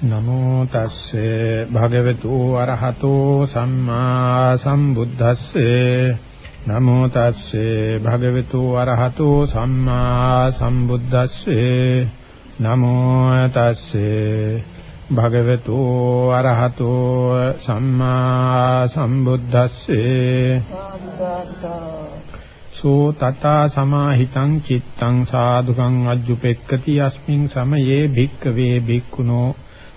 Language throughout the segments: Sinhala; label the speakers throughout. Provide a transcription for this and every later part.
Speaker 1: නමෝ තස්සේ භගවතු අරහතෝ සම්මා සම්බුද්දස්සේ. නමෝ තස්සේ භගවතු අරහතෝ සම්මා සම්බුද්දස්සේ. නමෝ තස්සේ භගවතු අරහතෝ සම්මා සම්බුද්දස්සේ. සෝ තතා සමාහිතං චිත්තං සාදුකං අජ්ජුපෙක්කති යස්මින් සමයේ භික්කවේ භික්ඛුනෝ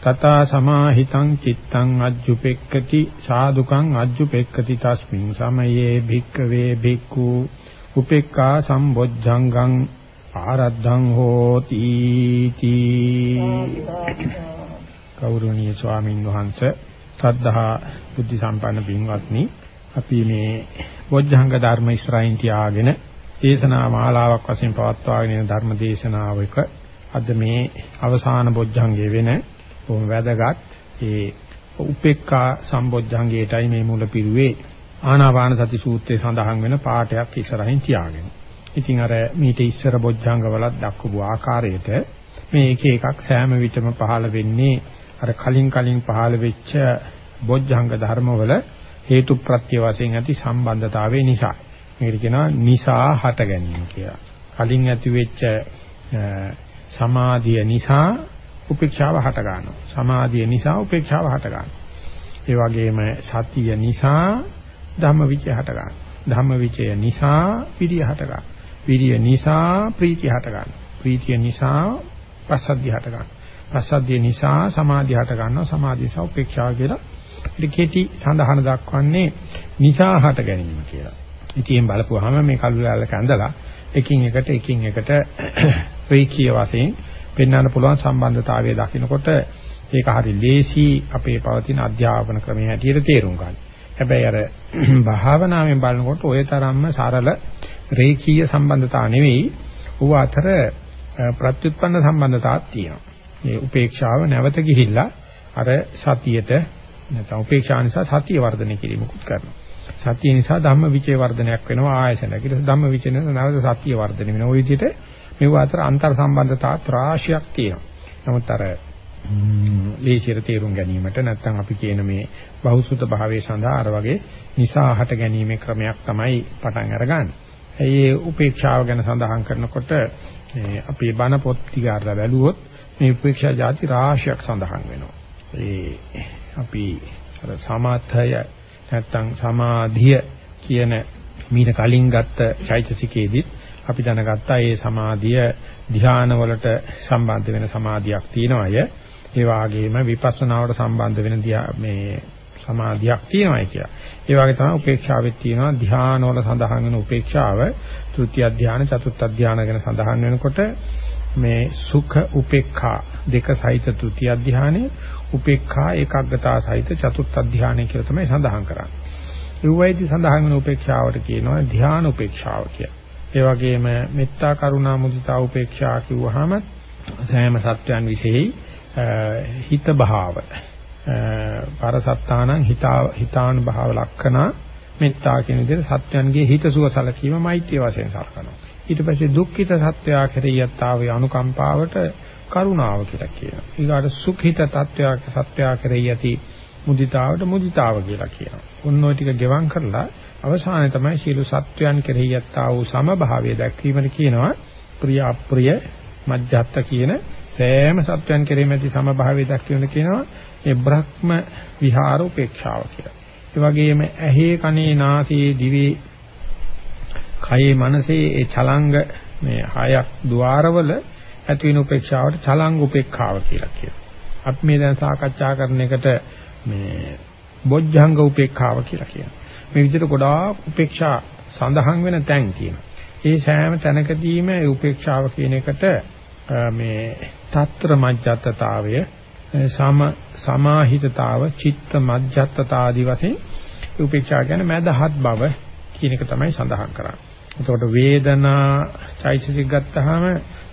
Speaker 1: තතා සමාහිතං චිත්තං අජ්ජුපෙක්කති සාදුකං අජ්ජුපෙක්කති තස්මින් සමයේ භික්කවේ භික්ඛු උපේක්ඛා සම්බොජ්ජංගං ආරද්ධං හෝති තී. කෞරණීය ස්වාමින් වහන්සේ සද්ධා බුද්ධ සම්පන්න පින්වත්නි අපි මේ බොජ්ජංග ධර්ම ඉස්රායින් තියාගෙන දේශනා මාලාවක් වශයෙන් පවත්වාගෙන යන ධර්ම දේශනාවක අද මේ අවසාන බොජ්ජංගයේ වෙන බොහොම වැදගත් ඒ උපේක්ඛා සම්බොජ්ජංගයටයි මේ මුල පිරුවේ ආනාපාන සති සූත්‍රයේ සඳහන් වෙන පාඩයක් ඉස්සරහින් තියාගෙන. ඉතින් අර මීට ඉස්සර බොජ්ජංගවලත් දක්වපු ආකාරයට මේ එක එකක් සෑම විටම පහළ වෙන්නේ අර කලින් කලින් පහළ වෙච්ච බොජ්ජංග ධර්මවල හේතු ප්‍රත්‍ය වශයෙන් ඇති සම්බන්ධතාවය නිසා. මේකට කියනවා නිසා හට ගැනීම කියලා. කලින් ඇති වෙච්ච සමාධිය නිසා උපේක්ෂාව හට ගන්නවා. සමාධිය නිසා උපේක්ෂාව හට ගන්නවා. ඒ වගේම සතිය නිසා ධම්මවිචය හට ගන්නවා. ධම්මවිචය නිසා විරිය හට ගන්නවා. විරිය නිසා ප්‍රීතිය හට ගන්නවා. ප්‍රීතිය නිසා පස්සද්ධිය හට ගන්නවා. පස්සද්ධිය නිසා සමාධිය හට ගන්නවා. සමාධිය නිසා උපේක්ෂාව කියලා පිළිකෙටි සඳහන දක්වන්නේ නිසා හට ගැනීම කියලා. ඉතින් බලපුවාම මේ කළු ලෑල්ලක ඇඳලා එකින් එකට එකින් එකට රේඛීය වශයෙන් පෙන්වන්න පුළුවන් සම්බන්ධතාවය දකිනකොට ඒක හරි ලේසි අපේ පවතින අධ්‍යාපන ක්‍රමයේ හැටියට තේරුම් ගන්න. හැබැයි අර භාවනාවෙන් බලනකොට ওই තරම්ම සරල රේඛීය සම්බන්ධතාව නෙවෙයි. ඌ අතර ප්‍රත්‍යুৎপন্ন සම්බන්ධතාවක් තියෙනවා. මේ උපේක්ෂාව නැවත ගිහිල්ලා අර සතියට නැත්නම් උපේක්ෂා නිසා සතිය වර්ධනය කිරීමකුත් කරනවා. සතිය නිසා ධම්ම විචේ වර්ධනයක් වෙනවා ආයසන. ඊට ධම්ම විචේ නැවත සතිය වර්ධනය වෙනවා. ওই විදිහට මේව අතර අන්තර් සම්බන්ධතා රාශියක් තියෙනවා. නමුත් අර ලේසියට තේරුම් ගැනීමට නැත්නම් අපි කියන මේ බහුසුත භාවයේ සඳහා අර වගේ නිසාහට ගැනීමේ ක්‍රමයක් තමයි පටන් අරගන්නේ. ඒ උපේක්ෂාව ගැන සඳහන් කරනකොට අපේ බණ පොත් ටික අරලා බැලුවොත් මේ උපේක්ෂා જાති රාශියක් සඳහන් වෙනවා. ඒ අපි අර සමාධය නැත්නම් සමාධිය කියන මීට කලින් ගත්ත චෛතසිකයේදීත් අපි දැනගත්තා ඒ සමාධිය ධ්‍යාන වලට සම්බන්ධ වෙන සමාධියක් තියෙනවා අය. ඒ වගේම විපස්සනාවට සම්බන්ධ වෙන මේ සමාධියක් තියෙනවා කියලා. ඒ වගේ තමයි උපේක්ෂාවෙත් තියෙනවා ධ්‍යාන වල සඳහන් වෙන උපේක්ෂාව තෘතිය ධ්‍යාන චතුර්ථ ධ්‍යාන ගැන සඳහන් වෙනකොට මේ සුඛ උපේක්ඛා දෙක සහිත තෘතිය ධ්‍යානෙ උපේක්ඛා ඒකාග්‍රතාව සහිත චතුර්ථ ධ්‍යානෙ කියලා තමයි සඳහන් කරන්නේ. ඒ වයිදී සඳහන් වෙන උපේක්ෂාවට කියනවා ධ්‍යාන උපේක්ෂාව කියලා. ඒ වගේම මෙත්තා කරුණා මුදිතා උපේක්ෂා කිව්වහම සෑම සත්‍යයන් විශේෂයි හිත භාව. පරසත්තානං හිතා හිතාන භාව ලක්ෂණ මෙත්තා කියන විදිහට සත්‍යයන්ගේ හිතසුව සලකීම මෛත්‍රිය වශයෙන් සලකනවා. ඊට පස්සේ දුක්ඛිත සත්‍යය කෙරෙහි යත්තාවේ අනුකම්පාවට කරුණාව කියලා කියනවා. ඊගාට සුඛිත තත්වයක් සත්‍යය කෙරෙහි යති මුදිතාවට මුදිතාව කියලා කියනවා. ඔන්න ඔය ටික ගෙවම් කරලා අවසානයේ තමයි සීල සත්වයන් කෙරෙහි යත්තා වූ සමභාවය දැක්වීමට කියනවා ප්‍රිය අප්‍රිය මජ්ජත්ත කියන සෑම සත්වයන් කෙරෙහිම ඇති සමභාවය දැක්වීමට කියනවා ඒ බ්‍රහ්ම විහාර උපේක්ෂාව කියලා. ඒ වගේම ඇහි කනේ නාසයේ දිවේ කයේ මනසේ ඒ චලංග මේ හයක් ద్వාරවල ඇති වෙන උපේක්ෂාවට චලංග උපේක්ඛාව කියලා කියනවා. අපි මේ දැන් සාකච්ඡා කරන එකට මේ බොජ්ජංග උපේක්ඛාව කියලා කියනවා. මේ විදිහට ගොඩාක් උපේක්ෂා සඳහන් වෙන තැන් තියෙනවා. ඒ සෑම තැනකදීම ඒ උපේක්ෂාව කියන එකට මේ తත්‍ර මජ්ජත්තතාවය සම සමාහිතතාව චිත්ත මජ්ජත්තතා ආදී වශයෙන් උපේක්ෂා කියන්නේ මදහත් බව කියන එක තමයි සඳහන් කරන්නේ. එතකොට වේදනා චෛතසික ගත්තාම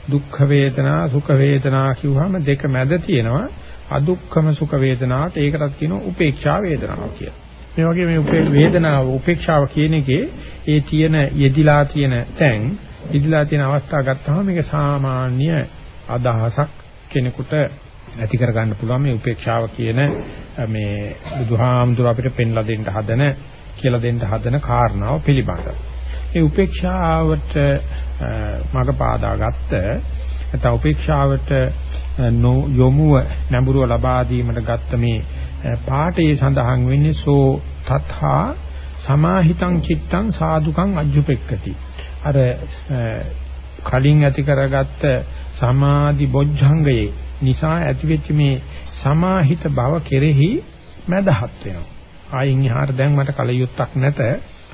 Speaker 1: දුක්ඛ වේදනා සුඛ වේදනා කිව්වම දෙක මැද තියෙනවා අදුක්ඛම සුඛ වේදනාවට ඒකටත් කියනවා උපේක්ෂා වේදනාව කියලා. මේ වගේ මේ වේදනාව උපේක්ෂාව කියන එකේ ඒ තියෙන යෙදිලා තියෙන තැන් යෙදිලා තියෙන අවස්ථා ගත්තාම මේක සාමාන්‍ය අදහසක් කෙනෙකුට ඇති කර ගන්න පුළුවන් මේ උපේක්ෂාව කියන මේ බුදුහාමුදුර අපිට පෙන්ලා දෙන්න හදන කියලා දෙන්න හදන කාරණාව පිළිබඳව. මේ උපේක්ෂාවට මඟ පාදා ගත්ත නැත්නම් උපේක්ෂාවට යොමුව නැඹුරුව ලබා දීමට ගත්ත මේ පාඨයේ සඳහන් වෙන්නේ සෝ තථා සමාහිතං චිත්තං සාදුකං අජ්ජුපෙක්කති අර කලින් ඇති කරගත්ත සමාධි බොජ්ජංගයේ නිසා ඇතිවෙච්ච මේ සමාහිත බව කෙරෙහි මදහත් වෙනවා. ආයින් එහාට දැන් මට කලියුත්තක් නැත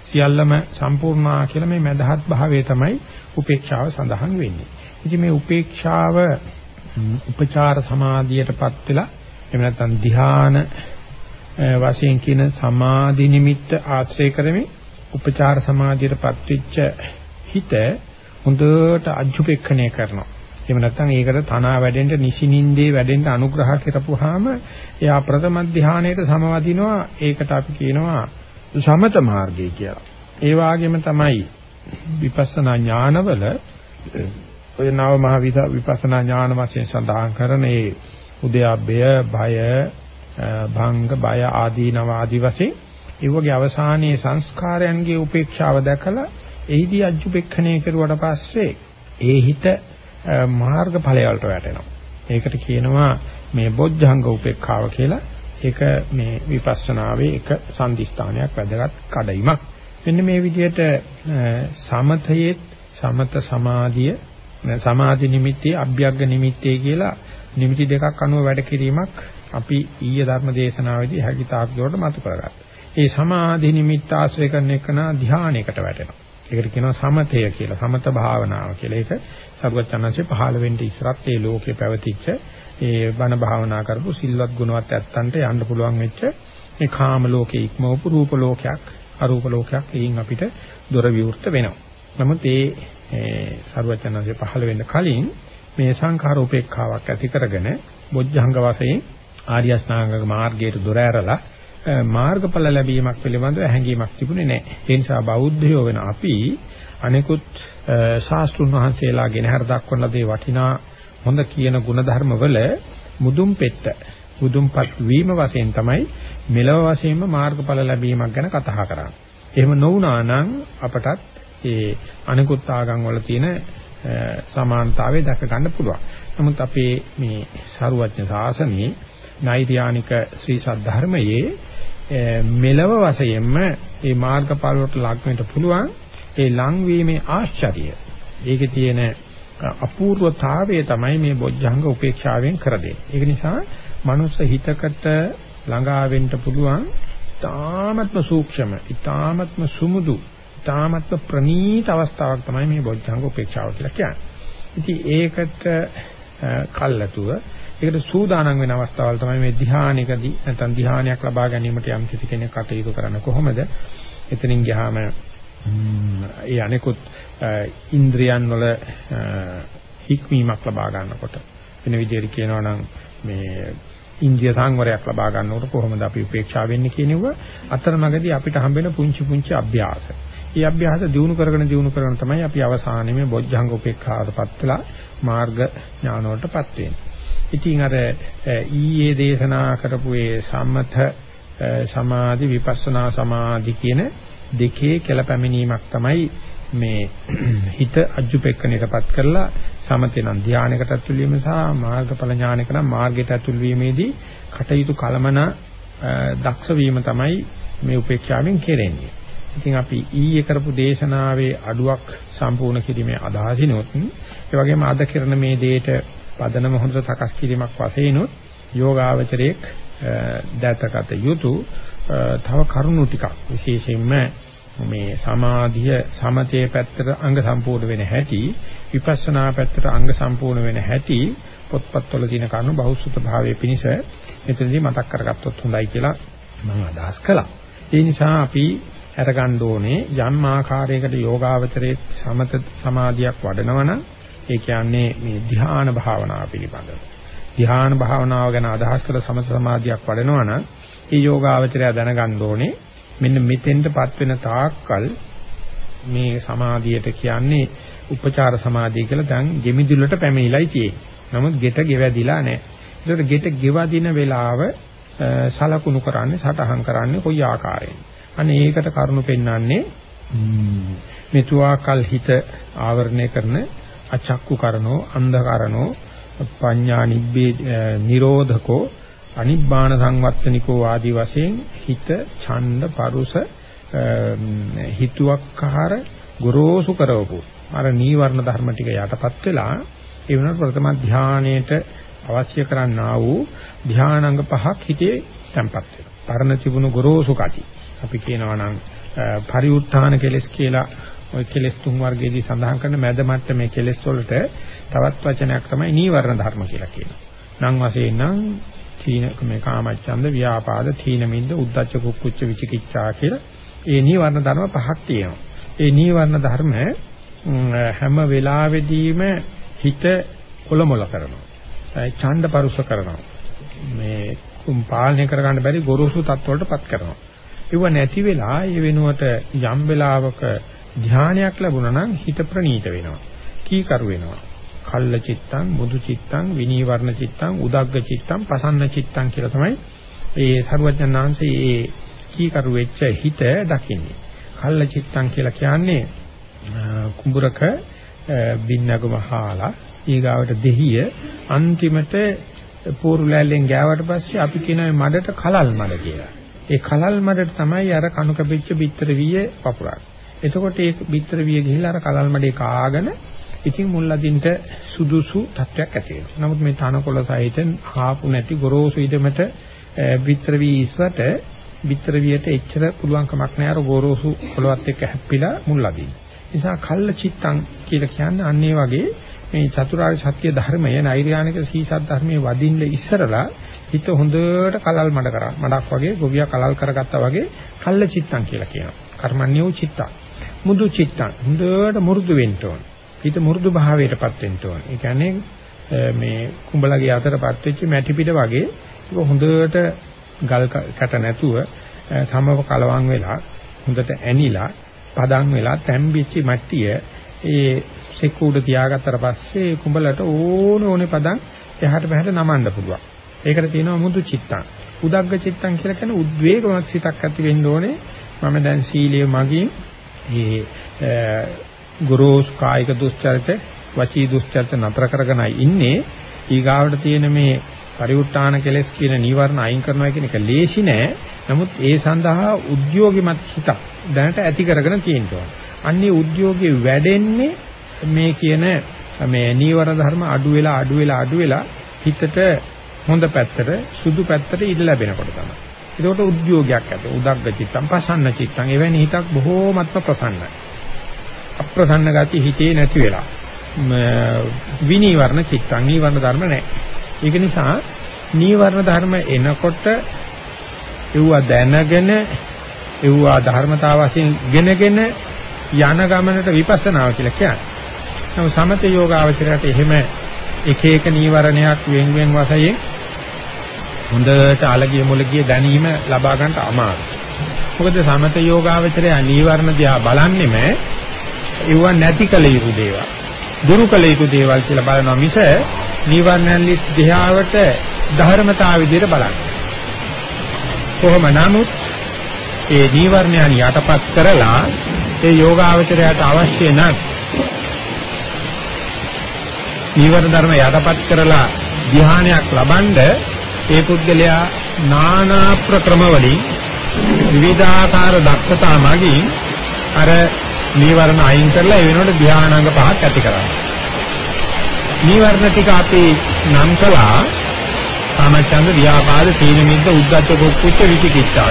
Speaker 1: සියල්ලම සම්පූර්ණා කියලා මේ මදහත් භාවය තමයි උපේක්ෂාව සඳහන් වෙන්නේ. ඉතින් මේ උපේක්ෂාව උපචාර සමාධියටපත් වෙලා එහෙම නැත්නම් ධ්‍යාන වශයෙන් කියන සමාධි නිමිත්ත ආශ්‍රය කරමින් උපචාර සමාධියටපත් වෙච්ච හිත හොඳට අජුපෙක්ඛණය කරනවා. එහෙම නැත්නම් ඒකට තනා වැඩෙන්න නිසිනින්දේ වැඩෙන්න අනුග්‍රහ කරපුවාම එයා ප්‍රථම ධානයේට සමවදිනවා. ඒකට අපි කියනවා සමත මාර්ගය කියලා. ඒ වගේම තමයි විපස්සනා ඥානවල ඔය නව මහ විපස්සනා ඥාන වශයෙන් සඳහන් කරන ඒ උද්‍යප්පය, බය, භංග, බය ආදී නව ආදී වශයෙන් ඒ වගේ අවසානයේ සංස්කාරයන්ගේ උපේක්ෂාව දැකලා එහිදී අජ්ජුපෙක්ඛණය කරුවට පස්සේ ඒ හිත මාර්ගඵලය වලට වැටෙනවා. ඒකට කියනවා මේ බොජ්ජංග උපේක්ඛාව කියලා. ඒක මේ විපස්සනාවේ එක සම්දිස්ථානයක් වැදගත් කඩයිමක්. මෙන්න මේ විදිහට සමතයේ සමත සමාධිය සමාධි නිමිත්තේ අභ්‍යග්ග නිමිත්තේ කියලා නිමිති දෙකක් අනුව වැඩ කිරීමක් අපි ඊයේ ධර්ම දේශනාවේදී හැකිතාක් දුරට මතු කරගත්තා. ඒ සමාධි නිමිත්ත ආශ්‍රය කරන එකන ධානයකට වැටෙනවා. ඒකට කියනවා සමතය කියලා. සමත භාවනාව කියලා. ඒක සරුවචනංශේ පහළ වෙන්න ඉස්සරත් ඒ ලෝකේ පැවතිච්ච ඒ බණ භාවනා කරපු සිල්වත් ගුණවත් ඇත්තන්ට යන්න පුළුවන් වෙච්ච මේ කාම ලෝකේ ඉක්මවපු රූප ලෝකයක් අරූප ලෝකයක් එයින් අපිට දොර විවෘත වෙනවා. නමුත් ඒ සරුවචනංශේ පහළ වෙන්න කලින් මේ සංඛාර උපේක්ඛාවක් ඇති කරගෙන බොජ්ජංග වශයෙන් ආර්ය අෂ්ටාංග මාර්ගයට දොර ඇරලා මාර්ගඵල ලැබීමක් පිළිබඳව හැඟීමක් තිබුණේ නැහැ. ඒ නිසා බෞද්ධයෝ වෙන අපි අනෙකුත් ශාස්ත්‍රුන් වහන්සේලා ගෙනහැර දක්වන දේ වටිනා හොඳ කියන ಗುಣධර්ම වල මුදුන් පෙත්ත මුදුන්පත් වීම වශයෙන් තමයි මෙලව වශයෙන්ම මාර්ගඵල ලැබීමක් ගැන කතා කරන්නේ. එහෙම නොවුනා නම් අපටත් ඒ අනිකුත් ආගම් වල තියෙන සමානතාවය දැක ගන්න පුළුවන්. නමුත් අපේ මේ සාරුවත්න සාසනයේ නෛර්යානික ශ්‍රී සද්ධර්මයේ මෙලව වශයෙන්ම මේ මාර්ගඵල වලට ලක් වෙන්න පුළුවන් ඒ ලං වීමේ ආශ්චර්යය. ඒකේ තියෙන අපූර්වතාවය තමයි මේ බොජ්ජංග උපේක්ෂාවෙන් කර දෙන්නේ. ඒක නිසා මනුස්ස හිතකට ළඟා වෙන්න පුළුවන් ඊ타මත්ම සූක්ෂම, ඊ타මත්ම සුමුදු, ඊ타මත්ම ප්‍රනීත අවස්ථාවක් තමයි මේ බොජ්ජංග උපේක්ෂාව කියලා කියන්නේ. ඉතින් ඒකට කල්ැතුව ඒකට සූදානම් වෙන අවස්ථාවල් තමයි මේ ධ්‍යානයකදී නැත්නම් ධ්‍යානයක් ලබා ගැනීමට යම් කිසි කෙනෙක් කටයුතු කරන්න කොහොමද? එතනින් ගියාම ඒ අනෙකුත් ඉන්ද්‍රියන් වල හික්මීමක් ලබා ගන්නකොට වෙන විදිහට කියනවා නම් මේ ඉන්ද්‍රිය සංවරයක් ලබා ගන්නකොට කොහොමද අපි උපේක්ෂා වෙන්නේ කියනව අතරමඟදී අපිට හම්බෙන පුංචි පුංචි අභ්‍යාස. මේ අභ්‍යාස දිනු කරගෙන දිනු කරගෙන තමයි අපි අවසානයේ මේ බොජ්ජංග උපේක්ෂාවටපත් වෙලා මාර්ග ඥාන වලටපත් වෙන්නේ. ඉතින් අර ඊයේ දේශනා කරපු ඒ සම්මත සමාධි විපස්සනා සමාධි කියන දෙකේ කෙලපැමිණීමක් තමයි මේ හිත අජුපෙක්කණයටපත් කරලා සමතේනම් ධානයකට ඇතුල් වීම සහ මාර්ගඵල ඥානයක නම් මාර්ගයට ඇතුල් වීමේදී කටයුතු කලමන දක්ෂ වීම තමයි මේ උපේක්ෂාවෙන් කෙරෙන්නේ. ඉතින් අපි ඊයේ කරපු දේශනාවේ අඩුවක් සම්පූර්ණ කිරීමේ අදහසිනොත් ඒ වගේම අද කරන මේ දෙයට පදනම හොඳ සකස් කිරීමක් වශයෙන් යෝගාවචරයේ දැතගත යුතු තව කරුණු ටිකක් විශේෂයෙන්ම මේ සමාධිය සමතේ පැත්තට අංග සම්පූර්ණ වෙන හැටි විපස්සනා පැත්තට අංග සම්පූර්ණ වෙන හැටි පොත්පත්වල තියෙන කරුණු බහුසුත භාවයේ පිනිස මෙතනදී මතක් කරගත්තොත් හොඳයි කියලා මම අදහස් කළා. ඒ නිසා අපි අරගන්න ඕනේ යම් ආකාරයකට යෝගාවචරයේ සමත සමාධියක් වඩනවනම් ඒ කියන්නේ මේ ධ්‍යාන භාවනාව පිළිබඳව. ධ්‍යාන භාවනාව ගැන අදහස් කළ සමත සමාධියක් වඩනවා නම් ඒ යෝගාවචරය දැනගන්න ඕනේ මෙන්න මෙතෙන්ටපත් වෙන තාක්කල් මේ සමාධියට කියන්නේ උපචාර සමාධිය කියලා දැන් ගෙමිදුලට පැමිණිලයි තියෙන්නේ. නමුත් ගෙට ගෙවැදිලා නැහැ. ඒකට ගෙට ගෙවදින වෙලාව සලකුණු කරන්නේ සටහන් කරන්නේ කොයි ආකාරයෙන්. අනේ ඒකට කරුණු පෙන්වන්නේ මෙතුආකල් හිත ආවරණය කරන අචක්කු කරනෝ අන්ධ කරනෝ පඤ්ඤා නිබ්බේ නිරෝධකෝ අනිබ්බාන සංවත්තනිකෝ ආදී වශයෙන් හිත ඡන්ද පරුස හිතුවක්කාර ගොරෝසු කරවපු අර නීවරණ ධර්ම ටික යටපත් වෙලා ඒ වෙනකොට ප්‍රථම ධානයේට අවශ්‍ය කරන්නා වූ ධානාංග පහක් හිතේ තැම්පත් වෙනවා. පරණ තිබුණු ගොරෝසු කටි. අපි කියනවා නම් පරිඋත්ථාන කෙලස් කියලා ওই කෙලස් තුන් වර්ගයේදී සඳහන් කරන මැද මට්ටමේ කෙලස් වලට තවත් වචනයක් තමයි නීවරණ ධර්ම කියලා කියනවා. නම් වශයෙන් නම් තීන මේ කාමච්ඡන්ද ව්‍යාපාද තීනමින්ද උද්ධච්ච කුක්කුච්ච විචිකිච්ඡා කියලා ඒ නීවරණ ධර්ම පහක් තියෙනවා. ඒ නීවරණ ධර්ම හැම වෙලාවෙදීම හිත කොලමොල කරනවා. ඡණ්ඩ පරුස කරනවා. මේ පාලනය කරගන්න බැරි ගොරෝසු තත්ත්වවලටපත් කරනවා. ඒව නැති වෙලා ඒ වෙනුවට යම් වෙලාවක ධානයක් ලැබුණා නම් හිත ප්‍රනීත වෙනවා. කීකරු වෙනවා. කල්ල චිත්තං, මුදු චිත්තං, විනීවරණ චිත්තං, උදග්ග චිත්තං, පසන්න චිත්තං කියලා තමයි ඒ සරුවඥාන්සේ ඒ කීකරු වෙච්ච හිත දකින්නේ. කල්ල චිත්තං කියලා කියන්නේ කුඹරක බින්නගම හාලා ඊගාවට දෙහිය අන්තිමට පෝරු ලෑල්ලෙන් ගෑවට පස්සේ අපි කියන මඩට කලල් මඩ කියලා. ඒ කලල් මඩට තමයි අර කණු කැපිච්ච බිත්තර විය වපුරන්නේ. එතකොට ඒ බිත්තර විය ගිහිල්ලා අර කලල් මඩේ කාගෙන ඉතින් මුල්ලදින්ට සුදුසු තත්වයක් ඇති වෙනවා. නමුත් මේ තනකොළ සහිත හාපු නැති ගොරෝසු ඉදමට බිත්තර වී ඉස්සට බිත්තර වියට එච්චර පුළුවන්කමක් නැහැ අර ගොරෝසු පොළවත් එක්ක හැප්පිලා මුල්ලදින්. නිසා කල්ල චිත්තං කියලා කියන්නේ අන්න ඒ වගේ මේ චතුරාර්ය සත්‍ය ධර්මය නෛර්යානික සීසත් ධර්මයේ වදින්න ඉස්සරලා හිත හොඳට කලල් මඩ කරා. මඩක් වගේ ගොවියා කලල් කරගත්තා වගේ කල්ල චිත්තං කියලා කියනවා. කර්මන්‍යෝ චිත්තං. මුදු චිත්තං. හොඳට මුරුදු වෙන්න ඕන. හිත මුරුදු භාවයටපත් වෙන්න ඕන. ඒ කියන්නේ මේ කුඹලගේ අතරපත් වෙච්ච මැටි පිට වගේ ඒක හොඳට ගල් කැට නැතුව සමව කලවම් වෙලා හොඳට ඇනිලා පදම් වෙලා තැම්බිච්ච මට්ටිය ඒ සෙක්ක උඩ තියාගත්තට පස්සේ කුඹලට ඕන ඕනේ පදම් එහාට මෙහාට නමන්න පුළුවන්. ඒකට කියනවා මුදු චිත්තං. උදග්ග චිත්තං කියලා කියන්නේ උද්වේගමත් සිතක් ඇති වෙන්න ඕනේ. මම දැන් සීලිය මගින් මේ ගුරුස් කායික දුස්චරිත වචී දුස්චරිත නතර කරගෙනයි ඉන්නේ. ඊගාවට තියෙන මේ පරිඋත්තාන කෙලස් කියන නීවරණ අයින් කරනවා කියන එක ලේසි නෑ. නමුත් ඒ සඳහා උද්‍යෝගිමත් හිතක් දැනට ඇති කරගෙන තියෙනවා. අන්නේ උද්‍යෝගයේ වැඩෙන්නේ මේ කියන මේ නීවර ධර්ම අඩු වෙලා අඩු වෙලා අඩු වෙලා හිතට හොඳ පැත්තට සුදු පැත්තට ඉඩ ලැබෙනකොට තමයි. ඒකට උද්‍යෝගයක් ඇති. උදග්ග චිත්තම් පසන්න චිත්තම් එවැනි හිතක් බොහෝමත්ම ප්‍රසන්නයි. අප්‍රසන්න ගති හිතේ නැති වෙලා. විනීවරණ චිත්තම් නීවරණ ධර්ම නැහැ. ඒක නිසා නීවරණ ධර්ම එනකොට ඒවා දැනගෙන ඒවා ධර්මතාව වශයෙන් ගෙනගෙන යන ගමනට විපස්සනාව කියලා කියන්නේ. නමුත් සමත යෝගාවචරයට එහෙම එක එක නීවරණයක් වෙන වෙන වශයෙන් හොඳට අලගිය මුලගිය දැනීම ලබා ගන්නට අමාරුයි. මොකද සමත යෝගාවචරය නීවරණ දිහා බලන්නෙම ඒව නැති කල යුතු දේවල්. දුරු කල යුතු දේවල් කියලා බලනවා මිස නීවරණයන් දිහාවට ධර්මතාව විදිහට බලන්නේ. කොහොම නමුත් ඒ නීවරණයන් යටපත් කරලා ඒ යෝගාවචරයට අවශ්‍ය නම් නීවර ධර්ම යටපත් කරලා ධ්‍යානයක් ලබනද ඒ පුද්ගලයා নানা ප්‍රක්‍රම වලින් විවිධාකාර දක්ෂතා මගින් අර නීවරණ අයින් කරලා ඒ වෙනකොට ධානාංග පහක් ඇති කරගන්නවා. නීවරණ ටික අපි නම් කළා කාමචන්ද ව්‍යාපාද තීන මිද්ද උද්ධච්ච කුච්ච විචිකිච්ඡා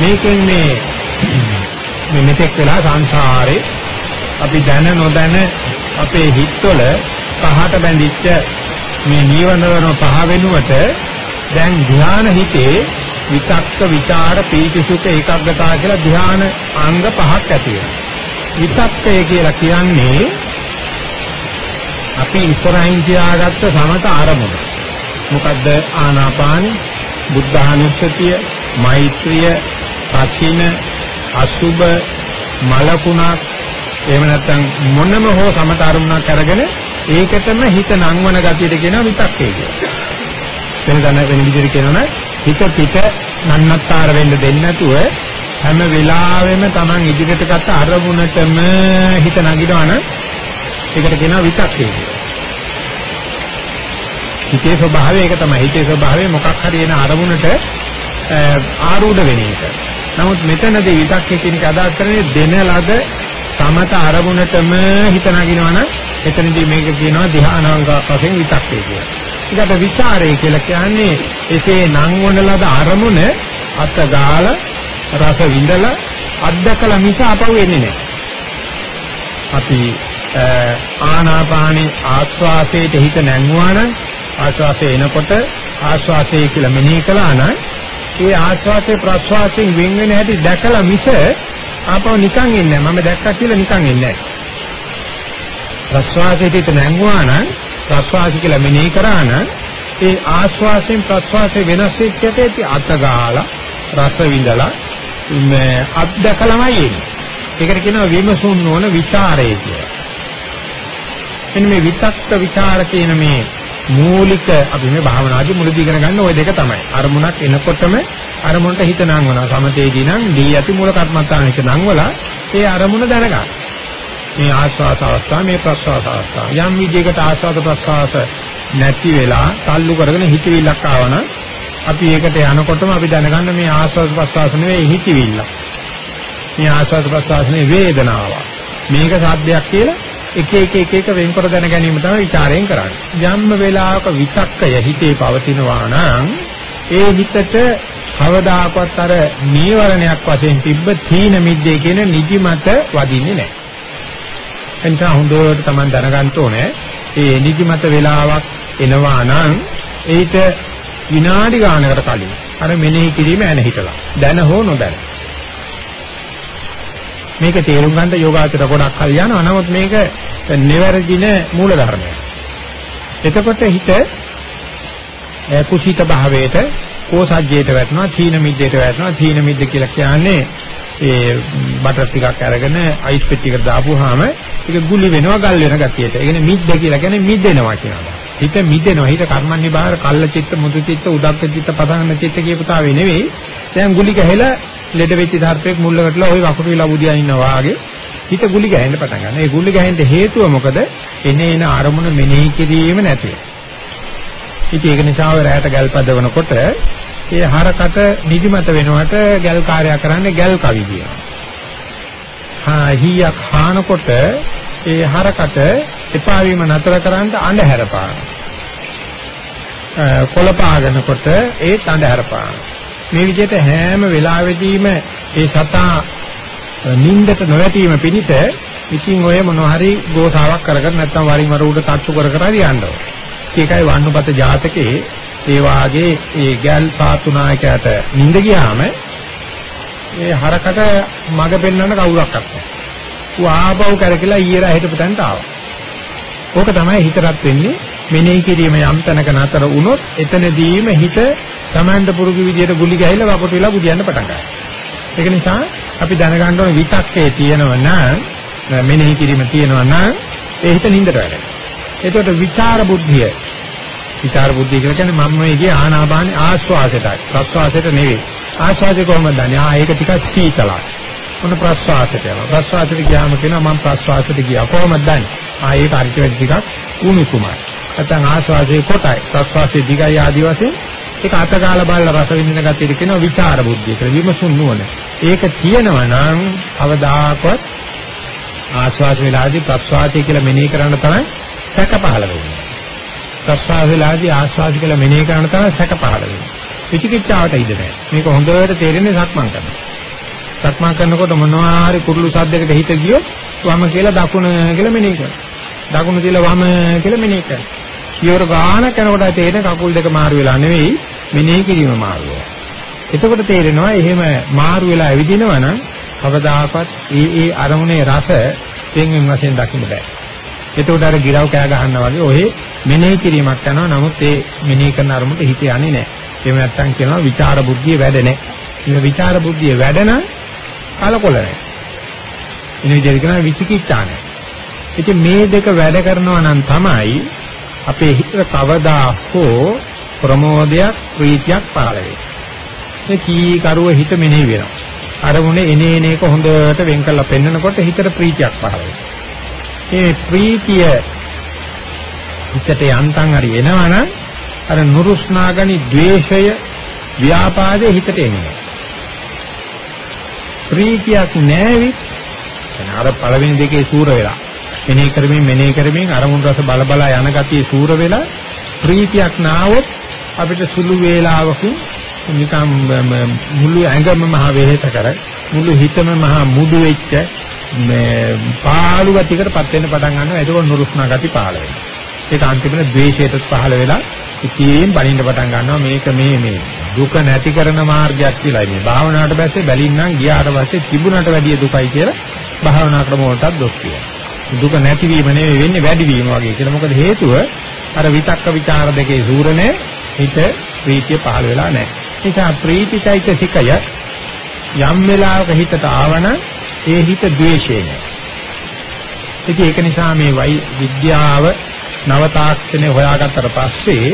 Speaker 1: මේකෙන් මේ මේ මෙතෙක් වෙලා සංසාරේ අපි දැන නොදැන අපේ හිතවල පහට බැඳිච්ච මේ නීවරණ වන පහ වෙනුවට දැන් ධ්‍යාන හිතේ විතක්ක විචාර පීති සුඛ ඒකාග්‍රතාව කියලා ධ්‍යාන අංග පහක් ඇති වෙනවා. විතක්කය කියලා කියන්නේ අපි ඉස්සරහින් තියාගත්ත සමත ආරමුණ. මොකද්ද ආනාපාන, බුද්ධානුස්සතිය, මෛත්‍රිය, පස්සින, අසුබ, මලකුණක් එහෙම නැත්නම් මොනම හෝ සමත අරමුණක් අරගෙන ඒකටම හිත නංවන ගතියට කියනවා විතක්කේ කියලා. වෙන දන වෙන විදිහට කියනවනේ හිත පිට නන්නත්තර වෙන්න දෙන්නේ නැතුව හැම වෙලාවෙම Taman ඉදිරියට ගත්ත අරමුණටම හිත නගිනවනම් ඒකට කියනවා විතක්කේ කියලා. හිතේ ස්වභාවය ඒක තමයි. හිතේ ස්වභාවය මොකක් හරි එන අරමුණට ආරූඪ වෙන එක. නමුත් මෙතනදී විතක්කේ කියන එක අදහස් කරන්නේ දෙන ලද සමත අරමුණටම හිත නගිනවනම් එතනදී මේක කියනවා ධ්‍යානාංග වශයෙන් විතක්කේ කියලා. ඒකට ਵਿਚාරය කියලා කියන්නේ එසේ නම් වන ලද අරමුණ අත ගාලා රස විඳලා අත්දකලා මිස අපව වෙන්නේ නැහැ. අපි ආනාපානී ආස්වාසයට හිත නැංගුවා නම් ආස්වාසය එනකොට ආස්වාසය කියලා මෙනෙහි කළා නම් ඒ ආස්වාසයේ ප්‍රස්වාසයෙන් වෙන් වෙන හැටි දැකලා මිස ආපහු නිකන් ඉන්නේ මම දැක්කා කියලා නිකන් ඉන්නේ නැහැ. ප්‍රස්වාසයට හිත නැංගුවා නම් ප්‍රස්වාසය කියලා මෙනෙහි කරා නම් ඒ ආස්වාසයෙන් ප්‍රස්වාසය වෙනස් වෙච්ච එක ඇති අතගාලා රස විඳලා මේ අත්දකලමයි එන්නේ. ඒකට කියනවා විමසුන් නොවන ਵਿਚාරය කියලා. එන්න මේ විතක්ක ਵਿਚාර කියන මේ මූලික අපි මේ භාවනාදී මුලදී ඉගෙන ගන්න ওই දෙක තමයි. අරමුණක් එනකොටම අරමුණට හිත නංවනවා. සමතේදී නම් දී යති මූල කර්මස්ථානෙට නංවලා ඒ අරමුණ දැනගන්න. මේ ආස්වාස අවස්ථාව මේ ප්‍රස්වාස අවස්ථාව. යම් විදිහකට ආස්වාද ප්‍රස්වාස නැති වෙලා තල්ලු කරගෙන හිතවිල්ලක් ආවනම් අපි ඒකට යනකොටම අපි දැනගන්න මේ ආස්වාද ප්‍රස්වාස නෙවෙයි හිතවිල්ල. මේ ආස්වාද ප්‍රස්වාස නෙවෙයි වේදනාව. මේක සාධ්‍යයක් කියලා එක එක එක එක වෙන්කොට දැන ගැනීම තමයි ਵਿਚාරයෙන් කරන්නේ. යම්ම වෙලාවක විතක්කය හිතේ පවතිනවා නම් ඒ හිතට කවදාකවත් අර නීවරණයක් වශයෙන් තිබ්බ තීන මිද්දේ කියන නිදිමත වදින්නේ නැහැ. එනිසා හොඳට Taman දැනගන්න ඕනේ ඒ නිදිමත වෙලාවක් එනවා නම් ඒිට විනාඩි ගානකට කලින් අර මෙනෙහි කිරීම ඇන හිටලා දැන හෝ නොදැන මේක තේරුම් ගන්න යෝගාචර ගොඩක් කල් යනවා. නමුත් මේක නිවැරදින මූල ධර්මයක්. එතකොට හිත කුසීත භාවයට කෝසජ්ජයට වැටෙනවා, තීන මිද්දේට වැටෙනවා. තීන මිද්ද කියලා කියන්නේ ඒ බටර් ටිකක් අරගෙන අයිස් පෙට්ටියකට දාපුවාම ඒක ගුලි වෙනවා, ගල් වෙන ගතියට. ඒ කියන්නේ මිද්ද කියලා කියන්නේ මිදෙනවා කියනවා. හිත මිදෙනවා. හිත කර්මන්නේ බාහිර කල්ල චිත්ත, මුදු චිත්ත, උදක්ක චිත්ත, පදහන චිත්ත කියපතාවේ නෙවෙයි. දැන් ගුලි ගැහෙලා ලෙඩ වෙච්ච ධර්පයක් මුල්ලකටලා ওই වකුරු විලා බුදියා ඉන්නවා වාගේ හිත ගුලි ගැහෙන්න පටන් ගන්නවා. ඒ ගුලි ගැහෙන්න හේතුව මොකද? එනේ එන අරමුණ මෙනෙහි කිරීම නැති. ඉතින් ඒක නිසා ඔය රැයට ගල් පදවනකොට ඒ හරකට නිදිමත වෙනවට ගල් කාර්යය කරන්නේ ගල් කවි කියනවා. හා හීයක් හානකොට ඒ හරකට එපා වීම නතර කරන්න අඳුර පාන. කොළපාගනකොට ඒ අඳුර පාන. මේ විදිහට හැම වෙලාවෙදීම ඒ සතා නින්දට නොවැටීම පිණිස ඉතින් ඔය මොන හරි ගෝසාවක් කරගෙන නැත්නම් වරින් වර උඩ තට්ටු කර කර හරි යනවා. ඒකයි වන්නපත ජාතකයේ ඒ වාගේ ඒ ගැල් සාතු නායකයාට නිඳ ගියාම ඒ හරකට මග පෙන්වන්න කවුරක්වත් නැහැ. ඌ ආපහු කරකලා ඊයර හිටපු තැනට ආවා. ඕක තමයි හිතරත් වෙන්නේ මෙනෙහි කිරීම යම් තැනක නතර වුණොත් එතනදීම හිත Tamanda පුරුදු විදියට ගුලි ගහලා වපොට වෙලා බුදියන්න පටන් ගන්නවා. ඒක නිසා අපි දැනගන්න ඕනේ විතක්කේ තියෙනවා නම් මෙනෙහි කිරීම තියෙනවා නම් ඒ හිත නින්දට වැටෙනවා. එතකොට විචාර බුද්ධිය විචාර බුද්ධිය කියලා කියන්නේ මම මේ කිය ආනාපාන ආස්වාසයටයි ප්‍රස්වාසයට නෙවෙයි. ආස්වාසය කොහොමද දන්නේ? ආ ඒක ටිකක් සීතලයි. මොන ප්‍රස්වාසයට යනවා. ප්‍රස්වාසයට ගියාම කියනවා මම ප්‍රස්වාසයට ගියා. කොහොමද දන්නේ? ආ ඒක අරිට වැඩි ටිකක් උණුසුමයි. නැත්නම් ආස්වාසයේ කොටයි ප්‍රස්වාසයේ දිගයි ආදි වශයෙන් ඒක අතගාලා බලලා රස විඳින ගතියට කියනවා විචාර බුද්ධිය කියලා. විමසුන් නුවණ. ඒක තියෙනවා නම් අවදාකවත් ආස්වාද වේලාදී ප්‍රස්වාදය කියලා මෙනෙහි කරන්න තමයි සැක පහළ වෙන්නේ. ප්‍රස්වාද වේලාදී ආස්වාද කියලා මෙනෙහි කරන්න තමයි සැක පහළ වෙන්නේ. විචිකිච්ඡාවට ඉඩ නැහැ. මේක හොඳට තේරෙන්නේ සක්මන් කරනවා. සක්මන් කරනකොට මොනවා හරි කුරුළු සද්දයකට හිත ගියොත් වම කියලා දකුණ කියලා මෙනෙහි කරනවා. දකුණ කියලා වම කියලා මෙනෙහි කරනවා. පියවර ගානක් යනකොට තේරෙන කකුල් දෙක මාරු වෙලා නෙවෙයි මෙනෙහි කිරීම මාරු වෙනවා. එතකොට තේරෙනවා එහෙම මාරු වෙලා ඇවිදිනවා නම් කවදාකවත් ඒ ඒ අරමුණේ රස තෙන්වෙන් වශයෙන් දකින්න බෑ. එතකොට අර ගිරව් කෑ ගහනවා වගේ ඔහෙ මෙනෙහි කිරීමක් යනවා නමුත් ඒ මෙනෙහි කරන අරමුණට හිත යන්නේ නැහැ. එහෙම නැත්නම් කියනවා විචාර බුද්ධිය වැඩ නැහැ. මේ විචාර බුද්ධිය වැඩ නම් කලකොල නැහැ. ඉතින් විදිහට කියනවා විචිකිච්ඡා නැහැ. ඉතින් මේ දෙක වැඩ කරනවා නම් තමයි අපේ හිත කවදා හෝ ප්‍රමෝදයක් ප්‍රීතියක් පහළ වෙන්නේ. මේ කී කරුව හිත මෙනෙහි වෙනවා. අරමුණේ එනේ එනේක හොඳට වෙන් කරලා පෙන්නකොට හිතට ප්‍රීතියක් පහළ වෙනවා. මේ ප්‍රීතිය හිතට යන්තම් හරි එනවනම් අර නුරුස්නාගනි द्वේෂය ව්‍යාපාදේ හිතට එන්නේ. ප්‍රීතියක් නැවිත් අර පළවෙනි දෙකේ සූර වෙලා මෙනෙහි කරමින් මෙනෙහි කරමින් අරමුණු රස බල බල යන ගතිය සූර වෙලා ප්‍රීතියක් නාවොත් අපිට සුළු වේලාවකින් නිකම් මුළු ඇඟම මහ වෙහෙස කර මුළු හිතම මහ මුඩු වෙච්ච මේ පාළු ගතියකටපත් වෙන්න පටන් ගන්නවා. එතකොට නුරුස්නා ගති පහළ වෙනවා. ඒක අන්තිමට ද්වේෂයට පහළ වෙලා ඉතින් බලින්න පටන් ගන්නවා. මේක මේ මේ දුක නැති කරන මාර්ගයක් කියලා මේ භාවනාවට පස්සේ බැලින්නම් ගියාට පස්සේ තිබුණට වැඩිය දුකයි කියලා භාවනා ක්‍රම වලටත් දොස් කියනවා. දුක නැතිවීම නෙවෙයි වෙන්නේ වැඩිවීම වගේ කියලා. මොකද හේතුව අර විතක්ක ਵਿਚාර දෙකේ සූරනේ හිත ප්‍රීතිය පහළ වෙලා නැහැ. නිසා ප්‍රීතිචෛතසිකය යම් වෙලාවක හිතට ආවන ඒ හිත ද්වේෂය නෑ. ඉතින් ඒක නිසා මේ වයි විද්‍යාව නව තාක්ෂණය හොයාගත්තට පස්සේ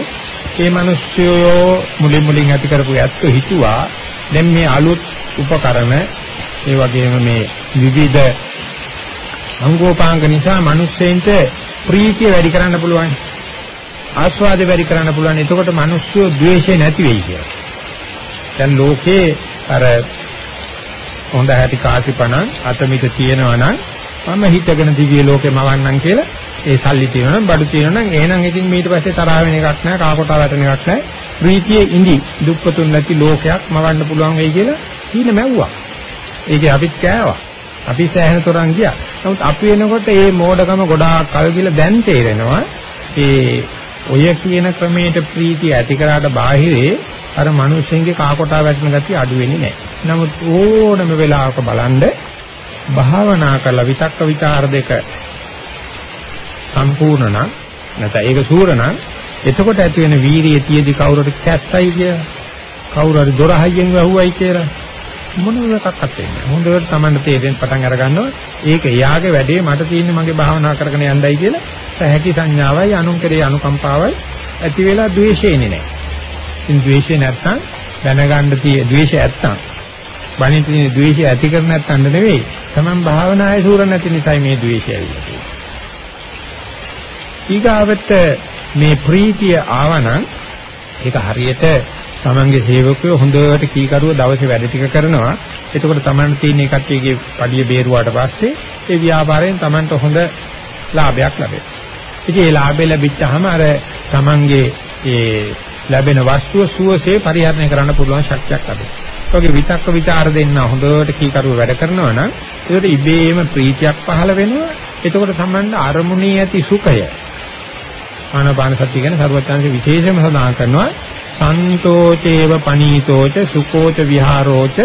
Speaker 1: ඒ මිනිස්සුયો මුලින් මුලින් ඇති කරපු ඇත්ත හිතුවා. දැන් මේ අලුත් උපකරණ ඒ වගේම මේ විවිධ අංගෝපාංග නිසා මිනිස්සෙන්ට ප්‍රීතිය වැඩි කරන්න පුළුවන්. ආස්වාද වැඩි කරන්න පුළුවන්. එතකොට මිනිස්සු ද්වේෂය නැති වෙයි කියලා. දැන් ලෝකේ අර හොඳ හැටි කාසිපණ අතමිට තියෙනවා නම් මම හිතගෙන දිව්‍ය ලෝකේ මවන්නම් කියලා ඒ සල්ලි තියෙනවා නම් බඩු තියෙනවා නම් එහෙනම් ඉතින් ඊට පස්සේ තරහ වෙන එකක් නැහැ කාකොටා වැටෙන එකක් නැහැ. ප්‍රීතියේ ඉඳි දුක්පතුන් නැති ලෝකයක් මවන්න පුළුවන් වෙයි කියලා කීන මැව්වා. ඒකේ අපිත් කෑවා. අපි සෑහෙන තරම් ගියා. නමුත් අපි වෙනකොට මේ මෝඩකම ගොඩාක් කල් කියලා දැන් තේරෙනවා. ඒ ඔය කියන ක්‍රමයට ප්‍රීතිය ඇති කරාට බාහිරේ අර මිනිස්සුන්ගේ කාකොටා වැටෙන ගතිය අඩු වෙන්නේ නැහැ. නමුත් ඕනම වෙලාවක බලන්න භාවනා කරලා විතක්ක ਵਿਚාර දෙක සම්පූර්ණ නම් නැත්නම් ඒක සූර නම් එතකොට ඇති වෙන වීරිය තියේදී කවුරුට කැස්සයි කිය කවුරු හරි දොර හයියෙන් වැහුවයි කියලා මොනම එකක්වත් වෙන්නේ හොඳට Tamanට තේරෙන්න පටන් අර ගන්නවා ඒක එයාගේ වැඩේ මට තියෙන්නේ මගේ භාවනා කරගෙන යන්නයි කියලා පැහැටි සංඥාවයි අනුන් කෙරේ අනුකම්පාවයි. ඇති වෙලා ද්වේෂය එන්නේ නැහැ. ඉතින් ද්වේෂය නැත්තම් දැනගන්න තියෙ ද්වේෂය නැත්තම් බණින් තියෙන ද්වේෂය ඇති කර නැත්තම් නෙවෙයි. Taman භාවනායේ සූර නැති නිසායි මේ ද්වේෂය ඇවිල්ලා තියෙන්නේ. ඊගාවට මේ ප්‍රීතිය ආවනම් ඒක හරියට තමන්ගේ සේවකයෝ හොඳට කීකරුව දවසේ වැඩ ටික කරනවා. එතකොට තමන්ට තියෙන එකත්යේ පඩිය බේරුවාට පස්සේ ඒ ව්‍යාපාරයෙන් තමන්ට හොඳ ලාභයක් ලැබෙනවා. ඉතින් ඒ ලාභය ලැබිච්චාම අර තමන්ගේ ඒ ලැබෙන වස්තුව සුවසේ පරිහරණය කරන්න පුළුවන් ශක්තියක් ලැබෙනවා. ඒකේ විතක්ක ਵਿਚාර දෙන්න හොඳට කීකරුව වැඩ කරනවා නම් ඒකට ඉබේම ප්‍රීතියක් පහළ වෙනවා. එතකොට සම්බන්ධ අරමුණේ ඇති සුඛය ආනාපාන සතිය ගැන සර්වඥාන්සේ විශේෂයෙන්ම සඳහන් කරනවා සන්තෝචේව පනීතෝච සුකෝච විහාරෝච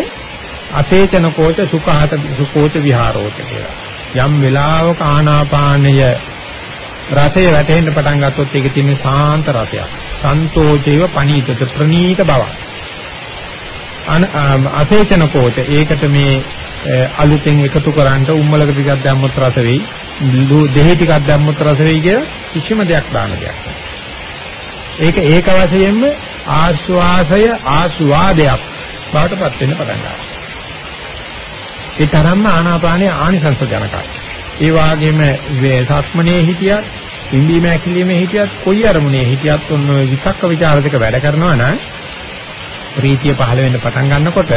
Speaker 1: අසේචනකෝච සුඛාත සුකෝච විහාරෝච කියලා. යම් වෙලාවක ආනාපානය රසය වැටෙන්න පටන් ගත්තොත් ඒකේ තියෙන සාන්ත රසයක්. සන්තෝෂේව පනීතත ප්‍රනීත බවක්. අසේචන කෝච ඒකට මේ අලුතෙන් එකතු කරාන්ට උම්මලක ටිකක් දැම්මොත් රස වෙයි. දෙහි ටිකක් දැම්මොත් රස වෙයි කියලා කිසිම දෙයක් දාන දෙයක් ඒක ඒක වශයෙන්ම ආස්වාසය ආස්වාදයක් බවටපත් වෙන්න පටන් ගන්නවා. ඒ තරම්ම ආනාපානයේ ආනිසංස ජනකයි. ඒ වගේම සක්මනේ හිටියත්, ඉඳීම ඇකිලිමේ හිටියත්, කොයි අරමුණේ හිටියත් ඔන්න ඔය විතක්ක ਵਿਚාර දෙක වැඩ කරනවා නම් ප්‍රීතිය පහළ වෙන්න පටන් ගන්නකොට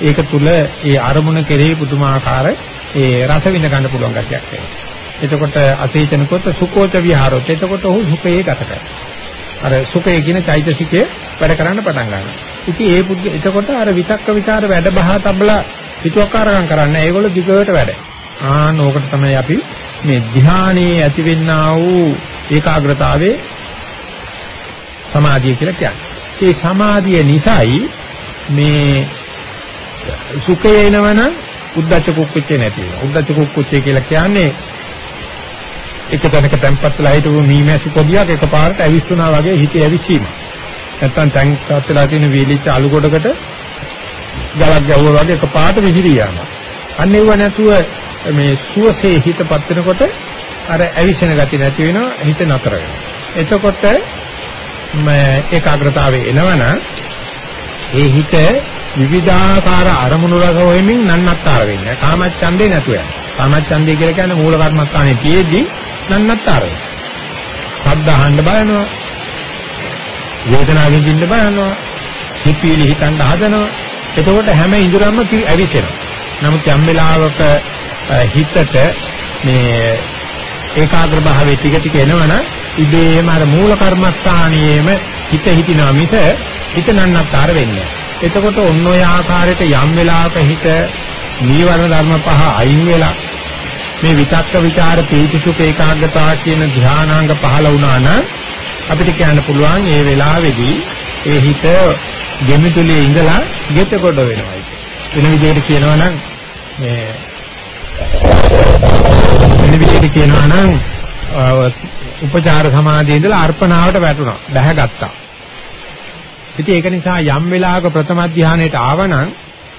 Speaker 1: ඒක තුල ඒ අරමුණ කෙරෙහි පුදුමාකාර ඒ රස විඳ ගන්න පුළුවන් ගැටයක් වෙනවා. එතකොට අසීචනකොත් සුකෝච විහාරොත් එතකොට ඔහු සුඛයේ ගත කරනවා. අර සුඛය කියන චෛතසිකය වැඩ කරන්න පටන් ගන්නවා. ඉතින් ඒ පුද්ගල එතකොට අර විතක්ක ਵਿਚාර වැඩ බහා තබලා හිතුවක්කාරකම් කරන්නේ. ඒගොල්ලෝ දිගට වැඩ. ආන ඕකට තමයි අපි මේ ධ්‍යානයේ ඇතිවෙන්නා වූ ඒකාග්‍රතාවයේ සමාධිය කියලා කියන්නේ. ඒ සමාධිය නිසායි මේ සුඛය එනවනම් උද්දච්ච කුක්කුච්චේ නැති වෙනවා. උද්දච්ච කුක්කුච්චේ කියලා කියන්නේ එක තැනක තැම්පත් වෙලා හිටපු මීමැසි පොදියක් එකපාරට ඇවිස්සුනා වගේ හිතේ ඇවිස්සීම. නැත්තම් තැන්පත් වෙලා තියෙන වීලිච්ච අලු කොටකට ගලක් ගැවුවා වගේ එකපාරට විසිරී යනවා. අන්න ඒව නැතුව මේ සුවසේ හිතපත් වෙනකොට අර ඇවිස්සෙන ගතිය නැති වෙනවා හිත නතර වෙනවා. එතකොට ඒකාග්‍රතාවය එනවනම් ඒ හිත විවිධාකාර අරමුණු රස හොයමින් නන්නත්තර වෙන්නේ. කාමච්ඡන්දේ නැතුව යනවා. කාමච්ඡන්දේ කියලා කියන්නේ මූල කර්මස්ථානයේ තියේදී නන්නත්තර වෙනවා. ශබ්ද අහන්න බලනවා. වේදනාවෙන් ඉන්න බලනවා. හිතවිලි හිතන්න හදනවා. එතකොට හැම ඉඳුරම්ම ඇවිසෙනවා. නමුත් යම් වෙලාවක හිතට මේ ඒකාග්‍ර භාවයේ ටික ටික එනවනම් ඉබේම අර මූල කර්මස්ථානියේම හිත හිතිනවා මිස හිත නන්නත්තර වෙන්නේ එතකොට ඔන්න ඔය ආකාරයට යම් වෙලාවක හිත නීවරණ ධර්ම පහ අයින් වෙලා මේ විතක්ක ਵਿਚාර පීතිසුඛ ඒකාග්‍රතාව කියන ධානාංග පහළ වුණා නම් අපිට කියන්න පුළුවන් මේ වෙලාවේදී ඒ හිත ගෙමිතුලේ ඉඳලා ගෙත කොට වෙනවා. වෙන විදිහට කියනවා නම් මේ වෙන විදිහට කියනවා නම් උපචාර සමාධියේ ඉඳලා අර්පණාවට වැටුණා. බැහැගත්තා. ඉතින් ඒක නිසා යම් වෙලාවක ප්‍රථම ධානයට ආවනම්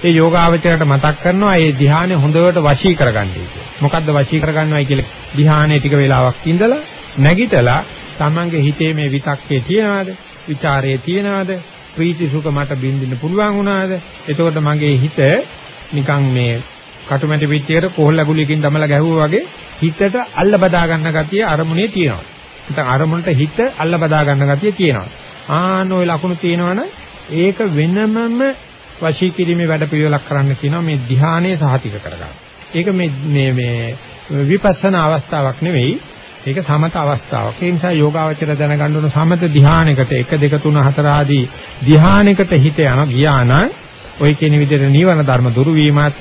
Speaker 1: ඒ යෝගාවචරයට මතක් කරනවා ඒ ධානය හොඳට වශී කරගන්නයි කියන්නේ. මොකද්ද වශී කරගන්නවයි කියලා ධානයේ ටික වෙලාවක් ඉඳලා නැගිටලා තමන්ගේ හිතේ මේ විතක්කේ තියනවාද? ਵਿਚාරයේ තියනවාද? ප්‍රීති සුඛ මට බින්දින්න පුළුවන් වුණාද? එතකොට මගේ හිත නිකන් මේ කටුමැටි පිටියකට කොහොල්ල ගුලියකින් දමලා ගැහුවා වගේ හිතට අල්ල බදා ගන්න ගතිය අරමුණේ තියෙනවා. නැත්නම් අරමුණට හිත අල්ල බදා ගන්න ගතිය තියෙනවා. ආන ওই ලකුණු තියෙනවනම් ඒක වෙනමම වශී කිරීමේ වැඩ පිළිවෙලක් කරන්න කියනවා මේ ධ්‍යානයේ සහතික කරගන්න. ඒක මේ මේ මේ විපස්සනා අවස්ථාවක් නෙවෙයි ඒක සමත අවස්ථාවක්. ඒ නිසා යෝගාවචර දැනගන්න ඕන සමත ධ්‍යානයකට 1 2 3 4 ආදී ධ්‍යානයකට හිත යන ගියා නම් ඔය කියන විදිහට නීවරණ ධර්ම දුරු වීමත්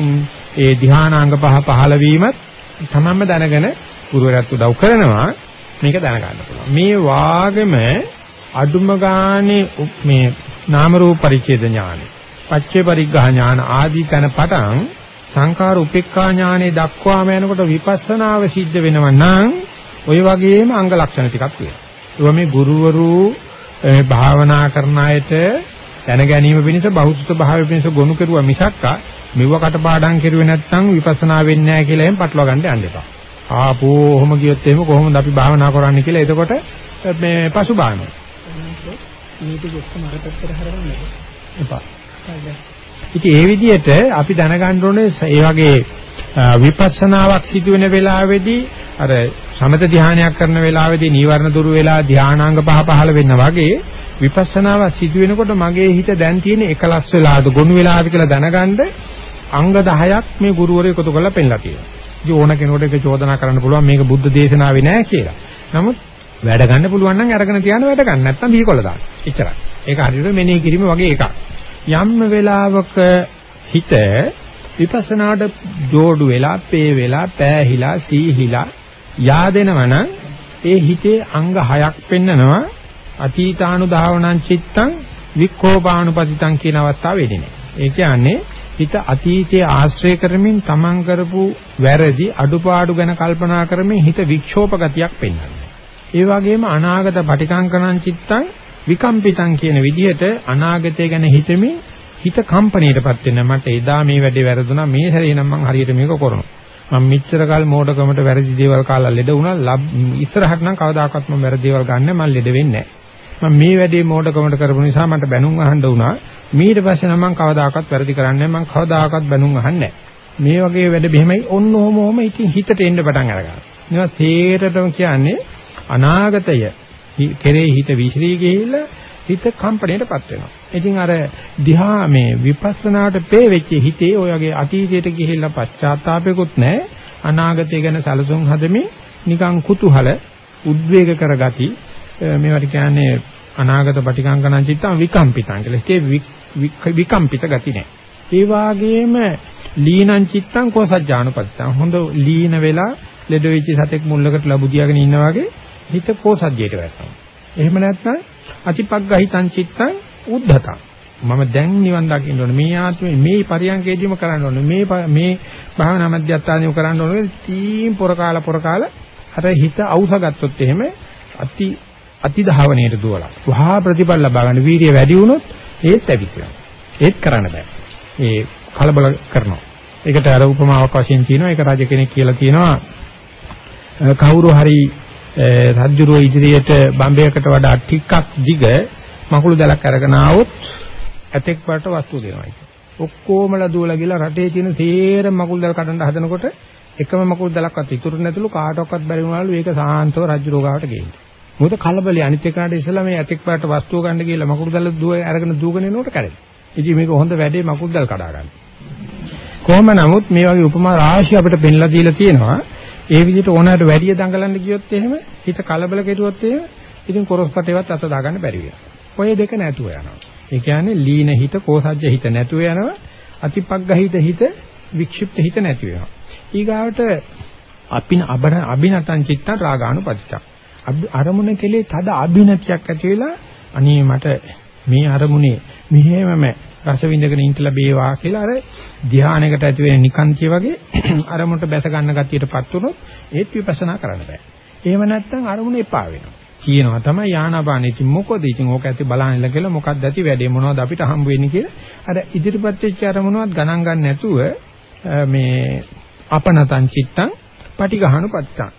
Speaker 1: ඒ ධ්‍යානාංග පහ පහළ වීමත් තමන්ම දැනගෙන ගුරුවරයාත් උදව් කරනවා මේක දැනගන්න පුළුවන්. මේ වාගෙම අදුම ගානේ මේ නාම රූප පරිච්ඡේද ඥානෙ, පච්චේ පරිග්ඝා ඥාන ආදී තන පටන් සංකාර උපේක්ඛා ඥානෙ දක්වාම යනකොට විපස්සනාව සිද්ධ වෙනවා නම් ওই වගේම අංග ලක්ෂණ ටිකක් තියෙනවා. ඒවා මේ ගුරුවරු භාවනා කරන අයට දැන ගැනීම පිණිස බෞද්ධ භාවය පිණිස ගොනු කෙරුවා මිසක්කා මෙව කටපාඩම් කෙරුවේ නැත්නම් විපස්සනා වෙන්නේ නැහැ කියලා එහෙම පටලවා ගන්න යන්න එපා. ආපෝ ඔහොම කියොත් එහෙම කොහොමද අපි භාවනා කරන්නේ කියලා එතකොට මේ පසුබාහනවා.
Speaker 2: මේක ඔක්කොම අර පැත්තට හරවන්නේ.
Speaker 1: එපා. ඉතින් ඒ විදිහට අපි දැනගන්න ඕනේ ඒ වගේ විපස්සනාවක් සිදුවෙන වෙලාවේදී අර සමත ධානයක් කරන වෙලාවේදී නීවරණ දුරු වෙලා ධානාංග පහ පහළ වෙන්න වගේ විපස්සනාව සිදු වෙනකොට මගේ හිත දැන් තියෙන එකලස් වෙලාද ගොනු වෙලාද කියලා දැනගන්න අංග 10ක් මේ ගුරුවරයෙක් එකතු කරලා පෙන්නලා තියෙනවා. ඉතින් ඕන කෙනෙකුට ඒක චෝදනා කරන්න පුළුවන් මේක බුද්ධ දේශනාවේ නෑ කියලා. නමුත් වැඩ ගන්න පුළුවන් නම් අරගෙන තියන වැඩ ගන්න නැත්නම් දීකොල දාන්න. එච්චරයි. ඒක හරියට මෙනෙහි කිරීම වගේ එකක්. යම් වෙලාවක හිත විපස්සනාට جوړු වෙලා, පේ වෙලා, පෑහිලා, සීහිලා yaadෙනවනම් ඒ හිතේ අංග හයක් පෙන්නනවා අතීතානුධාවනං චිත්තං වික්ඛෝපානුපතිතං කියන අවස්ථාව වෙන්නේ නැහැ. ඒ කියන්නේ හිත අතීතයේ ආශ්‍රය කරමින් තමන් කරපු වැරදි අඩුපාඩු ගැන කල්පනා කරමින් හිත වික්ෂෝප ගතියක් පෙන්වනවා. ඒ වගේම අනාගත පටිකංකණං චිත්තං විකම්පිතං කියන විදිහට අනාගතය ගැන හිතෙමින් හිත කම්පණයටපත් වෙන මට එදා මේ වැඩේ වැරදුනා මේ සැරේ නම් මං හරියට මේක කරනවා. මම මෙච්චර කල් මෝඩකමට වැරදි දේවල් කාලා ලෙඩ වුණා. ඉස්සරහට නම් කවදාකවත් මම වැරදි දේවල් ගන්න මම ලෙඩ වෙන්නේ නැහැ. මම මේ වැඩේ මෝඩකමට කරපු නිසා මට බැනුම් අහන්න වුණා. ඊට පස්සේ නම් මම කවදාකවත් වැරදි කරන්නේ නැහැ. මම කවදාකවත් බැනුම් අහන්නේ මේ වගේ වැඩ මෙහෙමයි ඔන්න ඔහම ඔහම ඉතින් හිතට එන්න පටන් අරගන්නවා. මේවා තේරෙටම කියන්නේ අනාගතය කෙරේ හිත විශ්‍රී ගිහිල්ලා හිත කම්පණයටපත් වෙනවා. ඉතින් අර දිහා මේ විපස්සනාට පේ වෙච්ච හිතේ ඔය වගේ අතීතයට ගිහිල්ලා පශ්චාත්තාපයකුත් නැහැ. අනාගතය ගැන සැලසුම් හදමින් නිකන් කුතුහල උද්වේග කරගති මේවට කියන්නේ අනාගත පටිකංකණං චිත්තං විකම්පිතං කියලා. ඒකේ විකම්පිත ගති නැහැ. ඒ වාගේම ලීනං චිත්තං කෝසජ්ජානුපත්තං. හොඳ ලීන වෙලා ලෙඩ වෙච්ච සතෙක් මුල්ලකට ලැබුදියාගෙන ඉන්නා වගේ හිත කෝසජ්ජයට වැටෙනවා. එහෙම නැත්නම් අතිපග්ගහිතං චිත්තං උද්ධතං. මම දැන් නිවන් දකින්න ඕනේ. මේ ආත්මේ මේ පරියන්කේදීම කරන්න ඕනේ. මේ මේ භාවනා මධ්‍යස්ථානියම කරන්න ඕනේ. තීම් පොර කාලා පොර කාලා අර හිත අවුස ගත්තොත් එහෙම අති අතිධාවනයට දුවලා. වහා ප්‍රතිඵල ලබා ගන්න වීර්යය වැඩි වුණොත් ඒත් ඇවිස්සෙනවා. ඒත් කරන්න බෑ. ඒ කලබල කරනවා. ඒකට අර උපමාවක් වශයෙන් කියනවා ඒක රජ කෙනෙක් කියලා කියනවා කවුරු හරි රජ්ජුරුව ඉදිරියට බම්බයකට වඩා ටිකක් දිග මකුළු දැලක් අරගෙන ආවොත් ඇතෙක් වලට වස්තු දෙනවා ඔක්කොමලා දුවලා ගිහලා රටේ තියෙන තේරම මකුළු දැල් කඩන්න හදනකොට එකම මකුළු දැලක්වත් ඉතුරු නැතුළු කාටවත් බැරි වුණාලු ඒක සාහන්තව රජු රෝගාවට ගේන්න. මොකද කලබලයි අනිත් එකාට ඉස්සලා මේ ඇතෙක් වලට වස්තුව ගන්න ගිහලා මකුළු දැල් දුව අරගෙන දුවගෙන එනකොට කැඩෙනවා. ඉතින් මේක හොඳ වැඩේ මකුළු දැල් කඩා ගන්න. කොහොම නමුත් මේ වගේ උපමා රාශිය අපිට පෙන්ලා දීලා තියෙනවා. ඒ විදිහට ඕනෑමට වැඩි දඟලන්න ගියොත් එහෙම හිත කලබල කෙරුවොත් එහෙම ඉතින් කොරස්පටේවත් අත දාගන්න බැරි වෙනවා. ඔය දෙක නැතුව යනවා. ඒ කියන්නේ ලීන හිත, කෝසජ්ජ හිත නැතුව යනවා. අතිපග්ගහිත හිත, වික්ෂිප්ත හිත නැති වෙනවා. ඊගාවට අපින අබන අබිනතං චිත්තං රාගානුපතිතං. අරමුණ කෙලේ තද අභිනතියක් ඇති වෙලා අනේ මට මේ අරමුණේ මෙහෙමම රස විඳගෙන ඉන්න ලැබේවා කියලා අර ධානයකට ඇති වෙන නිකාන්තිය වගේ අරමුණට බැස ගන්න ගතියටපත් වුණොත් ඒත් විපස්සනා කරන්න බෑ. එහෙම නැත්නම් අරමුණ එපා වෙනවා. කියනවා තමයි යානාපාන. ඉතින් මොකද ඉතින් ඕක ඇති බලන්න කියලා මොකක්ද ඇති වැඩේ මොනවද අපිට හම්බ වෙන්නේ කියලා අර ඉදිරිපත් වෙච්ච අරමුණවත් ගණන් ගන්න නැතුව මේ අපනතං චිත්තං පටිඝානුපත්තං.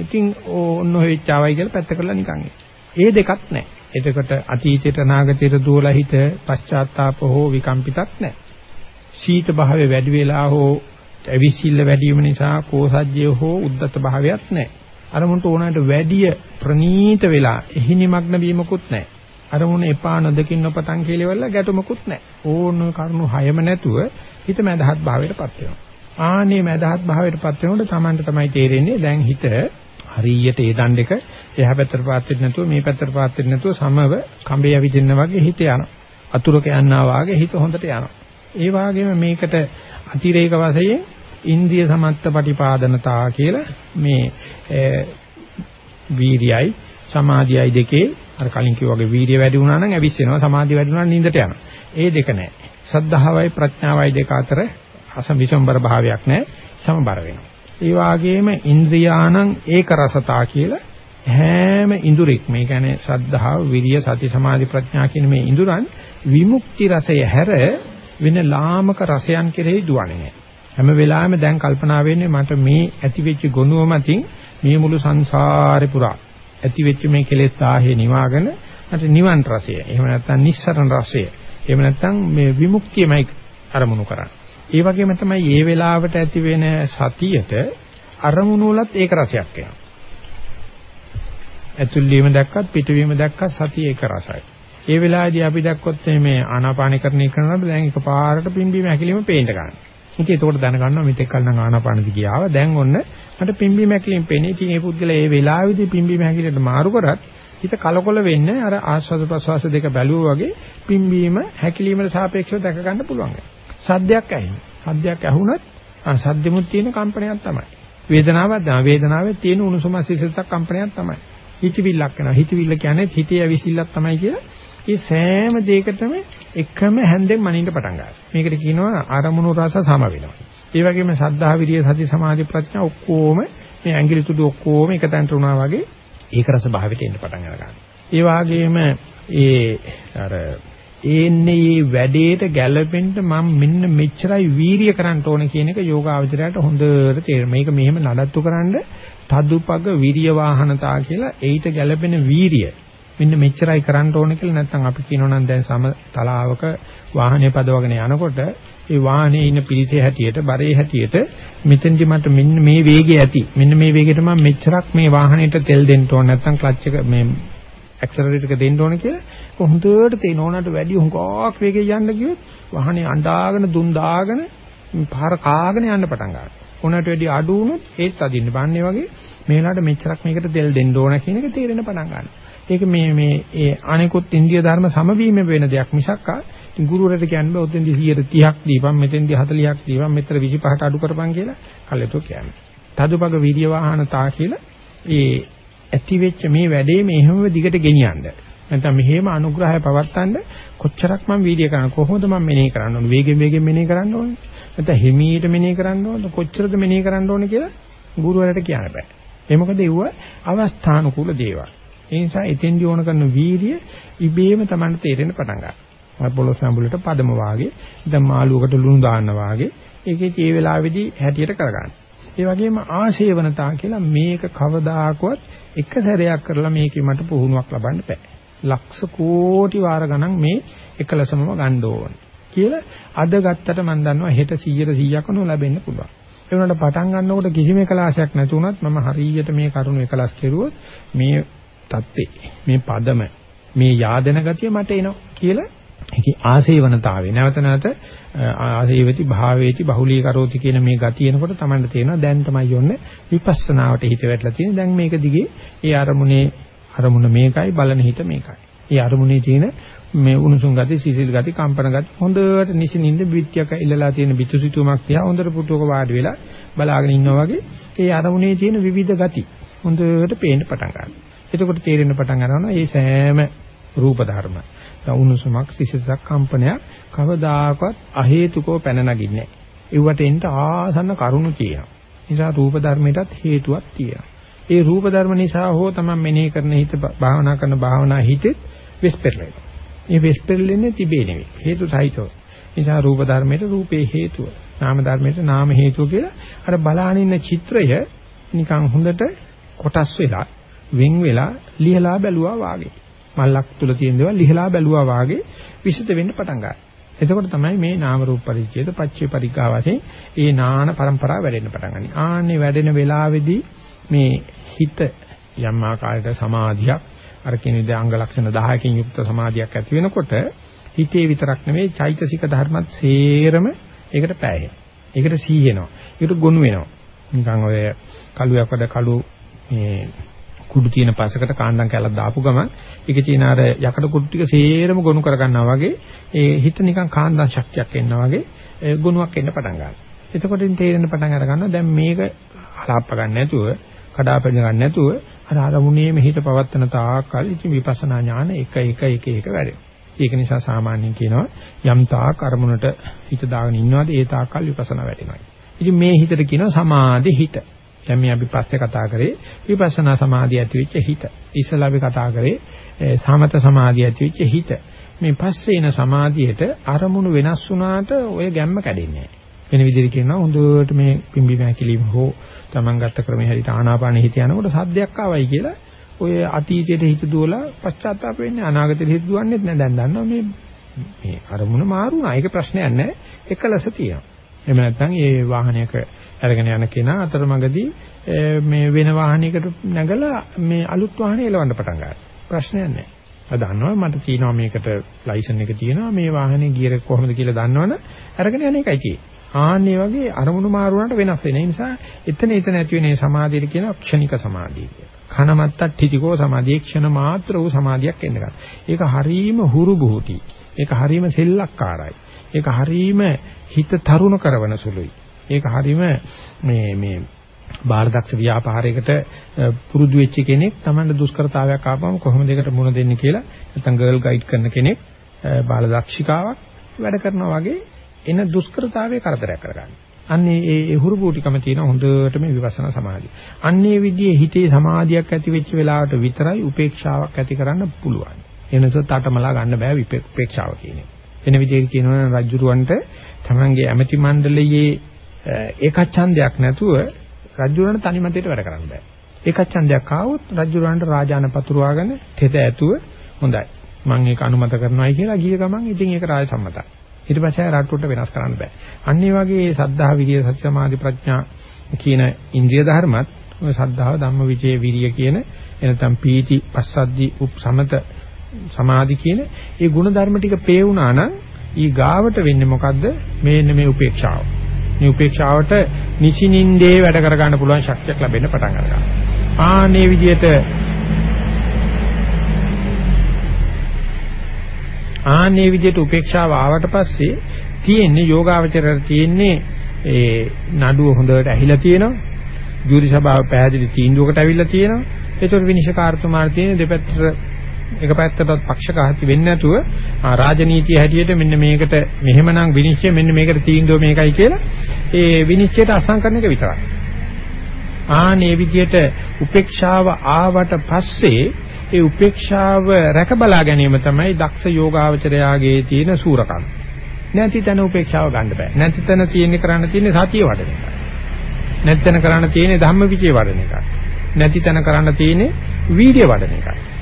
Speaker 1: ඉතින් ඕන්න ඔය වෙච්චාවයි කියලා පැත්ත කරලා නිකන්. ඒ දෙකක් නැහැ. එතකොට අතීතයට අනාගතයට දුවලා හිත පශ්චාත්තාප හෝ විකම්පිතක් නැහැ. සීත භාවය වැඩි වෙලා හෝ ඇවිසිල්ල වැඩි වීම නිසා කෝසජ්ජය හෝ උද්දත භාවයක් නැහැ. අරමුණට ඕනකට වැඩි ප්‍රනීත වෙලා එහි නිමග්න වීමකුත් නැහැ. අරමුණ එපා නොදකින් නොපතන් කියලාවල ගැටුමකුත් නැහැ. ඕන කරුණු හයම නැතුව හිත මදහත් භාවයටපත් වෙනවා. ආනේ මදහත් භාවයටපත් වෙනකොට Tamanට තමයි තේරෙන්නේ දැන් හිත හරියට ඒ දණ්ඩ එක එහා පැත්තට පාත් වෙන්නේ නැතුව මේ පැත්තට පාත් වෙන්නේ නැතුව සමව කඹේ ඇවිදින්න වගේ හිත යනවා. අතුරක යනවා වගේ හිත හොඳට යනවා. ඒ වගේම මේකට අතිරේක වශයෙන් ඉන්ද්‍රිය සමත්ත පටිපාදනතා කියලා මේ වීර්යයි සමාධියයි දෙකේ අර කලින් කිව්වා වගේ වීර්ය වැඩි වුණා නම් ඇවිස්සෙනවා සමාධිය වැඩි වුණා නම් නින්දට යනවා. ඒ දෙක නැහැ. සද්ධාවයි ප්‍රඥාවයි දෙක අතර අසමිසම්බර භාවයක් නැහැ. සමබර වෙනවා. ඒ වගේම ඉන්ද්‍රියාණං ඒක රසතා කියලා හැම ඉඳුරෙක් මේ කියන්නේ ශ්‍රද්ධාව, විරිය, සති, සමාධි, ප්‍රඥා කියන මේ ඉඳුරන් විමුක්ති රසය හැර වෙන ලාමක රසයන් කෙරෙහි දුවන්නේ නැහැ. හැම වෙලාවෙම දැන් කල්පනා වෙන්නේ මට මේ ඇතිවෙච්ච ගොනුව මතින් මේ මුළු සංසාරේ පුරා ඇතිවෙච්ච මේ කෙලෙස් ආහේ නිවාගෙන මට නිවන් රසය. එහෙම නැත්නම් නිස්සරණ රසය. එහෙම නැත්නම් මේ විමුක්තියමයි අරමුණු කරන්නේ. ඒ වගේම තමයි මේ වෙලාවට ඇති වෙන සතියට අරමුණු වලත් ඒක රසයක් එනවා. ඇතුල් වීම දැක්කත් පිටවීම දැක්කත් සතිය ඒක රසයි. ඒ වෙලාවේදී අපි දැක්කොත් මේ ආනාපානීකරණය කරනකොට දැන් එකපාරට පිම්බීම හැකිලිම පේන්න ගන්නවා. ඉතින් ඒකෝට දැනගන්නවා මෙතෙක් කල නම් ආනාපානදි ගියාව. දැන් ඔන්න මට පිම්බීම හැකිලිම පේන්නේ. ඉතින් මේ පුද්ගලයා මේ වෙලාවේදී පිම්බීම හැකිලිට මාරු කරත් හිත කලකොල වෙන්නේ අර ආස්වාද ප්‍රසවාස දෙක බැලුවා වගේ පිම්බීම හැකිලීමට සාපේක්ෂව දැක ගන්න පුළුවන්. සද්දයක් ඇහෙනවා. සද්දයක් ඇහුණත් සද්දෙමුත් තියෙන කම්පනයක් තමයි. වේදනාවක් දැන වේදනාවේ තියෙන උණුසුම සිසිලසක් කම්පනයක් තමයි. හිතවිල්ලක් වෙනවා. හිතවිල්ල කියන්නේ හිතේ ඇවිසිල්ලක් තමයි කියලා. ඒ සෑම දෙයකටම එකම හැන්දෙන් මනින්න පටන් ගන්නවා. මේකට කියනවා ආරමුණු රස සම වෙනවා. ඒ වගේම සද්ධා විරිය සති සමාධි ප්‍රඥා ඔක්කොම මේ ඇඟිලි තුඩු ඔක්කොම එක තැනට වුණා වගේ ඒක රස භාවයට එන්න පටන් ගන්නවා. ඒ වගේම ඒ අර ඒන්නේ මේ වැඩේට ගැළපෙන්න මම මෙන්න මෙච්චරයි වීරිය කරන්න ඕන කියන එක යෝගාවචරයට හොඳට තේරෙනවා. මේක මෙහෙම නඩත්තු කරන්න තදුපග විරිය වාහනතා කියලා ඒිට ගැළපෙන වීරිය. මෙන්න මෙච්චරයි කරන්න ඕන කියලා නැත්නම් අපි කියනවා නම් දැන් සම තලාවක වාහනේ පදවගෙන යනකොට ඒ වාහනේ ඉන්න පිරිසේ හැටියට බරේ හැටියට මෙතෙන්දි මට මෙන්න මේ වේගය ඇති. මෙන්න මේ වේගයට මම මෙච්චරක් මේ වාහනේට තෙල් දෙන්න ඕන නැත්නම් ක්ලච් එක මේ ඇක්සලරේටර් එක දෙන්න ඕන කියලා හොඳට තේන ඕනට වැඩි හුඟක් වේගෙන් යන්න කිව්වොත් වාහනේ අඬාගෙන දුම් දාගෙන පාර කාගෙන යන්න පටන් ගන්නවා. ඕනට වැඩි අඩු වුණොත් ඒත් අදින්න බන්නේ වගේ මේලාට මෙච්චරක් මේකට තෙල් දෙන්න ඕන කියන එක තේරෙන පටන් ගන්නවා. ඒක මේ මේ ඒ අනිකුත් ඉන්දිය ධර්ම සමවීම වෙන දෙයක් මිසක් ගුරුවරට කියන්නේ ඔතෙන්දි 130ක් දීපන් මෙතෙන්දි 40ක් දීපන් මෙතන 25ට අඩු කරපන් කියලා කල්යතෝ කියන්නේ. තදුපග වීර්ය වාහන තා කියලා ඒ ඇති වෙච්ච මේ වැඩේ මෙහෙම දිගට ගෙනියන්න. නැත්නම් මෙහෙම අනුග්‍රහය පවත්තන්න කොච්චරක් මම වීර්ය කරන්න කොහොමද මම මෙනෙහි කරන්න ඕනේ? වේගෙන් වේගෙන් මෙනෙහි කරන්න ඕනේ. නැත්නම් හිමීට මෙනෙහි කරන්න ඕනේ. කොච්චරද මෙනෙහි කරන්න ඕනේ කියලා ගුරුවරට කියන්න බෑ. ඒ මොකද ඒව අවස්ථානුකූල දේවල්. ඒ නිසා එතෙන්දි ඕන කරන වීර්ය ඉබේම Tamanට තේරෙන්න පටන් ගන්නවා. පොළොස් සම්බුලට පදම වාගේ, දැන් මාළුවකට ලුණු දාන්න වාගේ ඒකේ ඒ වෙලාවේදී හැටියට කරගන්න. ඒ වගේම ආශේවනතා කියලා මේක කවදාකවත් එක සැරයක් කරලා මේකේ මට පුහුණුවක් ලබන්න බෑ. ලක්ෂ කෝටි වාර ගණන් මේ එකලසමම ගන්න ඕන. කියලා අද ගත්තට මම දන්නවා හෙට 100 100ක් වුණා ලැබෙන්න පුළුවන්. ඒ වුණාට පටන් ගන්නකොට කිසිම එකලාශයක් නැති වුණත් මම හරියට මේ කරුණු එකලස් කෙරුවොත් මේ தත්ත්වේ මේ පදම මේ යාදන ගතිය මට එනවා කියලා ඒකේ ආසේවනතාවේ නැවත නැවත ආසේවති භාවේති බහුලී කරෝති කියන මේ ගතිය එනකොට තමයි තේරෙනවා දැන් තමයි යොන්නේ විපස්සනාවට හිත වැටලා තියෙන දැන් මේක දිගේ ඒ අරමුණේ අරමුණ මේකයි බලන හිත මේකයි. ඒ අරමුණේ තියෙන මේ උණුසුම් ගති, සිසිල් ගති, කම්පන ගති හොඳට නිසින්ින්ද පිටියක ඉල්ලලා තියෙන පිටුසිතුමක් තියා හොඳට පුටුවක වාඩි වෙලා බලාගෙන ඉන්නවා වගේ ඒ අරමුණේ තියෙන විවිධ ගති හොඳට පේන්න පටන් ගන්නවා. එතකොට තේරෙන්න පටන් ගන්නවා මේ සෑම රූප ධර්ම. උණුසුමක්, සිසිලක්, කම්පනයක් කවදාකවත් අහේතුකව පැන නගින්නේ නැහැ. ඒවට එන්න ආසන්න කරුණු තියෙනවා. නිසා රූප ධර්මයටත් හේතුවක් තියෙනවා. ඒ රූප ධර්ම නිසා හෝ තමයි මෙනෙහි කරන හිත භාවනා කරන භාවනා හිතෙත් වෙස්පෙරලෙනවා. මේ වෙස්පෙරලෙන්නේ තිබේ නෙවෙයි. හේතු සහිතව. නිසා රූප ධර්මයට රූපේ හේතුව. නාම ධර්මයට නාම හේතුව කියලා අර බලාගෙන ඉන්න චිත්‍රය නිකන් හොඳට කොටස් වෙලා වෙන් වෙලා ලියලා බැලුවා වාගේ. මල්ලක් තුල තියෙන දේවල් ලිහලා බැලුවා වාගේ විසිත වෙන්න පටන් ගන්නවා. එතකොට තමයි මේ නාම රූප පරිච්ඡේද පච්චේ පරිග්ගා වශයෙන් ඒ නාන પરම්පරාව වැඩෙන්න පටන් ගන්නේ. ආන්නේ වැඩෙන වෙලාවේදී මේ හිත යම් ආකාරයක සමාධියක් අර කියන විදිහ අංග ලක්ෂණ 10කින් යුක්ත සමාධියක් ඇති වෙනකොට හිතේ විතරක් නෙවෙයි චෛතසික ධර්මත් සේරම ඒකට පෑහෙනවා. ඒකට සීහෙනවා. ඒකට ගොනු වෙනවා. නිකන් ඔය කළුවක් වඩ කළු මේ කුඩු තියෙන පසකට කාණ්ඩම් කැලක් දාපු ගමන් ඒකේ තියෙන අර යකඩ කුඩු ටික සේරම ගොනු කරගන්නවා වගේ ඒ හිත නිකන් කාණ්ඩම් ශක්තියක් එනවා වගේ ගුණයක් එන්න පටන් ගන්නවා. එතකොට තේරෙන්න පටන් අර ගන්නවා දැන් මේක හලාප්ප ගන්න නැතුව කඩාපැන ගන්න නැතුව අර අරමුණේ මෙහිත පවත්තන තාක්කල් ඉති විපස්සනා ඥාන එක එක එක එක වැඩේ. ඒක නිසා සාමාන්‍යයෙන් කියනවා යම් තාක් අරමුණට හිත දාගෙන ඉන්නවාද ඒ තාක්කල් විපස්සනා වැඩෙනවා. ඉතින් මේ හිතට කියනවා සමාධි හිත. දැන් මේ අපි පස්සේ කතා කරේ විපස්සනා සමාධිය ඇති වෙච්ච හිත. ඉස්සලා අපි කතා කරේ සමත සමාධිය ඇති වෙච්ච හිත. මේ පස්සේ එන සමාධියට අරමුණු වෙනස් වුණාට ඔය ගැම්ම කැඩෙන්නේ නැහැ. වෙන විදිහට කියනවා හොඳට මේ පිම්බි මෑකිලිම හෝ Taman ගත්ත ක්‍රමයේ හැටියට ආනාපානෙ හිත යනකොට සද්දයක් ආවයි කියලා ඔය අතීතයට හිත දුවලා පශ්චාත්තාප වෙන්නේ අනාගතයට හිත දුවන්නේත් නැහැ. දැන් දන්නවා මේ මේ අරමුණ මාරු වුණා. ඒක ප්‍රශ්නයක් නැහැ. එකලස තියෙනවා. එහෙම නැත්නම් ඒ වාහනයක අරගෙන යන කෙනා අතරමඟදී මේ වෙන වාහනයකට නැගලා මේ අලුත් වාහනේ එලවන්න පටන් ගන්නවා. ප්‍රශ්නයක් නැහැ. මම දන්නවා මට තියෙනවා මේකට ලයිසන් එක තියෙනවා මේ වාහනේ ගියර කොහොමද කියලා දන්නවනේ අරගෙන යන එකයි තියෙන්නේ. ආන්නේ වගේ අරමුණු මාරුවනට වෙනස් වෙන නිසා එතන එතන ඇති වෙන සමාධියට කියනවා ක්ෂණික සමාධිය කියලා. කනමත්තක් ඨිතිකෝ සමාධිය ක්ෂණ මාත්‍ර වූ සමාධියක් එන්න ගන්න. ඒක හරීම හුරු බුහුටි. ඒක හරීම සෙල්ලක්කාරයි. ඒක හරීම හිත තරුණ කරවන සුළුයි. ඒක හරීම මේ මේ බාහිරදක්ෂ ව්‍යාපාරයකට පුරුදු වෙච්ච කෙනෙක් Tamanne දුෂ්කරතාවයක් ආපම කොහොමද ඒකට මුණ දෙන්නේ කියලා නැත්නම් ගර්ල් ගයිඩ් කරන කෙනෙක් බාලදක්ෂිකාවක් වැඩ කරනවා වගේ එන දුෂ්කරතාවයේ කරදරයක් කරගන්න. අන්නේ ඒ ඒ හුරු බූටිකම තියෙන හොඳට මේ විපස්සනා සමාධිය. අන්නේ විදිහේ හිතේ සමාධියක් ඇති වෙච්ච වෙලාවට විතරයි උපේක්ෂාවක් ඇති කරන්න පුළුවන්. එනස තටමලා ගන්න බෑ උපේක්ෂාව කියන්නේ. වෙන විදිහට කියනවා නම් රජුරවන්ට තමන්ගේ ඇමති මණ්ඩලයේ ඒකච්ඡන්දයක් නැතුව රජුරවන්ට තනිමතේට වැඩ කරන්න බෑ. ඒකච්ඡන්දයක් ආවොත් රජුරවන්ට රාජාන පතුරවාගෙන තෙත ඇතුව හොඳයි. මම ඒක අනුමත කරනවායි කියලා ගිය ගමන් ඉතින් ඒක රාජ සම්මතයි. ඊට පස්සේ රටුට වෙනස් කරන්න බෑ. අන්න ඒ වගේ සද්ධා විරිය සති සමාධි ප්‍රඥා කියන ඉන්ද්‍රිය ධර්මත් ඔය සද්ධාව ධම්ම විජේ විරිය කියන එනතම් පීති පස්සද්දි උප් සමත සමාධි කියන ඒ ගුණ ධර්ම ටික පේ වුණා නම් ඊ ගාවට වෙන්නේ මොකද්ද මේන්න මේ උපේක්ෂාව. මේ උපේක්ෂාවට නිසිනින්දේ වැඩ කර ගන්න පුළුවන් ශක්තියක් ලැබෙන්න පටන් ගන්නවා. ආනේ විදිහට ආන්නේ විදිහට උපේක්ෂාව ආවට පස්සේ තියෙන්නේ යෝගාවචරයට තියෙන්නේ ඒ නඩුව හොඳට ඇහිලා තියෙනවා. ජූරි සභාව පැහැදිලි තීන්දුවකට ඇවිල්ලා තියෙනවා. ඒතකොට විනිශ්චයකාරතුමාට තියෙන දෙපැත්තට එක පැත්තටත් පක්ෂඝාතී වෙන්නේ නැතුව රාජනීතිය හැටියට මෙන්න මේකට මෙහෙමනම් විනිශ්චය මෙන්න මේකට තීන්දුව මේකයි කියලා ඒ විනිශ්චයට අසං කරන එක විතරයි. ආනේ විදිහට උපේක්ෂාව ආවට පස්සේ ඒ උපේක්ෂාව රැක බලා ගැනීම තමයි දක්ෂ යෝගාවචරයාගේ තියෙන සූරකම්. නැති තැන උපේක්ෂාව ගන්න බෑ. නැති තැන තියෙන්නේ කරන්න තියෙන්නේ සතිය වඩන එක. නැත්නම් කරන්න තියෙන්නේ ධම්මවිචේ වඩන එකයි. නැති තැන කරන්න තියෙන්නේ වීර්ය වඩන එකයි.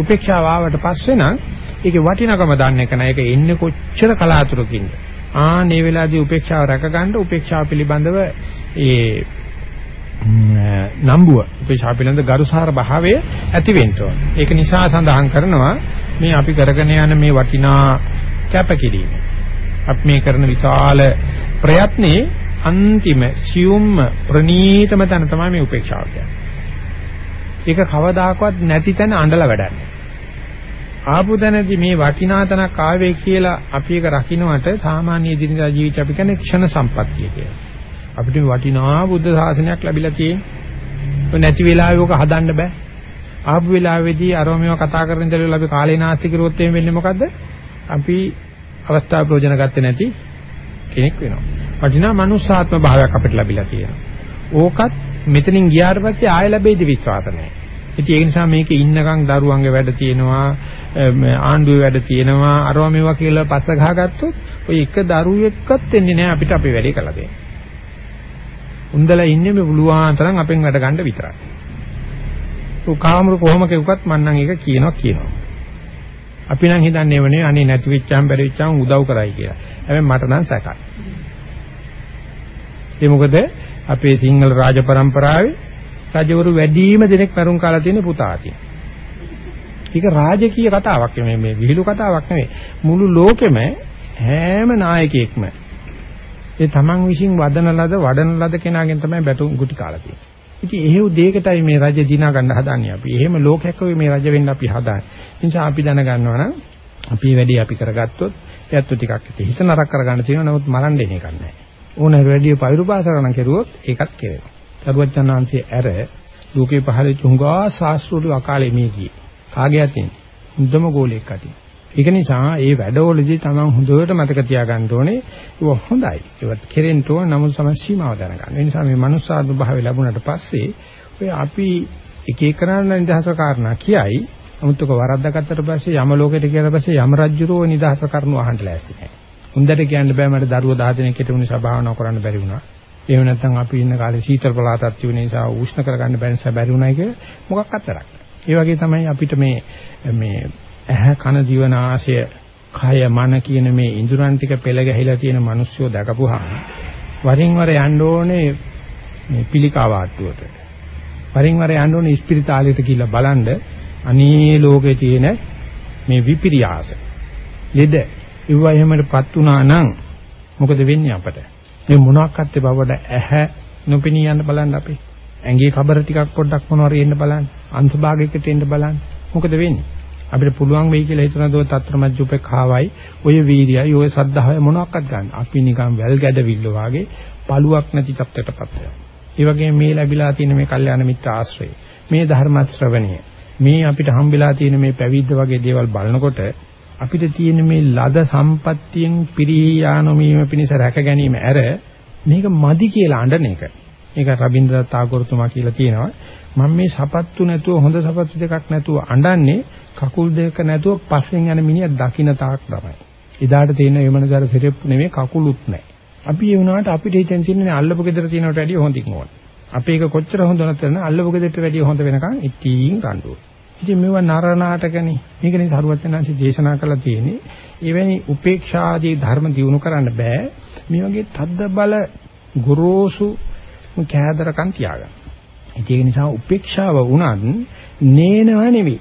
Speaker 1: උපේක්ෂාව ආවට පස්සේ නම් ඒකේ වටිනකම දන්නේ නැහැ. ඒක එන්නේ කොච්චර කලාතුරකින්ද. ආ මේ වෙලාවේදී උපේක්ෂාව රැකගන්න උපේක්ෂාව පිළිබඳව ඒ නම්බුව උපේක්ෂාව පිළිබඳ ගරුසාර භාවය ඇති වෙන්න ඕන. ඒක නිසා සඳහන් කරනවා මේ අපි කරගෙන යන මේ වටිනා කැපකිරීම. අපි මේ කරන විශාල ප්‍රයත්නයේ අන්තිම සියුම් ප්‍රනීතම තැන තමයි මේ උපේක්ෂාව කියන්නේ. ඒක කවදාකවත් නැති තැන අඬලා වැඩන්නේ. ආපු තැනදී මේ වටිනා තැනක් ආවේ කියලා අපි ඒක රකින්නට සාමාන්‍ය දිනදා ජීවිතය අපි කියන්නේ ක්ෂණ සම්පත්තිය කියලා. අපිට වටිනා බුද්ධ ශාසනයක් ලැබිලා තියෙන්නේ. නැති වෙලාවෙ ඔක හදන්න බෑ. ආපු වෙලාවේදී අරව මේව කතා කරන ඉඳලා අපි කාලේ නාස්ති කරුවොත් එම් වෙන්නේ මොකද්ද? අපි අවස්ථාව ප්‍රයෝජන ගත්තේ නැති කෙනෙක් වෙනවා. වටිනා මනුස්සාත්ම භාවයක් අපිට ලැබිලා තියෙනවා. ඕකත් මෙතනින් ගියාට පස්සේ ආය ලැබෙයිද විශ්වාස නැහැ. ඉතින් ඒ නිසා මේකේ ඉන්නකම් දරුවන්ගේ වැඩ තියෙනවා ආණ්ඩුවේ වැඩ තියෙනවා අරවා මේවා කියලා පස්ස ගහගත්තොත් ඔය එක දරුවෙක්වත් එන්නේ නැහැ අපිට අපේ වැඩේ කළා දෙන්න. උන්දලා ඉන්නේ මේ පුළුවන් තරම් අපෙන් වැඩ ගන්න විතරයි. ඔය කාමරු කොහොම කෙවුවත් මම නම් ඒක කියනවා කියනවා. අපි නම් හිතන්නේ වනේ අනේ නැති වෙච්චාම බැරි වෙච්චාම උදව් කරයි කියලා. හැබැයි මට නම් සැකයි. ඒ මොකද අපේ සිංහල රාජ પરම්පරාවේ රජවරු වැඩිම දෙනෙක් මරුන් කාලා තියෙන පුතා අතින්. ඒක රාජකීය කතාවක් මේ මේ විහිළු කතාවක් නෙවෙයි. මුළු ලෝකෙම හැම නායකයෙක්ම ඒ තමන් විසින් වදන ලද වඩන ලද කෙනාගෙන් තමයි බැටුම් ගුටි කාලා තියෙන්නේ. ඉතින් එහෙව් දෙයකටයි මේ රජ දිනා ගන්න හදන්නේ අපි. එහෙම ලෝකයක් ඔය මේ රජ වෙන්න අපි හදාන්නේ. ඒ නිසා අපි දැනගන්නවා නම් අපි වැඩි අපි කරගත්තොත් එයත් ටිකක් හිත නරක කරගන්න තියෙනවා. නමුත් මරන්න එන එකක් නැහැ. ඕනෑර වැඩි පෛරුපාසකරණ කෙරුවොත් ඒකත් කෙරෙනවා. සරුවචනාංශයේ ඇර ලෝකේ පහළ චුංගා ශාස්ත්‍රවල අකාලේ මේ ගියේ. කාගේ අතින්? මුදම ගෝලයක් අතින්. ඒක නිසා ඒ වැඩවලදී තමන් හොඳට මතක තියාගන්න ඕනේ ඒක හොඳයි. ඒවත් කෙරෙන්න ඕන නමුත් සම සීමාව දැනගන්න. ඒ නිසා මේ මනුස්සාත්ම භාවය ලැබුණාට පස්සේ ඔය අපි එක එක කරන්න නිදහස කාරණා කියයි. නමුත් ඔක වරද්දාගත්තට පස්සේ යම ලෝකෙට ගියාට පස්සේ යම රජුරෝ නිදහස කරනු අහන්න ලෑස්ති නැහැ. හොඳට කියන්න බෑ මට දරුවෝ 10 දෙනෙක් හිටු නිසා භාවනා කරන්න බැරි වුණා. එහෙම නැත්නම් අපි ඉන්න කාලේ සීතල පළාතක් තිබුණ නිසා උෂ්ණ කරගන්න බැරි නිසා බැරි වුණයි කියලා මොකක් අතරක්. ඒ වගේ තමයි අපිට මේ මේ ඇහ කන දිව නාසය කය මන කියන මේ ඉඳුරන් ටික පෙළ ගැහිලා තියෙන මිනිස්සුયો දැකපුවාම වරින් වර යන්න ඕනේ මේ පිළිකාව ආට්ටුවට. වරින් වර යන්න ඕනේ ස්පිරිතාලයට කියලා බලන්න අනේ ලෝකේ තියෙන මේ විපිරියාස. ලෙඩ ඉව එහෙමටපත් වුණා නම් මොකද වෙන්නේ අපට? මේ මොනවාක්වත් බවට ඇහැ නොපෙනී යන්න බලන්න අපි. ඇඟේ කබර ටිකක් පොඩ්ඩක් මොනවාරි එන්න බලන්න. අංශභාගයකට එන්න බලන්න. මොකද වෙන්නේ? අපිට පුළුවන් වෙයි කියලා හිතන දෝ తත්‍රමජ්ජ උපේක්ඛාවයි ඔය වීර්යයි ඔය සද්ධාවයි මොනවාක්වත් ගන්න. අපි නිකන් වැල් ගැඩවිල්ල වාගේ පළුවක් නැති තත්ත්වයටපත් වෙනවා. ඒ වගේම මේ ලැබිලා තියෙන මේ කල්යාණ මිත්‍ර ආශ්‍රය, මේ ධර්ම ශ්‍රවණය, මේ අපිට හම්බෙලා තියෙන මේ පැවිද්ද වගේ දේවල් බලනකොට අපිට තියෙන මේ ලද සම්පත්තියෙන් පිරියානොමීම පිණිස රැක ගැනීම ඇර මේක මදි කියලා අඬන එක. ඒක රබින්ද්‍රනාත් tagore කියලා තියෙනවා. මම මේ සපත්තු නැතුව හොඳ සපත්තු දෙකක් නැතුව අඬන්නේ කකුල් දෙක නැතුව පස්සෙන් යන මිනිහා දකින්න තාක් තමයි. එදාට තියෙන ඒ මනසාර සිරෙප්පු නෙමෙයි කකුලුත් නැහැ. අපි ඒ වුණාට අපිට හිතෙන් තියෙන්නේ අල්ලපු ගෙදර තියෙනවට වැඩිය හොඳින් ඕන. අපි ඒක කොච්චර හොඳ නැත්නම් අල්ලපු ගෙදරට වැඩිය හොඳ වෙනකන් ඉතින් රණ්ඩුව. ඉතින් මේව නරනාටකනේ. මේකනේ සරුවචනන්සි දේශනා කළා තියෙන්නේ. එවැනි උපේක්ෂාදී ධර්ම දිනු කරන්න බෑ. මේ වගේ තද්ද බල ගොරෝසු කෑදරකම් තියාගන්න. ඒක නිසා උපේක්ෂාව වුණත් නේනව නෙවෙයි.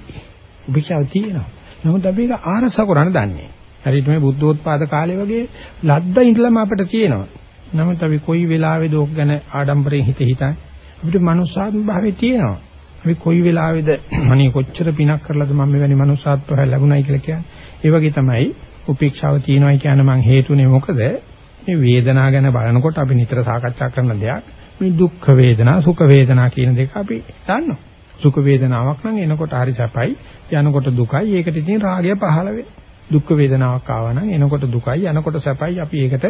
Speaker 1: උපේක්ෂාව තියෙනවා. නමුත් අපි ඒක ආරස කරන්න දන්නේ. හරියට මේ බුද්ධෝත්පාද කාලේ වගේ ලද්දා ඉඳලම අපිට තියෙනවා. නමුත් අපි කොයි වෙලාවෙද ඕක ගැන ආඩම්බරයෙන් හිත හිතන්නේ. අපිට මනුස්සාත්ම භාවයේ තියෙනවා. අපි කොයි වෙලාවේද අනේ කොච්චර පිනක් කරලාද මම මෙවැනි මනුස්සාත්ව ලැබුණයි කියලා කියන්නේ. ඒ වගේ තමයි උපේක්ෂාව තියෙනවායි කියන මං හේතුනේ මොකද මේ වේදනාව ගැන බලනකොට අපි නිතර සාකච්ඡා කරන දෙයක් මේ දුක්ඛ වේදනා සුඛ වේදනා කියන දෙක අපි දන්නවා. සුඛ වේදනාවක් නම් එනකොට හරි සැපයි යනකොට දුකයි ඒකට ඉතින් රාගය පහළ වෙනවා. දුක්ඛ වේදනාවක් ආවා නම් එනකොට දුකයි යනකොට සැපයි අපි ඒකට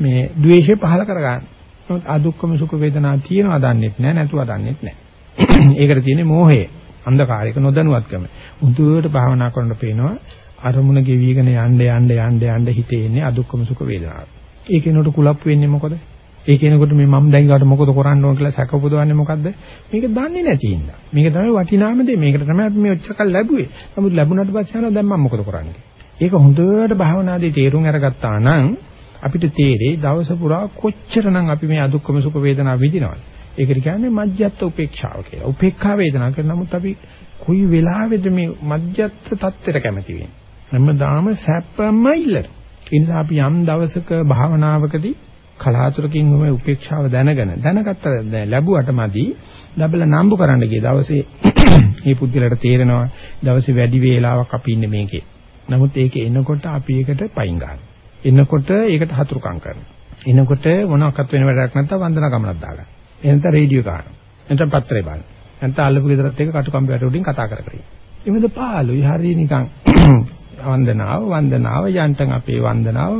Speaker 1: මේ ද්වේෂය පහළ කරගන්න. නමුත් අදුක්කම සුඛ වේදනා තියෙනවා දන්නෙත් නැහැ නැතුව දන්නෙත් නැහැ. ඒකට තියෙන්නේ මෝහය. අන්ධකාරයක නොදැනුවත්කම. මුදුවට භාවනා කරනකොට පේනවා අරමුණ ගෙවිගෙන යන්න යන්න යන්න යන්න හිතේ ඉන්නේ අදුක්කම සුඛ වේදනාව. ඒකේනොට කුලප් වෙන්නේ මොකද? ඒ කෙනෙකුට මේ මම දැන් ගාට මොකද කරන්න ඕන කියලා සැක උපදවන්නේ මොකද්ද? මේක දන්නේ නැති ඉන්න. මේක තමයි වටිනාම දේ. මේකට තමයි අපි මේ ඔච්චරකල් ලැබුවේ. නමුත් ලැබුණාට පස්සේ අහනවා දැන් මම මොකද කරන්නේ? ඒක හොඳට භාවනාදී තේරුම් අරගත්තා නම් අපිට තේරෙයි දවස පුරා කොච්චරනම් අපි මේ අදුක්කම සුඛ වේදනා විඳිනවද? ඒකට කියන්නේ මජ්ජත් උපේක්ෂාව කියලා. උපේක්ඛා වේදනා කරන නමුත් අපි කොයි වෙලාවෙද මේ මජ්ජත් තත්ත්වයට කැමති වෙන්නේ? හැමදාම සැපම ඉල්ලන. ඒ නිසා අපි යම් දවසක භාවනාවකදී කලාතුරකින් මේ උපේක්ෂාව දැනගෙන දැනගත්ත ලැබුවට මදි ලැබලා නම්බු කරන්න ගිය දවසේ මේ පුද්ගලයාට තේරෙනවා දවසේ වැඩි වේලාවක් අපි ඉන්නේ මේකේ. නමුත් ඒකේ එනකොට අපි ඒකට පයින් ගන්නවා. එනකොට ඒකට හතුරුකම් කරනවා. එනකොට මොනවාක්වත් වෙන වැඩක් නැත්නම් වන්දනා ගමනක් දාගන්න. එහෙනම් රේඩියෝ ගන්නවා. නැත්නම් පත්‍රේ බලන්න. නැත්නම් අල්ලපු ගෙදරත් එක්ක කටුකම්බි වැට උඩින් කතා කර කර ඉන්න. එමෙද පාළුයි හරිය නිකන් වන්දනාව වන්දනාව යන්ටන් අපේ වන්දනාව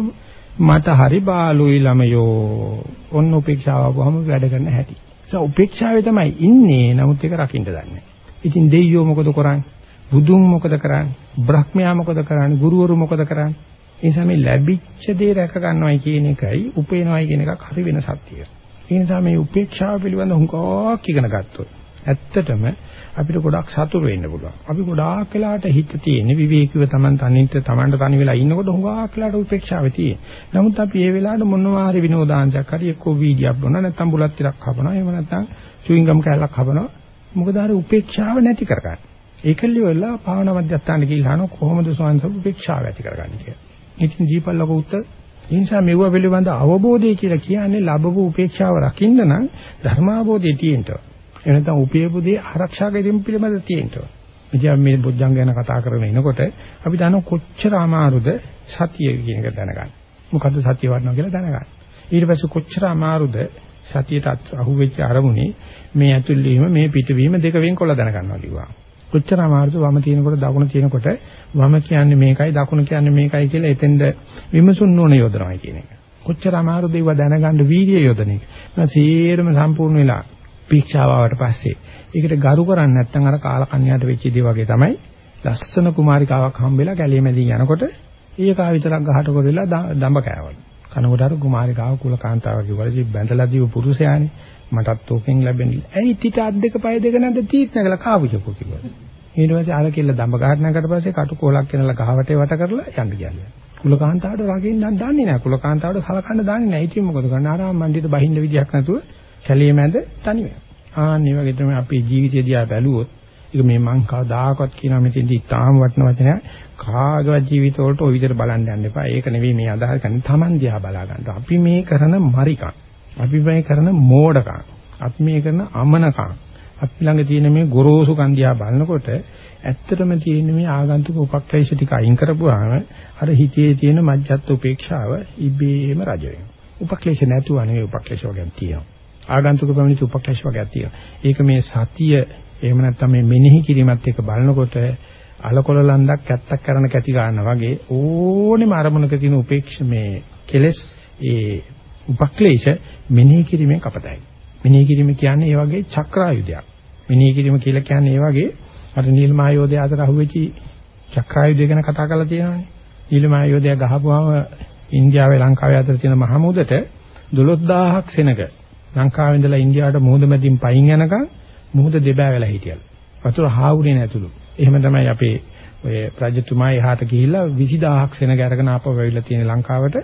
Speaker 1: මට හරි බාලුයි ළමයෝ. ඔන්න උපේක්ෂාව ආවම වැඩ කරන්න හැටි. ඒ උපේක්ෂාවේ තමයි ඉන්නේ. නමුත් ඒක රකින්න දන්නේ. ඉතින් දෙයියෝ මොකද කරන්නේ? බුදුන් මොකද කරන්නේ? බ්‍රහ්මයා මොකද කරන්නේ? ගුරුවරු මොකද කරන්නේ? ඒ නිසා මේ ලැබිච්ච දේ රැක ගන්නවයි කියන එකයි උපේනවයි කියන එකක් හරි වෙන සත්‍යය. ඒ නිසා මේ උපේක්ෂාව පිළිබඳ හුඟක් ඉගෙන ගත්තොත් ඇත්තටම අපිට ගොඩක් සතුරු වෙන්න පුළුවන්. අපි ගොඩාක් වෙලාට හිත තියෙන විවේකීව Taman තනින්ට Tamanට තනි වෙලා ඉන්නකොට හුඟක් වෙලාට උපේක්ෂාවේ තියෙන. නමුත් අපි ඒ වෙලාවට මොනවා හරි විනෝදාංශයක් හරි එක්ක වීඩියක් බොනවා නැත්නම් බුලත් ටිකක් කපනවා. එහෙම නැත්නම් චුයින්ගම් කෑල්ලක් කපනවා. මොකද අර උපේක්ෂාව නැති කරගන්න. ඒකල්ලි වෙලා භාවනා මධ්‍යස්ථාන ගිහිල්ලා අහන කොහොමද සෝන්ස උපේක්ෂාව ඇති කරගන්නේ කියලා. ඉතින් දීපල්ලක උත්තර ඒ නිසා මෙව පිළිබඳ අවබෝධය කියලා කියන්නේ ලැබපු උපේක්ෂාව රකින්න නම් ධර්මාබෝධය තියෙන්න ඕන. එනතම් උපයපු දේ ආරක්ෂා කිරීම පිළිබඳ තියෙනවා. ඉතින් මේ බොජ්ජංග ගැන කතා කරගෙන ඉනකොට අපි දන්න කොච්චර අමාරුද සතිය කියන එක දැනගන්න. මොකද්ද සතිය වඩනවා කියලා දැනගන්න. ඊට පස්සේ කොච්චර අමාරුද සතියට අහුවෙච්ච අරමුණේ මේ ඇතුල් වීම මේ පිටවීම දෙක වෙන්කොල්ල දැනගන්නවා කිව්වා. කොච්චර අමාරුද වම තියෙනකොට දකුණ තියෙනකොට වම කියන්නේ මේකයි දකුණ කියන්නේ මේකයි කියලා එතෙන්ද විමසුන් නොන යොදනවා කියන එක. කොච්චර අමාරුද ඒව දැනගන්න වීර්යය යොදන එක. මම සීරම සම්පූර්ණ වෙලා පීක්ෂාව ආවට පස්සේ ඒකට ගරු කරන්නේ නැත්නම් අර කාලකන්‍යාට වෙච්ච දේ වගේ තමයි ලස්සන කුමාරිකාවක් හම්බෙලා කැලිය මැදින් යනකොට ඊයකා විතරක් ගහට කරලා දඹ කෑවලු. කනකොට අර කුමාරිකාව කුලකාන්තාව කිව්වලු බැඳලා දීව පුරුෂයානේ මටත් ඕකෙන් ලැබෙන්නේ. ඇයි තිත අත් දෙක පය දෙක නැද්ද තීත් නැගලා කාවුචකෝ කිව්වා. ඊට පස්සේ අර කෙල්ල දඹ ගහට නැගකට පස්සේ කටු කොලක් කෙනලා ගහවටේ වට කරලා යන්න ගියා. කුලකාන්තාවට රකින්න දන්නේ නැහැ. කුලකාන්තාවට සලකන්න දන්නේ නැහැ. ඉතින් මොකද කරන්නේ? ආරාම මණ්ඩියට බහින්න විදියක් නැතුව කැළිය මැද තනි වෙනවා. ආන්නේ වගේ තමයි අපේ ජීවිතය දිහා බැලුවොත් ඒක මේ මං කවදාකවත් කියනවා මෙතෙන්දී තාම වටන වචනයක් කාගවත් ජීවිත වලට ওই විදිහට බලන්න යන්න එපා. ඒක නෙවෙයි මේ අදහස් ගන්න. Taman දිහා බලා ගන්න. අපි මේ කරන මරිකම්. අපි මේ කරන මෝඩකම්. අපි මේ කරන අමනකම්. අපි ළඟ තියෙන මේ ගොරෝසු කන්දියා බලනකොට ඇත්තටම තියෙන මේ ආගන්තුක උපක්‍රේෂ ටික අයින් කරපුවාම අර හිතේ තියෙන මජ්ජත් උපේක්ෂාව ඉබේම රජ වෙනවා. උපක්ලේශ නැතුව නෙවෙයි උපක්ලේශ වගේ තියෙනවා. ආගන්තුක පැමිණිච්ච උපක්ලේශ වර්ගයක් තියෙනවා. ඒක මේ සතිය එහෙම නැත්නම් මේ මෙනෙහි කිරීමත් එක්ක බලනකොට අලකොල ලන්දක් ඇත්තක් කරන කැටි ගන්නවා වගේ ඕනෙම අරමුණක තියෙන උපේක්ෂ මේ කෙලස් ඒ උපක්ලේශ මෙනෙහි කිරීමෙන් කපතයි. මෙනෙහි කිරීම කියන්නේ ඒ වගේ චක්‍රායුධයක්. මෙනෙහි කිරීම කියලා කියන්නේ ඒ වගේ අර නිල්මායෝධය අතර අහුවෙච්ච චක්‍රායුධය ගැන කතා කරලා තියෙනවානේ. නිල්මායෝධය ගහපුවාම ඉන්දියාවේ ලංකාවේ අතර තියෙන මහමුදට 12000ක් සෙනඟ ලංකාවේ ඉඳලා ඉන්දියාවට මුහුද මැදින් පයින් යනකම් මුහුද දෙබෑ වෙලා හිටියලු. වතුර හාවුනේ නැතුළු. එහෙම තමයි අපේ ඔය රජතුමා එහාට ගිහිල්ලා 20000ක් සෙනග අරගෙන ආපහු වෙවිලා තියෙන ලංකාවට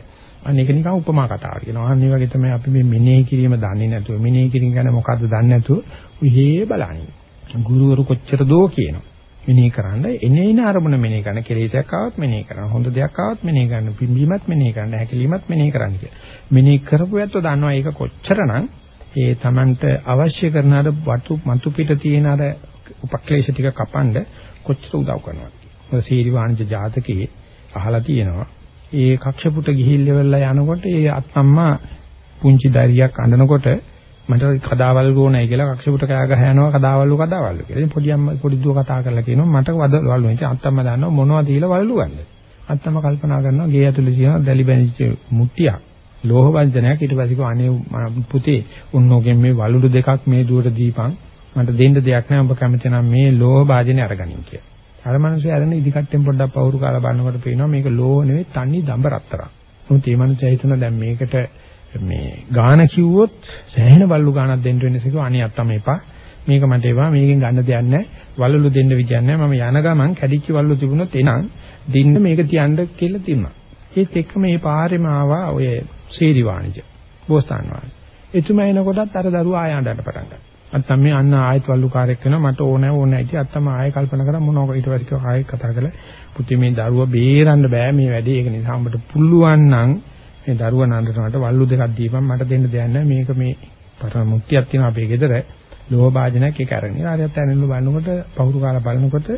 Speaker 1: අනේක නිකන් උපමා කතාවක් කියනවා. අනිත් වගේ තමයි අපි මේ මෙනෙහි කිරීම දන්නේ නැතුව මෙනෙහි කිරීම ගැන මොකද්ද දන්නේ නැතුව උහේ බලන්නේ. ගුරුවරු කොච්චර දෝ කියනවා. මෙනෙහි කරන්න එනේන අරමුණ මෙනෙහි කරන කෙලෙසයක් ආවත් මෙනෙහි කරන හොඳ දෙයක් ආවත් මෙනෙහි කරන පිම්බීමත් මෙනෙහි කරන හැකිලීමත් මෙනෙහි කරන්න කියලා. මෙනෙහි කරපු ඇත්තෝ දන්නවා ඒක කොච්චරනම් ඒ Tamanට අවශ්‍ය කරන අර වතු මතු පිට තියෙන අර උපක්ලේශ ටික කපන්න කොච්චර උදව් කරනවද කියලා. සීරි වාණිජ ජාතකයේ අහලා තියෙනවා. ඒ කක්ෂපුට ගිහිල්ලා යනකොට ඒ අත්තම්මා පුංචි දරියක් අඳනකොට මට කදාවල් ගෝණයි කියලා කක්ෂපුට කෑ ගහ යනවා කදාවල්ලු කදාවල්ලු කියලා. ඉතින් පොඩි අම්ම පොඩි දුව කතා කරලා කියනවා මට වදවල්ලු. ඉතින් අත්තම්ම දන්නවා මොනවද දීලා වල්ලු ගන්නද. අත්තම්ම කල්පනා කරනවා ගේ ඇතුලේ තියෙන දැලි බැඳිච්ච මුට්ටියක්. ලෝහ වංජනයක් ඊට පස්සේ කෝ අනේ පුතේ උන්නෝගෙන් මේ වලුඩු දෙකක් මේ දුවට දීපන්. මට දෙන්න දෙයක් නැහැ ඔබ කැමති නම් මේ ලෝහ වාදනේ අරගනින් කියලා. අර මිනිස්සු අරගෙන ඉදිකට්ටෙන් පොඩ්ඩක් පවුරු කාලා බලනකොට පේනවා මේක ලෝහ නෙවෙයි තනි දඹ රත්තරන්. මොකද මේ මිනිස්සු හිතන දැන් මේකට මේ ගාන කිව්වොත් සෑහෙන වල්ලු ගානක් දෙන්න වෙන නිසා කිව්වා අනේ අත්තම එපා. මේක මට එපා. මේකෙන් ගන්න දෙයක් නැහැ. වලලු දෙන්න විදියක් නැහැ. මම යන ගමන් කැඩිච්ච වල්ලු තිබුණොත් එනං දින්න මේක තියන්න කියලා තිබුණා. ඒත් එක්ක මේ පාරෙම ආවා ඔය සීරි වාණිජ. බෝසතාන් වාණිජ. එතුමා එනකොටත් අර දරුවා ආය ආඩන්න පටන් ගත්තා. අත්තම් මේ අන්න ආයෙත් වල්ලුකාරයෙක් වෙනවා මට ඕනෑ ඕනෑ ඉතින් අත්තම ආයෙ කල්පනා කරා මොනවා ඊට පස්සේ ආයෙ කතා කළා පුතේ මේ දරුවා බේරන්න බෑ මේ වැඩේ ඒක නිසා උඹට පුළුවන් නම් මේ දරුවා නන්දනට වල්ලු දෙකක් දීපන් මට දෙන්න දෙයක් නැහැ මේක මේ පරම මුක්තියක් තියෙනවා අපේ ගෙදර ලෝහ භාජනයක් ඒක අරගෙන ආරියත් ඇනෙන්න බලනකොට පවුරු කාලා බලනකොට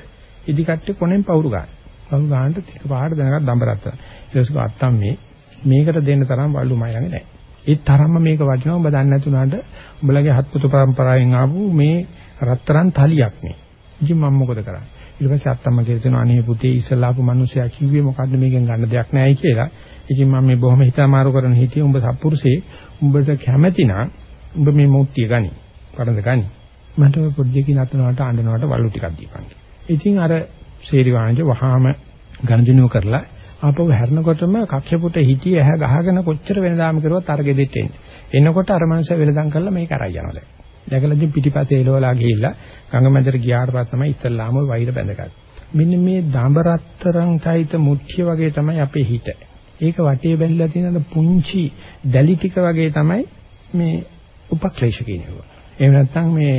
Speaker 1: ඉදි කට්ටේ කොනෙන් පවුරු ගන්න. පවුරු ගන්නට ටික පහට දැනගත් දඹරත්ත. ඊට පස්සේ අත්තම් මේ මේකට දෙන්න තරම් වල්ලු මයි ළඟ නැහැ. ඒ තරම්ම මේක වටිනවා ඔබ දන්නේ නැතුණාට උඹලගේ හත්පුතු පරම්පරාවෙන් ආපු මේ රත්තරන් තලියක් නේ. ඉතින් මම මොකද කරන්නේ? ඊට පස්සේ අත්තම්ම කියලා දෙනවා අනේ පුතේ ඉස්සලා ආපු මිනිස්සයා කිව්වේ මොකද්ද මේකෙන් ගන්න දෙයක් නැහැයි කියලා. ඉතින් මම මේ බොහොම හිතාමාරු කරන හිටියේ උඹ සත්පුරුෂේ උඹට කැමැති නම් උඹ මේ මුක්තිය ගනි. පරඳ ගනි. මට ඔය පොඩ්ඩකින් අතනකට අඬනවට වලු ටිකක් දීපන්. ඉතින් අර ශේරි වාණිජ වහාම ගණදිනුව කරලා ආපහු හැරෙනකොටම කක්ෂපුට හිටියේ ඇහැ ගහගෙන කොච්චර වෙනදාම කරුවත් අර ගෙදෙට්ට එන්නේ. එනකොට අර මනුස්සයා වෙලදම් කරලා මේක අරයි යනවා දැන්. දැකලා ඉතින් පිටිපස්සේ එලවලා ගිහිල්ලා ගඟ මැදට ගියාට පස්සේ තමයි ඉස්සල්ලාම වෛර බැඳගත්තේ. මෙන්න මේ දඹරත්තරන් සහිත මුට්ටිය වගේ තමයි අපේ හිත. ඒක වටේ බැඳලා තියෙන පුංචි දැලි ටික වගේ තමයි මේ උපක්ලේශ කියනවා. එහෙම නැත්නම් මේ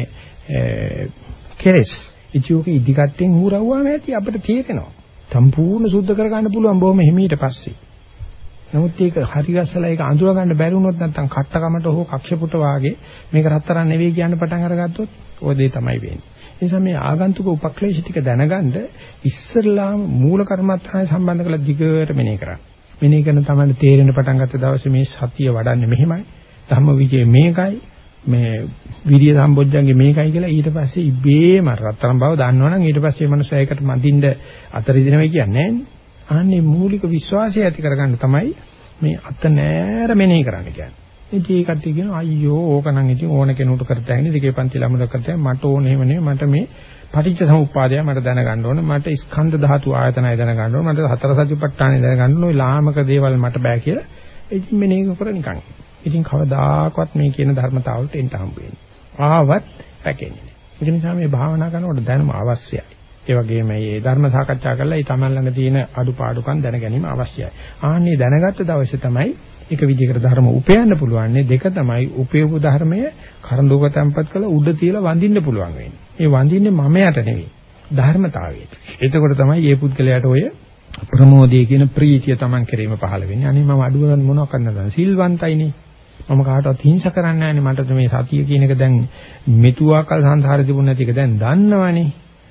Speaker 1: කෙලස් ඉතියෝක ඉදිකට්ටෙන් හුරවුවාම ඇති අපිට තේරෙනවා. සම්පූර්ණ සුද්ධ කරගන්න පුළුවන් බොහොම හිමීට පස්සේ. නමුත් ඒක හරි ගස්සලා ඒක අඳුර ගන්න බැරි වුණොත් නැත්නම් කට්ටකමට හෝ කක්ෂපුට වාගේ මේක රත්තරන් නෙවෙයි කියන්න පටන් අරගත්තොත් ඔය දේ තමයි වෙන්නේ. ඒ නිසා මේ ආගන්තුක උපක්ලේශ ටික දැනගන්න ඉස්සරලාම මූල කර්මත්තාය සම්බන්ධ කරලා දිගට මෙනෙහි කරන්න. මෙනෙහි කරන තමයි තේරෙන පටන් ගත්ත දවසේ මේ සතිය වඩන්නේ මෙහෙමයි. ධම්ම විජේ මේකයි. මේ විරිය සම්බොජ්ජංගේ මේකයි කියලා ඊට පස්සේ ඉබේම රත්තරන් බව දන්නවනම් ඊට පස්සේ මනුස්සය ඒකට මදින්න අතරිදිනවයි කියන්නේ නැහැ. අනේ මූලික විශ්වාසය ඇති කරගන්න තමයි මේ අත නෑර මෙනෙහි කරන්න කියන්නේ. ඉතින් ඒ කට්ටිය කියනවා අයියෝ ඕක නම් ඉතින් ඕන කෙනෙකුට කරත හැකියි දෙකේ පන්ති ළමල කරත මට ඕනේ එහෙම නෙමෙයි. මට මේ පටිච්ච සමුප්පාදය මට දැනගන්න ඕනේ. මට ස්කන්ධ ධාතු ආයතනය දැනගන්න ඕනේ. මට හතර සතිපට්ඨානය දැනගන්න ඕනේ. ලාමක දේවල් මට බෑ කියලා. ඉතින් මෙනෙහි කර නිකන්. ඉතින් කවදාකවත් මේ කියන ධර්මතාවලට එන්න හම්බ වෙන්නේ. ආවත් පැකෙන්නේ. ඒ නිසා මේ භාවනා කරනකොට දැනුම අවශ්‍යයි. ඒ වගේම මේ ධර්ම සාකච්ඡා කරලා ඒ තමන් ළඟ තියෙන අඩුපාඩුකම් දැන ගැනීම අවශ්‍යයි. ආන්නේ දැනගත්ත දවසේ තමයි එක විදිහකට ධර්ම උපයන්න පුළුවන්. දෙක තමයි උපයපු ධර්මය කරඬුක තැම්පත් කළ උඩ තියලා වඳින්න පුළුවන් වෙන්නේ. ඒ වඳින්නේ මමයට නෙවෙයි ධර්මතාවයට. එතකොට තමයි මේ පුද්ගලයාට ඔය ප්‍රමෝදයේ කියන ප්‍රීතිය Taman කිරීම පහළ වෙන්නේ. අනේ මම අඩුවෙන් මොනවක් කරන්නද? සිල්වන්තයිනේ. මම කාටවත් හිංස කරන්නේ නැහැනේ. මට මේ සතිය කියන එක දැන් මෙතුආකල් සංසාරේ තිබුණ නැති එක දැන් දන්නවනේ.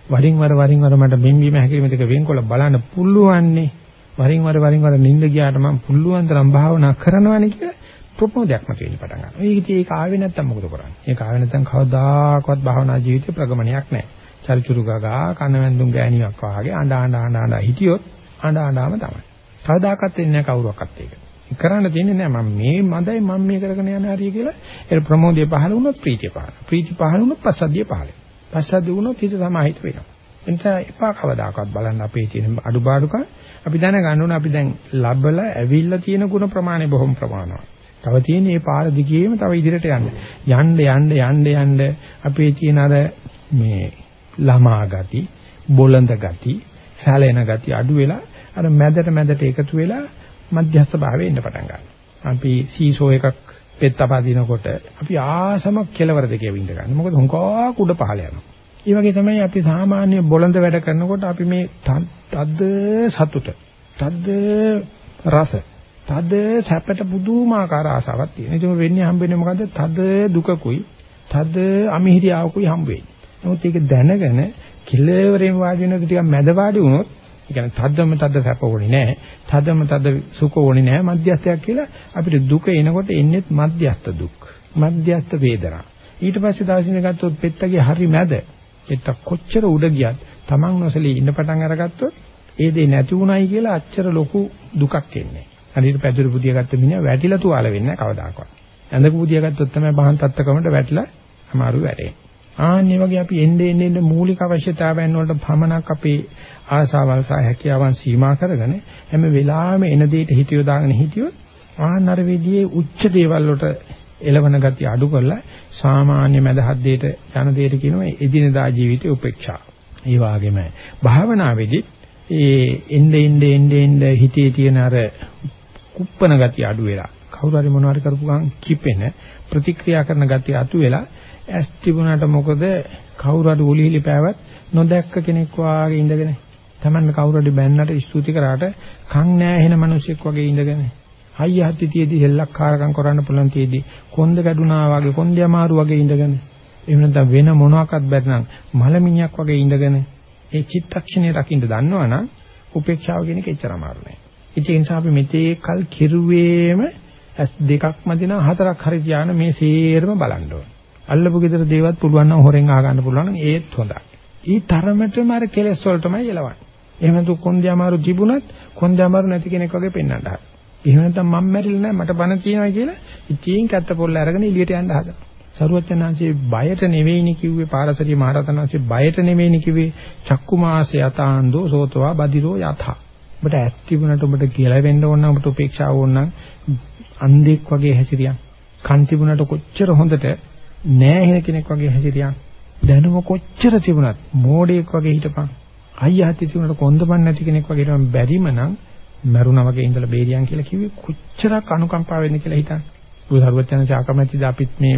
Speaker 1: වරින් වර වරින් වර මට බිම්බීම හැකිලිම දෙක වෙන්කොල බලන්න පුළුවන්නේ වරින් වර වරින් වර නිින්ද ගියාට මම පුළුවන් තරම් භාවනා කරනවානේ කියලා ප්‍රොපෝදයක් මත වෙන්න පටන් ගන්නවා. ඒක ඉතින් ඒක ආවේ නැත්තම් මොකද කරන්නේ? ඒක ආවේ නැත්තම් කවදාකවත් භාවනා ජීවිතේ ප්‍රගමනයක් නැහැ. චරිචුරු ගගා කනවැන්දුම් ගෑණියක් වාගේ අඬ අඬ අඬ අඬ හිටියොත් අඬ අඬාම තමයි. කවදාකවත් එන්නේ නැහැ කවුරක්වත් ඒක. කරන්න තියෙන්නේ නැහැ මම මේ මදයි මම මේ කරගෙන යන හරිය කියලා ඒ ප්‍රමෝදය පහළ වුණොත් ප්‍රීතිය පහළ. ප්‍රීති පහළ වුණොත් පස්සද්ධිය පහළ. පස්සද්ධ වුණොත් හිත සමාහිත වෙනවා. එනිසා එපා කවදාකවත් බලන්න අපේ තියෙන අඩුපාඩුකම් අපි දැනගන්න ඕනේ අපි දැන් ලබලා ඇවිල්ලා තියෙන ಗುಣ ප්‍රමාණය බොහොම ප්‍රමාණවත්. තව තියෙන මේ පාර දිගේම තව ඉදිරියට යන්න. යන්න යන්න යන්න යන්න අපේ තියෙන අර මේ ළමා ගති, බොළඳ ගති, සැලෙන ගති අඩු වෙලා අර මැදට මැදට එකතු වෙලා මධ්‍යස්ථ භාවයේ ඉන්න පටන් ගන්නවා. අපි සීසෝ එකක් පෙත්තපා දිනකොට අපි ආසම කෙලවර දෙකේ විඳ ගන්න. මොකද හුඟා කුඩ පහල යනවා. ඒ වගේ තමයි අපි සාමාන්‍ය බොළඳ වැඩ කරනකොට අපි මේ තද්ද සතුට, තද්ද රස, තද්ද සැපට පුදුමාකාර ආසාවක් තියෙනවා. ඒක වෙන්නේ හම්බෙන්නේ මොකද්ද? තද දුකකුයි, තද අමිහිරියාවකුයි හම්බ වෙන්නේ. නමුත් ඒක දැනගෙන කෙලවරෙන් වාදිනක ටිකක් මැද වාඩි වුණොත් ඒ කියන්නේ තද්දම තද්ද සැප ඕනේ නැහැ. තද්දම තද්ද සුඛ ඕනේ නැහැ. මධ්‍යස්ථයක් කියලා අපිට දුක එනකොට එන්නේ මධ්‍යස්ථ දුක්. මධ්‍යස්ථ වේදනා. ඊට පස්සේ දවසින් ගත්තොත් පෙත්තගේ හරි මැද. පෙත්ත කොච්චර උඩ ගියත් Taman නොසලී ඉන්න පටන් අරගත්තොත් ඒ දේ නැති උනායි කියලා අච්චර ලොකු දුකක් එන්නේ. හරියට පැදුරු පුදිය ගත්ත මිනිහා වැටිලා තුවාල වෙන්නේ නැහැ කවදාකවත්. ඇඳක පුදිය ගත්තොත් තමයි බහන් තත්ත්වකමට වැටිලා අමාරු වැටෙන්නේ. ආන්නේ වගේ අපි එන්නේ එන්නේ මූලික අවශ්‍යතාවයන් වලට පමණක් අපේ ආසාවල් සහ හැකියාවන් සීමා කරගෙන හැම වෙලාවෙම එන දෙයට හිත යොදාගෙන හිටියොත් ආනර විදියේ උච්ච දේවල් වලට එළවන ගතිය අඩු කරලා සාමාන්‍ය මදහත් දෙයට යන දෙයට කියනවා එදිනදා ජීවිතේ උපේක්ෂා. ඒ වගේම භාවනාවේදී ඒ එnde ende ende ende හිතේ තියෙන අර කුප්පන ගතිය අඩු වෙලා කවුරු හරි මොනවාරි කරපු ගමන් කිපෙන ප්‍රතික්‍රියා කරන ගතිය අතු වෙලා ඇස් තිබුණාට මොකද කවුරු හරි උලිහිලි පෑවත් නොදැක්ක කෙනෙක් වාගේ ඉඳගෙන Taman කවුරු හරි බැන්නට ස්තුති කරාට කන් නෑ එහෙන මිනිසෙක් වගේ ඉඳගෙන හයිය හත්ති තියේදී සෙල්ලක්කාරකම් කරන්න පුළුවන් තියේදී කොන්ද ගැඩුනා වගේ කොන්ද අමාරු වගේ ඉඳගෙන එහෙම නැත්නම් වෙන මොනවාක්වත් බැරිනම් මලමිණියක් වගේ ඉඳගෙන ඒ චිත්තක්ෂණය රකින්න දන්නවනම් උපේක්ෂාව කියන එක එච්චර අමාරු නෑ. ඒ නිසා අපි මෙතේ කල් කිරුවේම ඇස් දෙකක් මැදින හතරක් හරි ධානය මේ සේරම බලන්න ඕන. අල්ලපු ගෙදර දේවත් පුළුවන් නම් හොරෙන් අහගන්න පුළුවන් නම් ඒත් හොඳයි. ඊ තරමටම අර කෙලස් වලටමයි එලවන්නේ. එහෙම නැතු කොන්දේ අමාරු තිබුණත් කොන්දේ අමාරු නැති කෙනෙක් වගේ පෙන්වන්න හදනවා. එහෙම නැත්නම් මම මැරිලා නැහැ මට බන තියෙනවා කියලා ඉතින් කැත්ත පොල්ල අරගෙන එළියට යන්න හදනවා. සරුවචනාංශයේ බයට නෙවෙයිනි කිව්වේ පාරසරිය මහරතනාංශයේ බයට නෙවෙයිනි කිව්වේ චක්කුමාසේ යතාන්දෝ සෝතවා බදිරෝ යථා. ඔබට ඇස් තිබුණට ඔබට කියලා වෙන්න ඕන නම් ඔබට උපේක්ෂාව ඕන නම් අන්ධෙක් වගේ හැසිරියන්. කන් තිබුණට කොච්චර හොඳට නෑ එහෙන කෙනෙක් වගේ හැසිරියන්. දැනුම කොච්චර තිබුණත් මෝඩයෙක් වගේ හිටපන්. අයියා හිතේ තිබුණට කොන්දපන් නැති කෙනෙක් වගේ හිටපන් බැරිම නම් මරුණා වගේ ඉඳලා බේරියන් කියලා කිව්වේ කොච්චරක් අනුකම්පා වෙන්න කියලා හිතන්න. බුදු සර්වඥාන්සේ ආකමැතිද අපිත් මේ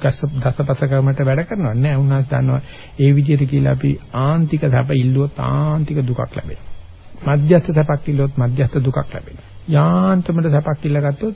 Speaker 1: දසපස කර්මයට වැඩ කරනවා? නෑ උන්වහන්සේ දන්නවා ඒ විදිහට කියලා අපි ආන්තික සැප ඉල්ලුවොත් ආන්තික දුකක් ලැබෙනවා. මධ්‍යස්ථ සැපක් ඉල්ලුවොත් මධ්‍යස්ථ දුකක් ලැබෙනවා. යාන්තමට සැපක් ඉල්ලගත්තොත්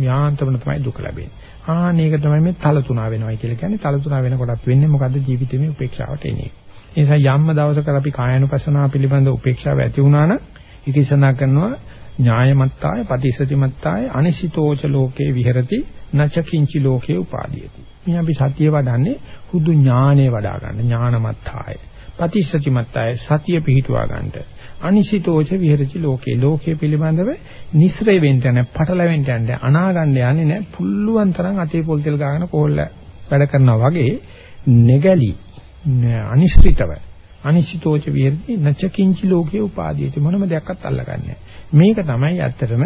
Speaker 1: යාන්තමට තමයි දුක ලැබෙන්නේ. ආන ඒක තමයි මේ තල තුනා වෙනවයි කියලා කියන්නේ. තල තුනා වෙනකොටත් වෙන්නේ මොකද්ද? ජීවිතේ උපේක්ෂාවට එන්නේ. ඒ නිසා යම්ම දවසක අපි කායानुපස්සනාව පිළිබඳ උපේක්ෂාව ඇති වුණා නම් ඒක ඉස්සනා කරනවා ඥායමත්තාය පටිසතිමත්තාය අනිසිතෝච ලෝකේ විහෙරති නච කිංචි ලෝකේ උපාදීයති. මේ අපි සතිය වඩන්නේ හුදු ඥානෙ වඩා ගන්න ඥානමත්තාය පටිසතිමත්තාය සතිය පිහිටුවා ගන්නට. අනිසිතෝච විහෙරති ලෝකේ. ලෝකේ පිළිබඳව නිස්රේ වෙන්න නැහැ පටලැවෙන්න යන්නේ අනාගන්න යන්නේ නැහැ. පුල්ලුවන් තරම් අතේ පොල් තෙල් ගාගෙන කොහොල්ල වැඩ කරනවා වගේ නෙගලි අනිශ්චිතව අනිශ්චිතෝච විහෙරති නචකින්චි ලෝකේ උපාදීයති මොනම දෙයක්වත් අල්ලගන්නේ මේක තමයි ඇත්තටම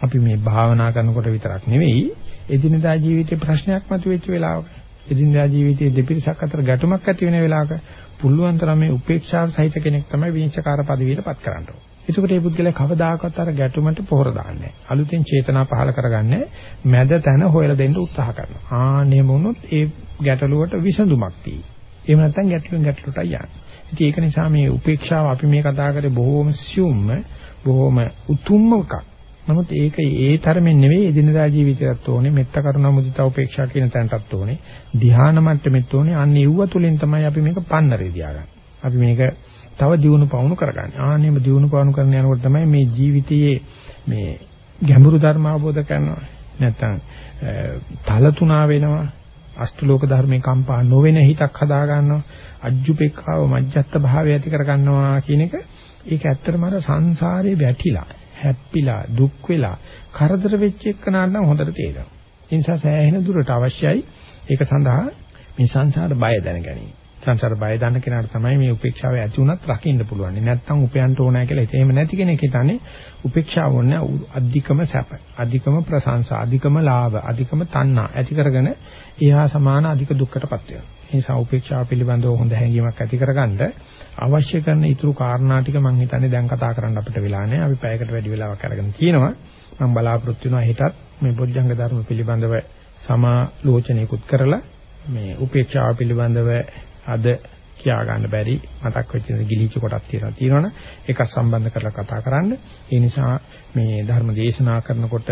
Speaker 1: අපි මේ භාවනා කරනකොට විතරක් නෙවෙයි එදිනදා ජීවිතේ ප්‍රශ්නයක් මතුවෙච්ච වෙලාවක එදිනදා ජීවිතයේ දෙපිරිසක් අතර ගැටුමක් ඇති වෙන වෙලාවක පුළුවන් තරම් මේ උපේක්ෂාව සහිත කෙනෙක් තමයි විනිශ්චයකාර පදවියටපත් කරන්න ඕනේ. ඒකට මේ පුද්ගලයා කවදාකවත් අර ගැටුමට පොහොර දාන්නේ නැහැ. අලුතෙන් චේතනා පහල කරගන්නේ මැද තැන හොයලා දෙන්න උත්සාහ කරනවා. ආනේ මොනොත් ඒ ගැටලුවට විසඳුමක් තියෙයි. එහෙම නැත්නම් ගැටලුවෙන් ගැටලුවට යන්නේ. ඉතින් ඒක නිසා මේ උපේක්ෂාව අපි මේ කතා කරේ බොහෝම සියුම්ම බොහෝම උතුම්ම එකක්. නමුත් ඒක ඒ තරමින් නෙවෙයි එදිනදා ජීවිතයත් ඕනේ මෙත්ත කරුණා මුදිතා උපේක්ෂා කියන තැනටත් ඕනේ. ධ්‍යාන මට්ටමෙත් ඕනේ. අන්න ඒව තුලින් තමයි අපි මේක පන්නරේ තියාගන්නේ. අපි මේක තව දියුණු පවුණු කරගන්නේ. ආන්නේම දියුණු පවුණු කරන යනකොට තමයි මේ ජීවිතයේ මේ ගැඹුරු ධර්ම අවබෝධ කරනවා. නැත්තම් තලතුණා වෙනවා. අෂ්ටලෝක ධර්මේ කම්පා නොවෙන හිතක් හදා ගන්නවා. අජ්ජුපේක්ඛාව මජ්ජත් භාවය ඇති කර ගන්නවා කියන එක ඒක ඇත්තටම අර සංසාරේ වැටිලා හැප්පිලා දුක් වෙලා කරදර වෙච්ච එකනට නම් හොඳට තේරෙනවා. ඒ නිසා සෑහෙන දුරට අවශ්‍යයි ඒක සඳහා මේ සංසාර බය දැන ගැනීම. සංසාර බය දන්න කෙනාට තමයි මේ උපේක්ෂාව ඇති උනත් රකින්න පුළුවන්. නැත්තම් උපයන්ට ඕනෑ කියලා හිතේ. එහෙම නැති කෙනෙක් හිතන්නේ උපේක්ෂාව ඕනේ අධිකම සැප, අධිකම ප්‍රශංසා, අධිකම ලාභ, අධිකම තණ්හා ඇති කරගෙන එහා සමාන අධික දුක්කටපත් වෙනවා. ඒ නිසා උපේක්ෂාව පිළිබඳව හොඳ හැඟීමක් ඇති කරගන්න අවශ්‍ය කරන ඊතුරු කාරණා ටික මම හිතන්නේ දැන් කතා කරන්න අපිට වෙලා නැහැ. අපි පැයකට වැඩි වෙලාවක් අරගෙන තියෙනවා. මම බලාපොරොත්තු වෙනවා හෙටත් මේ බොජ්ජංග ධර්ම පිළිබඳව සමාලෝචනයකුත් කරලා මේ උපේක්ෂාව පිළිබඳව අද කියා ගන්න බැරි මතක් වෙච්ච ගිලිච්ච කොටක් තියෙනවා තියෙනවනේ ඒක සම්බන්ධ කරලා කතා කරන්න. ඒ නිසා මේ ධර්ම දේශනා කරනකොට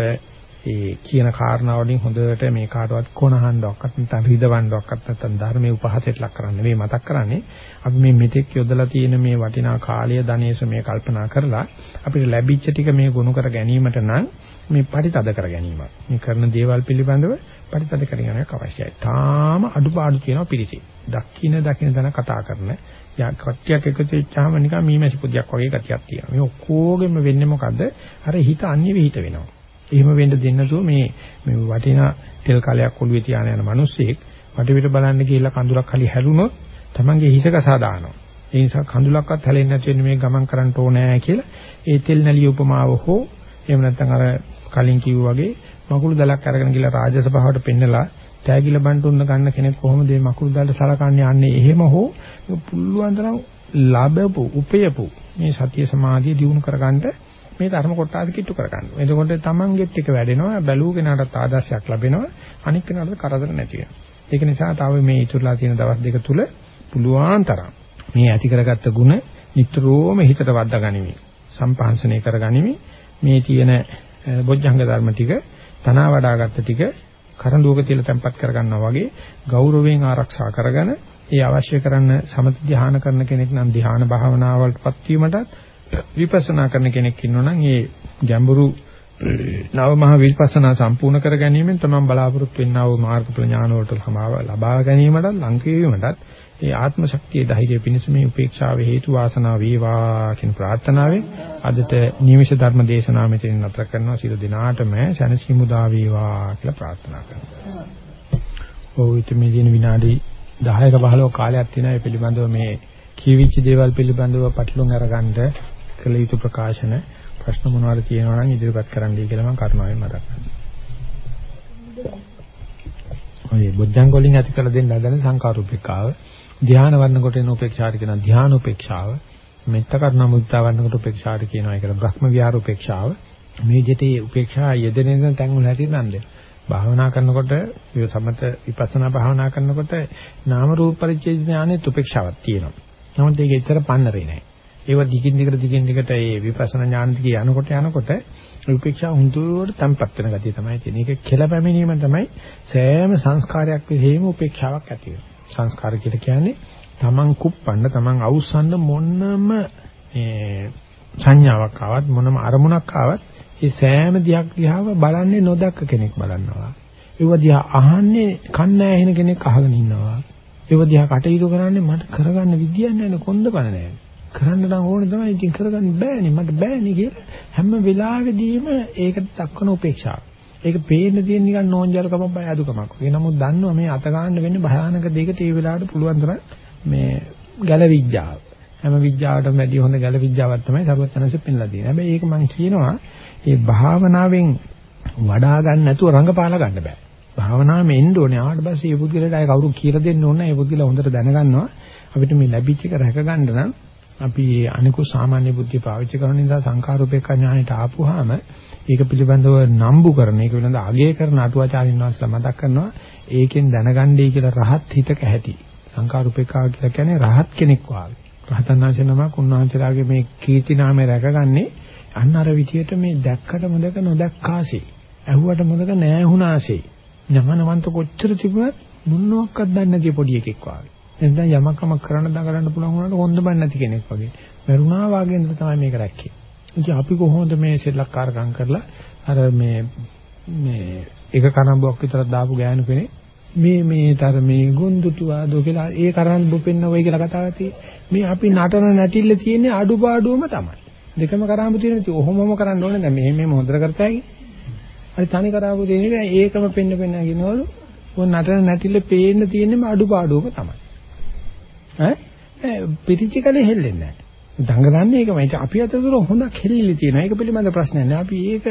Speaker 1: ඒ කියන කාරණා වලින් හොඳට මේ කාටවත් කොනහන්නවක්වත් නැත්නම් රිදවන්නවක්වත් නැත්නම් ධර්මයේ උපහාසයට ලක් කරන්න නෙවෙයි මතක් කරන්නේ අපි මේ මෙතෙක් යොදලා තියෙන මේ වටිනා කාලය ධනේශ මේ කල්පනා කරලා අපිට ලැබිච්ච ටික මේ ගොනු කර ගැනීමට නම් මේ පරිතද කර ගැනීමක් මේ කරන දේවල් පිළිබඳව පරිතද කර ගැනීමක් අවශ්‍යයි. තාම අඩුපාඩු තියෙනවා පිළිසි. දක්ෂින දකින්න දන කතා කරන යා කට්ටියක් එකතු වෙච්චාම නිකන් මීමැසි පොදියක් වගේ ගතියක් තියෙනවා. මේ ඔක්කොගෙම වෙන්නේ මොකද? අර හිත අන්‍ය විහිිත වෙනවා. එහෙම වෙන්න දෙන්න නැතුව මේ මේ වටිනා තෙල් කලයක් ඔළුවේ තියාන යන මිනිස්සෙක් වටපිට බලන්න ගිහිල්ලා කඳුලක් hali හැලුනොත් Tamange හිස කසා දානවා. ඒ නිසා කඳුලක්වත් හැලෙන්නේ නැති වෙන්න මේ ගමන් කරන්න ඕනේ කියලා ඒ තෙල් නැලිය උපමාව හෝ එහෙම නැත්නම් අර කලින් කිව්වා වගේ මකුළු දලක් අරගෙන ගිහලා රාජසභාවට පෙන්නලා තෑගි ලබන්න උන්න ගන්න කෙනෙක් කොහොමද මේ මකුළු දලට සලකන්නේ යන්නේ එහෙම හෝ පුළුවන් තරම් ලැබපු උපයපු මේ සතිය සමාධිය දියුණු කරගන්න මේ ධර්ම කොටස කිට්ටු කරගන්න. එතකොට තමන්ගෙත් එක වැඩෙනවා බැලූ කෙනාටත් ආදර්ශයක් ලැබෙනවා අනික් කෙනාට කරදර නැති වෙනවා. ඒක නිසා තව මේ ඉතුරුලා තියෙන දවස් දෙක තුල පුළුවන් තරම් මේ ඇති කරගත්ත ಗುಣ නිතරම හිතට වද්දා ගනිමි. සම්පාංශනය කරගනිමි. මේ තියෙන බොජ්ජංග ධර්ම ටික තනවා වඩාගත්ත ටික කරඬුවක තියලා තැම්පත් කරගන්නවා වගේ ගෞරවයෙන් ආරක්ෂා කරගෙන ඒ අවශ්‍ය කරන සමථ ධ්‍යාන කරන කෙනෙක් නම් ධ්‍යාන භාවනාවලටපත් වීමටත් විපස්සනා කරන කෙනෙක් ඉන්නවා නම් ඒ ගැඹුරු නව මහ විපස්සනා සම්පූර්ණ කර ගැනීමෙන් තමයි බලාපොරොත්තු වෙන්නා. වූ මාර්ග ප්‍රඥාන වලට සමාව ලබා ගැනීමටත් ලං වීමටත් ඒ ආත්ම ශක්තිය ධෛර්යය පිණිස මේ උපේක්ෂාව හේතු වාසනා වේවා කියන ප්‍රාර්ථනාවෙන් අදට නිමිෂ ධර්ම දේශනාව මෙතන නතර කරනවා. සියලු දිනාටම සැනසීමුදා වේවා කියලා ප්‍රාර්ථනා කරනවා. ඔව් ඉතින් දින විනාඩි 10ක 15ක කාලයක් තියෙනවා. මේ පිළිබඳව මේ කියවිච්ච දේවල් පිළිබඳව පටලුම් අරගන්න කළ යුතු ප්‍රකාශන ප්‍රශ්න මොනවද තියෙනවා නම් ඉදිරිපත් කරන්නයි කියලා මම කරුණාවෙන් මතක් කරනවා. ඔය බොද්ධංග වලින් ඇති කළ දෙන්න හදන සංකාරූපිකාව ධ්‍යාන වර්ණ කොට එන උපේක්ෂාට කියන ධ්‍යාන උපේක්ෂාව මෙත්ත කරුණා මුදිතා වර්ණ කොට උපේක්ෂාට කියනවා ඒකට බ්‍රහ්ම විහාර උපේක්ෂාව මේ දෙතේ උපේක්ෂා යෙදෙන තැන් වල හැටි නන්ද භාවනා කරනකොට සමත විපස්සනා භාවනා කරනකොට නාම රූප පරිච්ඡේද ඥානෙත් උපේක්ෂාවක් තියෙනවා. නමුත් ඒක ඇත්තට පන්නරේ නෑ. ඒව දිගින් දිගට දිගින් දිගට මේ විපස්සනා ඥාන දිගේ යනකොට යනකොට උපේක්ෂා හුදුවට තැම්පත් වෙන ගතිය තමයි තියෙන්නේ. ඒක කෙල පැමිණීම තමයි සෑම සංස්කාරයක් විශේෂම උපේක්ෂාවක් ඇති වෙන්නේ. සංස්කාර කියලා කියන්නේ තමන් කුප්පන්න තමන් අවුස්සන්න මොනම සංඥාවක් ආවත් මොනම අරමුණක් ආවත් ඒ සෑම දිහක් දිහාව බලන්නේ නොදක්ක කෙනෙක් බලනවා. ඒව දිහා අහන්නේ කන්න ඇහෙන කෙනෙක් අහගෙන ඉන්නවා. ඒව දිහා කටයුතු කරන්නේ මට කරගන්න විදියක් නැහැ කොන්ද බන නැහැ. කරන්න නම් ඕනේ තමයි ඉතින් කරගන්න බෑනේ මට බෑනේ කියලා හැම වෙලාවෙදීම ඒකට දක්වන උපේක්ෂාව. ඒක පේන්න තියෙන නිකන් නෝන්ජල්කමක් බය අදුකමක්. ඒ නමුත් දන්නවා මේ අත ගන්න වෙන්නේ භයානක දෙයකට ඒ වෙලාවට පුළුවන් තරම් මේ ගැලවිඥාව. හැම විඥාවටම වැඩි හොඳ ගැලවිඥාවක් තමයි සර්වඥාන්සේ පෙන්ලා දෙන්නේ. හැබැයි ඒක මම කියනවා මේ භාවනාවෙන් වඩා ගන්න නැතුව රඟපාලා ගන්න බෑ. භාවනාවෙම එන්න ඕනේ. ආවට පස්සේ මේ පුද්ගලයාට අය කවුරු කියලා දෙන්න ඕනේ. මේ පුද්ගලයා හොඳට දැනගන්නවා. අපිට මේ ලැබිච්ච එක රැක ගන්න නම් අපි අනිකු සාමාන්‍ය බුද්ධිය පාවිච්චි කරන නිසා සංඛාරූපේක ඥාණයට ආපුවාම ඒක පිළිබඳව නම්බු කරන ඒක පිළිබඳව අගය කරන අටුවාචාරින් වහන්සේලා මතක් කරනවා ඒකෙන් දැනගන්නයි කියලා රහත් හිතක ඇති. සංඛාරූපේකා කියලා කියන්නේ රහත් කෙනෙක් වාගේ. රහතන් වහන්සේ නමක් උන්වහන්සේලාගේ මේ කීර්ති නාමය රැකගන්නේ අන්න අර විදියට මේ දැක්කට මොදක නොදැක්කාසේ. ඇහුවට මොදක නැහැ ඥානවන්ත කොච්චර තිබුණත් මුන්නෝක්වත් දන්නේ නැති පොඩි එකෙක් වාගේ. එතෙන් යමකම කරන්න දඟලන්න පුළුවන් වුණාට හොඳ බෑ නැති කෙනෙක් වගේ. මරුණා වාගේ නේද තමයි මේක රැක්කේ. ඉතින් අපි කොහොමද මේ සෙල්ලක්කාරකම් කරලා අර මේ මේ එක කරඹුවක් විතරක් දාපු ගෑනු කෙනෙක් මේ මේ තර මේ ගොන්දුතු ආදෝ කියලා ඒ කරඹු පෙන්න ඔය කියලා කතාවක් තියෙන්නේ. මේ අපි නටන නැටිල්ල තියෙන්නේ අඩුපාඩුවම තමයි. දෙකම කරඹු තියෙන ඉතින් ඔහොමම කරන්න ඕනේ දැන් මෙහෙම මෙහෙම හොඳට කරතයි. අර තනි කරඹු තියෙන එක ඒකම පෙන්න පෙන්න කියනවලු. ඔය නටන නැටිල්ල පේන්න තියෙන්නේම අඩුපාඩුවම තමයි. ඈ පිටිච්ච කලේ හෙල්ලෙන්නේ නැහැ. දඟලන්නේ ඒකමයි. අපි අතතුර හොඳක් හෙල්ලෙලි තියෙනවා. ඒක පිළිබඳ ප්‍රශ්නයක් නෑ. අපි ඒක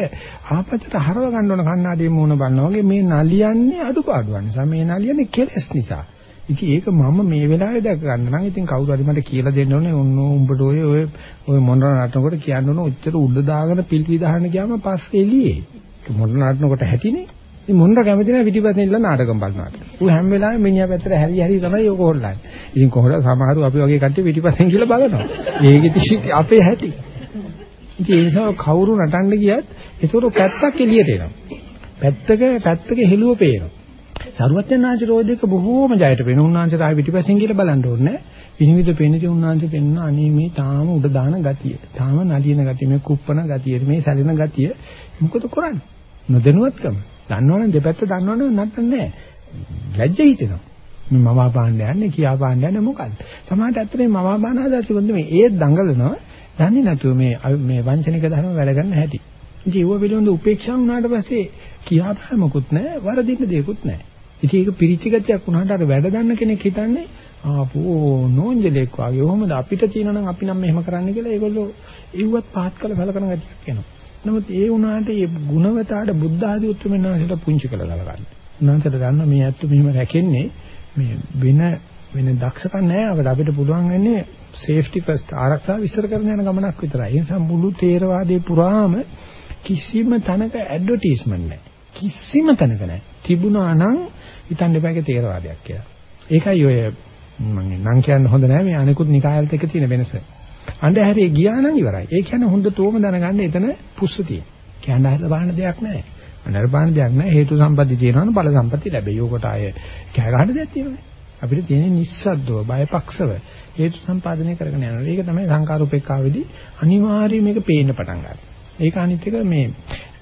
Speaker 1: ආපස්සට හරව ගන්න ඕන කන්නාඩියේ මූණ බලනවා වගේ මේ නලියන්නේ අඩුපාඩුවක් නිසා. මේ නලියන්නේ කෙලස් නිසා. ඉතින් ඒක මම මේ වෙලාවේ දැක ගන්න නම් ඉතින් කවුරු හරි මට කියලා දෙන්න ඕනේ. ඔන්න උඹට ඔය ඔය ඔය මොනර නටනකොට කියන්න ඕන ඔච්චර උඩ දාගෙන පිල් විදාහන්න ගියාම පස්සේ එළියේ. මොනර නටනකොට හැටිනේ. ඉතින් මොන්න කැමති නැහැ පිටිපස්සෙන් ඉන්න නාටකම් බලනවාට. ඌ හැම වෙලාවෙම මිනිහා පැත්තට හැරි හැරි තමයි ඔක හොල්ලන්නේ. ඉතින් කොහොමද සමහරව අපි වගේ කට්ටිය පිටිපස්සෙන් කියලා බලනවා. ඒක ඉතින් අපේ හැටි. ඉතින් ඒ නිසා කවුරු නටන්න ගියත් ඒතකොට පැත්තක් එළියට එනවා. පැත්තක පැත්තක හෙළුව පේනවා. සරුවත්යන්ාංශ රෝධයක බොහෝම ජයට වෙන උන්වහන්සේ ආයි පිටිපස්සෙන් කියලා බලන්න ඕනේ. විනිවිද පෙන්නදී උන්වහන්සේ පෙන්න අනේ මේ තාම උඩ දාන ගතිය. තාම නලියන ගතිය, මේ කුප්පන ගතිය, මේ සැලෙන ගතිය. මොකද කරන්නේ? නොදැනුවත්කම. දන්නවනේ දෙපැත්ත දන්නවනේ නැත්නම් නෑ. ලැජ්ජ හිතෙනවා. මේ මම පාන්න යන්නේ කියා පාන්න යන්නේ මොකද්ද? සමහරට ඇත්තටම මම පාන හදාච්ච කොන්ද මේ ඒ දඟලනවා. දන්නේ නැතුව මේ මේ වංචනික ධර්ම වැඩ ගන්න හැටි. ඉතින් ඒව පිළිබඳ උපේක්ෂා වුණාට පස්සේ කියා පාමකුත් නෑ, වරදින්න දෙයක්කුත් නෑ. ඉතින් ඒක පිරිචි ගතියක් වුණාට අර වැඩ ගන්න කෙනෙක් හිතන්නේ ආපෝ නෝන්ජලෙක් වගේ. කොහොමද අපිට තියෙනවා නම් අපි නම් මෙහෙම කරන්න කියලා ඒගොල්ලෝ ඉව්වත් පහත් කළ සලකන ගතියක් එනවා. නමුත් ඒ වුණාට ඒ ගුණවතාට බුද්ධ ආදී උත්තරමෙන් නැසලා පුංචි කළ ගලගන්න. උන්වහන්සේට ගන්න මේ ඇත්ත මෙහෙම රැකෙන්නේ මේ වෙන වෙන දක්ෂකම් නැහැ අපිට අපිට පුළුවන් වෙන්නේ සේෆ්ටි ෆස්ට් ආරක්ෂාව විස්තර කරන යන ගමනක් විතරයි. ඒ නිසා මුළු තේරවාදයේ පුරාම කිසිම තැනක ඇඩ්වර්ටයිස්මන්ට් නැහැ. කිසිම තැනක නැහැ. තිබුණා නම් හිතන්න එපා ඒක තේරවාදයක් කියලා. ඒකයි ඔය මම නම් කියන්න හොඳ නැහැ මේ අනිකුත් නිකායලත් එක්ක තියෙන වෙනස. අන්ධහැරේ ගියා නම් ඉවරයි. ඒ කියන්නේ හොඳටම දැනගන්න එතන පුස්ස තියෙන. කියන්න හද බාහන දෙයක් නැහැ. අනර බාහන දෙයක් නැහැ. හේතු සම්පatti තියෙනවනම් ඵල සම්පatti ලැබෙයි. ඕකට ආයේ කෑ ගන්න දෙයක් තියෙනවනේ. අපිට තියෙන නිස්සද්දව බයපක්ෂව හේතු සම්පාදනය කරගෙන යනවා. ඒක තමයි සංකාරූපේක්ඛාවේදී අනිවාර්යයෙන් මේක පේන්න පටන් ගන්නවා. ඒක අනිත් එක මේ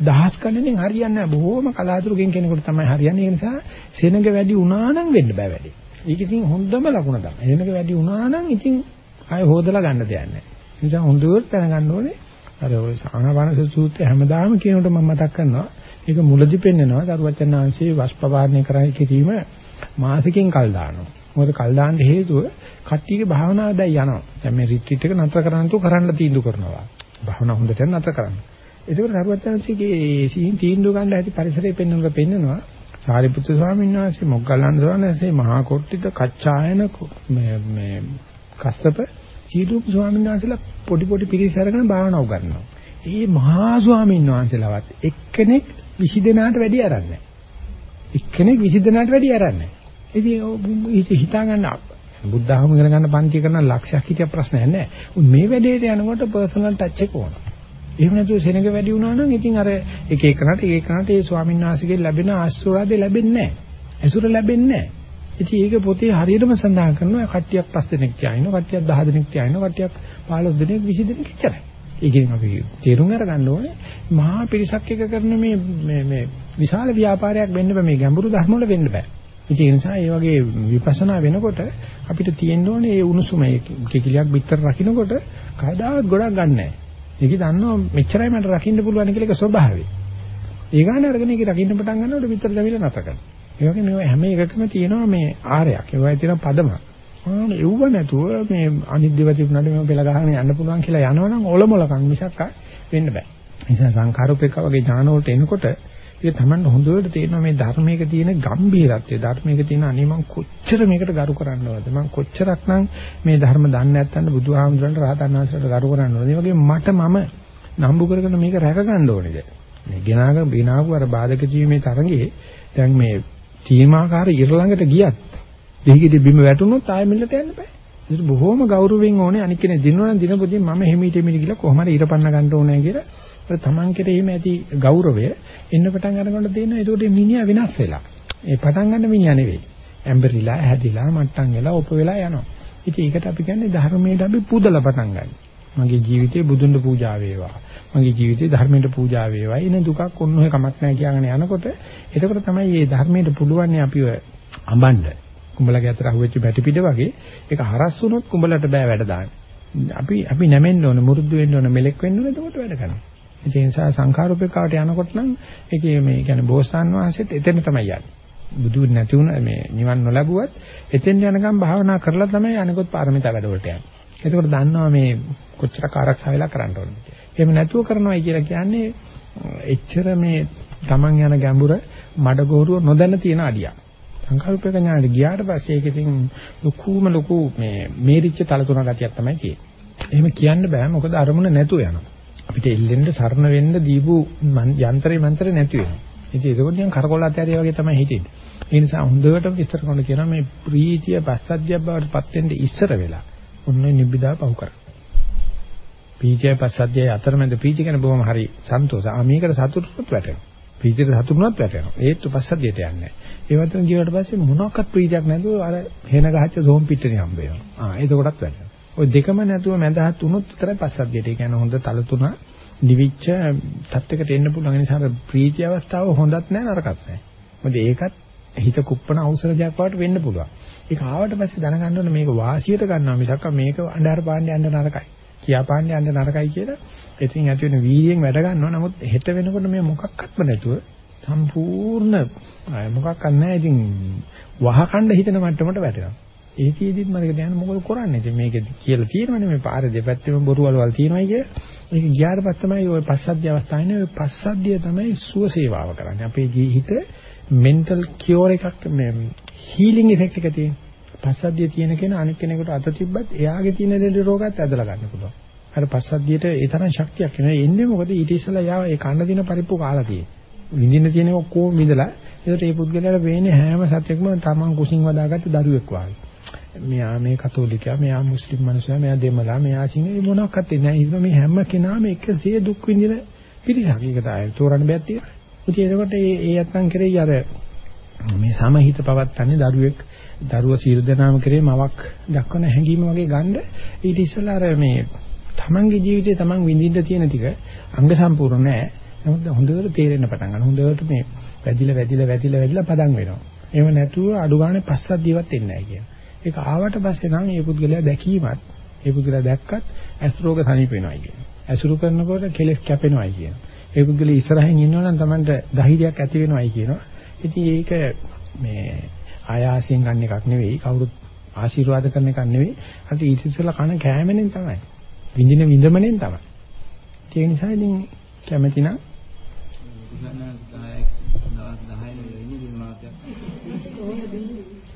Speaker 1: දහස් ගණනෙන් හරියන්නේ නැහැ. බොහෝම කලාතුරකින් කෙනෙකුට තමයි හරියන්නේ. ඒ නිසා සෙනඟ වැඩි වුණා නම් වෙන්න බෑ වැඩි. ඒක ඉතින් හොඳම ලකුණ තමයි. සෙනඟ වැඩි වුණා නම් ඉතින් ආය හොදලා ගන්න දෙයක් නැහැ. ඒ නිසා හොඳට දැනගන්න ඕනේ අර ඔය ආනාපාන සූත්‍රය හැමදාම කියනකොට මම මතක් කරනවා. ඒක මුලදි පෙන්නනවා. දරුවචන් ආංශයේ වස්පවාරණය කරයි කිරීම මාසිකින් කල් දානවා. මොකද කල් දාන්න හේතුව කට්ටියගේ භාවනාව දැන් යනවා. දැන් මේ රිට්‍රීට් එක නතර කරන්න තු කරන්න තීන්දුව කරනවා. භාවනාව හොඳට නතර කරන්න. ඒකෝර හරුවත්යන්සේගේ සීන් තීන්දුව ගන්න හැටි පරිසරයේ පෙන්වනක පෙන්නනවා. සාරිපුත්‍ර ස්වාමීන් වහන්සේ මොග්ගල්ලාන ස්වාමීන් වහන්සේ මහා කොට්ටිත කච්චායන මේ මේ කස්සප සීලූප ස්වාමීන් වහන්සේලා පොඩි පොඩි පිරිස අරගෙන භාවනා උගන්වනවා. මේ මහා ස්වාමීන් වහන්සේලාවත් එක්කෙනෙක් 20 දෙනාට වැඩි අරන්නේ. එක්කෙනෙක් 20 දෙනාට වැඩි අරන්නේ. ඉතින් හිතා ගන්න බුද්ධහම ඉගෙන ගන්න පන්ති කරන ලක්ෂයක් හිටිය ප්‍රශ්නයක් නැහැ. මේ වැඩේට යනකොට පර්සනල් ටච් එක ඕන. එහෙම නැතුව සෙනඟ වැඩි වුණා නම් ඉතින් අර එක එකනට එක එකනට ඒ ස්වාමීන් වහන්සේගෙන් ලැබෙන ආශිර්වාදේ ලැබෙන්නේ නැහැ. ඇසුර ලැබෙන්නේ නැහැ. ඉතින් ඒක පොතේ හරියටම සඳහන් කරනවා කට්ටියක් 5 දෙනෙක් කියනවා, කට්ටියක් 10 දෙනෙක් කියනවා, කට්ටියක් 15 දෙනෙක් 20 දෙනෙක් ඉච්චරයි. ඒකෙන් අපි තේරුම් අරගන්න ඕනේ මහා පිරිසක් එක කරන මේ මේ මේ විශාල ව්‍යාපාරයක් වෙන්න බෑ මේ ගැඹුරු ධර්ම වල වෙන්න බෑ. ඒ නිසා ඒ වගේ විපස්සනා වෙනකොට අපිට තියෙන්න ඕනේ ඒ උණුසුම ඒ කිකිලියක් පිටර රකින්නකොට කවදාවත් ගොඩක් ගන්න නැහැ. ඒක දන්නවා මෙච්චරයි මට රකින්න පුළුවන් කියලා ඒක ස්වභාවය. ඒ ගන්න අරගෙන ඒක රකින්න පටන් ගන්නකොට පිටර දැවිලා නැත කරනවා. ඒ වගේ මේ හැම එකකම තියෙනවා මේ ආරයක්. ඒවයි තියෙන පදමක්. ආන එව්ව නැතුව මේ අනිත් දේවල් තිබුණාට මේව පෙළ ගහගෙන යන්න පුළුවන් කියලා යනවනම් ඔලොමලකම් මිසක් වෙන්න බෑ. නිසා සංඛාරූපේක වගේ ඥාන වලට එනකොට ඒක තමයි හොඳට තේරෙනවා මේ ධර්මයක තියෙන ගැඹීරත්වය ධර්මයක තියෙන අනේ මං කොච්චර මේකට ගරු කරන්නවද මං කොච්චරක්නම් මේ ධර්ම දන්නේ නැත්නම් බුදුහාමුදුරන්ට රහතන් වහන්සේට ගරු කරන්නවද ඒ වගේ මට මම නම්බු කරගෙන මේක රැක ගන්න ඕනේද මේ ගෙනාගෙන බිනාවු අර බාධක ජීවීමේ තරංගේ දැන් මේ සීමාකාර ඉරළඟට ගියත් දෙහිගෙදි බිම වැටුනොත් ආයෙ මෙල්ලට යන්න බෑ ඒක බොහොම ගෞරවයෙන් ඕනේ අනික් කෙනෙක් දිනවනම් දිනපොදින් මම හිමීට හිමීට ගිහලා කොහොම හරි ඉරපන්න ගන්න ඕනේ කියලා අර තමන් කෙරෙහිම ඇති ගෞරවය එන්න පටන් ගන්නකොට තියෙනවා ඒකට මිනිහා වෙනස් වෙලා. ඒ පටන් ගන්න මිනිහා නෙවෙයි. ඇම්බරිලා, හැදිලා, මට්ටම් වෙලා, ඔප වෙලා යනවා. ඉතින් ඒකට අපි කියන්නේ ධර්මයට අපි පුදලා පටන් ගන්න. මගේ ජීවිතේ බුදුන්ට පූජා වේවා. මගේ ජීවිතේ ධර්මයට පූජා වේවා. එන දුකක් ඔන්න ඔය කමක් නැහැ කියලාගෙන යනකොට එතකොට තමයි මේ ධර්මයට පුළුවන් අපිව අඹන්න. කුඹලගේ අතර අහුවෙච්ච බැටි පිට වගේ ඒක හරස් වුණොත් කුඹලට බෑ වැඩ දාන්න. අපි අපි නැමෙන්න ඕන, මුරුදු වෙන්න ඕන, මෙලෙක් වෙන්න ඕන එතකොට වැඩ කරනවා. ඒ නිසා සංඛාරූපේකාවට යනකොට නම් ඒකේ මේ කියන්නේ බෝසතාන් වහන්සේත් එතන තමයි යන්නේ. බුදු නැති වුණ මේ නිවන් නොලැබුවත් එතෙන් යනකම් භාවනා කරලා තමයි අනිකොත් පාරමිතා වැඩවලට යන්නේ. එතකොට දන්නවා මේ කොච්චර ආරක්ෂා වෙලා කරන්න ඕනද. එහෙම නැතුව කරනවායි කියලා කියන්නේ එච්චර මේ Taman යන ගැඹුර මඩගෝරුව නොදැන තියෙන අඩියක්. සංකල්පක ඥානෙ ගියාට පස්සේ ඒක ඉතින් ලොකුම ලොකු මේ මේරිච්ච තල තුන ගතියක් තමයි තියෙන්නේ. එහෙම කියන්න බෑ මොකද අරමුණ නැතුව යනවා. අපිට එල්ලෙන්න සරණ වෙන්න දීපු යන්ත්‍රේ මන්ත්‍රේ නැති වෙනවා. ඉතින් ඒක නිකන් කරකොල අතෑරිය වගේ තමයි හිතෙන්නේ. ඒ නිසා හොඳට විස්තර කරන කියනවා මේ ප්‍රීතිය පස්සද්ධිය බවට පත් වෙන්න ඉස්සර වෙලා ඔන්න නිබ්බිදා පහු කර. ප්‍රීතිය පස්සද්ධිය අතරමැද ප්‍රීතිය කියන බොහොම හරි සන්තෝෂ. ආ මේකට සතුටුත් වැටෙනවා. ප්‍රීතියට සතුටුනොත් වැටෙනවා. ඒත් පස්සද්ධියට යන්නේ. ඒ වතන ජීවිතයට පස්සේ මොනවාක්වත් ප්‍රීතියක් නැතුව අර හේන ගහච්ච සෝම් පිටනේ හම්බ වෙනවා. ආ එතකොටත් වැටෙනවා. ওই දෙකම නැතුව මැදහත් වුණොත් විතරයි පස්සද්ධියට. ඒ කියන්නේ හොඳ තල තුන නිවිච්ච තත්යකට එන්න පුළුවන් නිසා ප්‍රීති අවස්ථාව හොඳත් නැහැ නරකත් නැහැ. මොකද ඒකත් හිත කුප්පන අවසරයක් වට වෙන්න පුළුවන්. ඒක ආවට පස්සේ දැනගන්න ඕනේ මේක වාසියට ගන්නවා මිසක් මේක අnder පාන්නේ යන්න නරකයි. කියා පාන්නේ යන්න නරකයි කියලා එතින් ඇති වෙන වීර්යයෙන් වැඩ ගන්නවා. නමුත් හෙට වෙනකොට මේ මොකක්වත්ම නැතුව සම්පූර්ණ මොකක්වත් නැහැ. ඉතින් වහකණ්ඩ හිතන මට්ටමට වැටෙනවා. ඒකෙදිත් මම දැන් මොකද කරන්නේ? ඉතින් මේක කියලා තියෙනවනේ මේ පාරේ දෙපැත්තෙම බොරු වලවල් තියෙනවයි කිය. ඒක ගියාට පස්සේ තමයි ওই පස්සද්ධිය අවස්ථාවේ ওই පස්සද්ධිය තමයි සුව සේවාව කරන්නේ. අපේ හිත මෙන්ටල් කියෝර් එකක් මේ හීලින් ඉෆෙක්ට් එක තියෙන. පස්සද්ධිය තියෙන කෙනා අනිත් කෙනෙකුට අත තිබ්බත් එයාගේ තියෙන ලෙඩ රෝගات ඇදලා ගන්න පුළුවන්. අර පස්සද්ධියට ඒ තරම් ශක්තියක් එනවා. එන්නේ මොකද ඊට ඉස්සෙල්ලා යාව ඒ කන්න දින පරිප්පු කාලා තියෙන්නේ. විඳින්න තියෙන ඔක්කොම විඳලා ඒකට ඒ පුද්ගලයාට වෙන්නේ හැම සත්‍යයක්ම තමන් කුසින් වදාගත්ත දරුවෙක් වගේ. මෙයා මේ කතෝලිකයා, මෙයා මුස්ලිම් මිනිසයා, මෙයා දෙමළා, මෙයා සිංහල මොනක්වත් නැහැ. ඒක මේ හැම කෙනාම එකසේ දුක් විඳින පිරිසක්. ඒක තමයි තෝරන්න බෑ තියෙනවා. ඉතින් ඒකට ඒ ඒ යත්නම් කරේ අර මේ සමහිත පවත්තන්නේ දරුවෙක් දරුවා සියලු දෙනාම කරේ මවක් දක්වන හැඟීම වගේ ගන්න ඊට ඉස්සෙල්ලා අර මේ තමන්ගේ ජීවිතේ තමන් විඳින්න තියෙන ටික අංග සම්පූර්ණ නැහැ. නමුත් හොඳට තේරෙන්න පටන් ගන්න. හොඳට මේ වැදිලා වැදිලා වැදිලා වැදිලා පදම් වෙනවා. එහෙම නැතුව අඩු ගානේ පස්සක් දිවත් එන්නේ නැහැ කියන. ඒක ආවට පස්සේ නම් මේ පුද්ගලයා දැකීමත් ඒ පුද්ගලයා දැක්කත් ඇස් රෝග සනීප වෙනවා කියන. ඇසුරු කරනකොට කෙලෙස් කැපෙනවායි කියන. ඒ පුද්ගලයා ඉස්සරහින් ඉන්නවනම් Tamanට ධෛර්යයක් ඇති වෙනවායි කියනවා. ඉතින් ඒක මේ ආයාසයෙන් ගන්න එකක් නෙවෙයි කවුරුත් ආශිර්වාද කරන එකක් නෙවෙයි. අර ඊට ඉස්සෙල්ලා කන කෑමෙන් තමයි. විඳින විඳමනෙන් තමයි. ඒ නිසා ඉතින් කැමැති නම්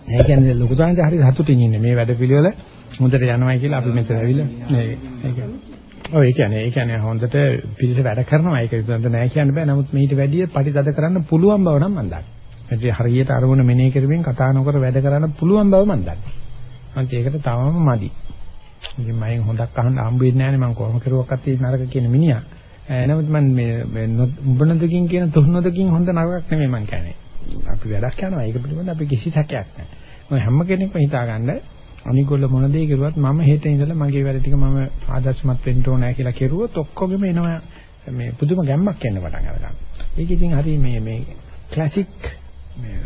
Speaker 1: ඒ කියන්නේ ලොකු දාන්නේ හරි සතුටින් ඉන්නේ මේ වැඩ පිළිවෙල හොඳට යනවායි කියලා අපි මෙතන ඇවිල්ලා මේ ඒක ඔව් ඒ කියන්නේ ඒ කියන්නේ හොඳට පිළිස වැඩ කරනවා ඒක විතරක් නෑ කියන්න බෑ නමුත් මීට වැඩිය පරිතද කරන්න පුළුවන් බව නම් මම දන්නවා. ඒ හරියට අරමුණ මෙනෙහි කරමින් කතා නොකර වැඩ කරන්න පුළුවන් බව මම දන්නවා. අන්ත ඒකට තවම මදි. ඉතින් මම හොඳක් අහන්න හම්බ වෙන්නේ නෑනේ මම කොහොම කරුවක්වත් නරක කියන මිනිහා. නමුත් මම මේ උඹනදකින් කියන තුන්නදකින් හොඳ නරකක් නෙමෙයි මම කියන්නේ. අපි වැඩක් කරනවා ඒක පිළිබඳව අපි කිසි සැකයක් නැහැ. මම හැම කෙනෙක්ම හිතාගන්න අනිගොල්ල මොන දේ කරුවත් මම හෙට ඉඳලා මගේ වැඩ ටික මම ආදර්ශමත් වෙන්න ඕනෑ කියලා කෙරුවොත් ඔක්කොගෙම එනවා මේ පුදුම ගැම්මක් එන්න පටන් ගන්නවා. ඒක ඉතින් හරි මේ මේ ක්ලාසික් මේ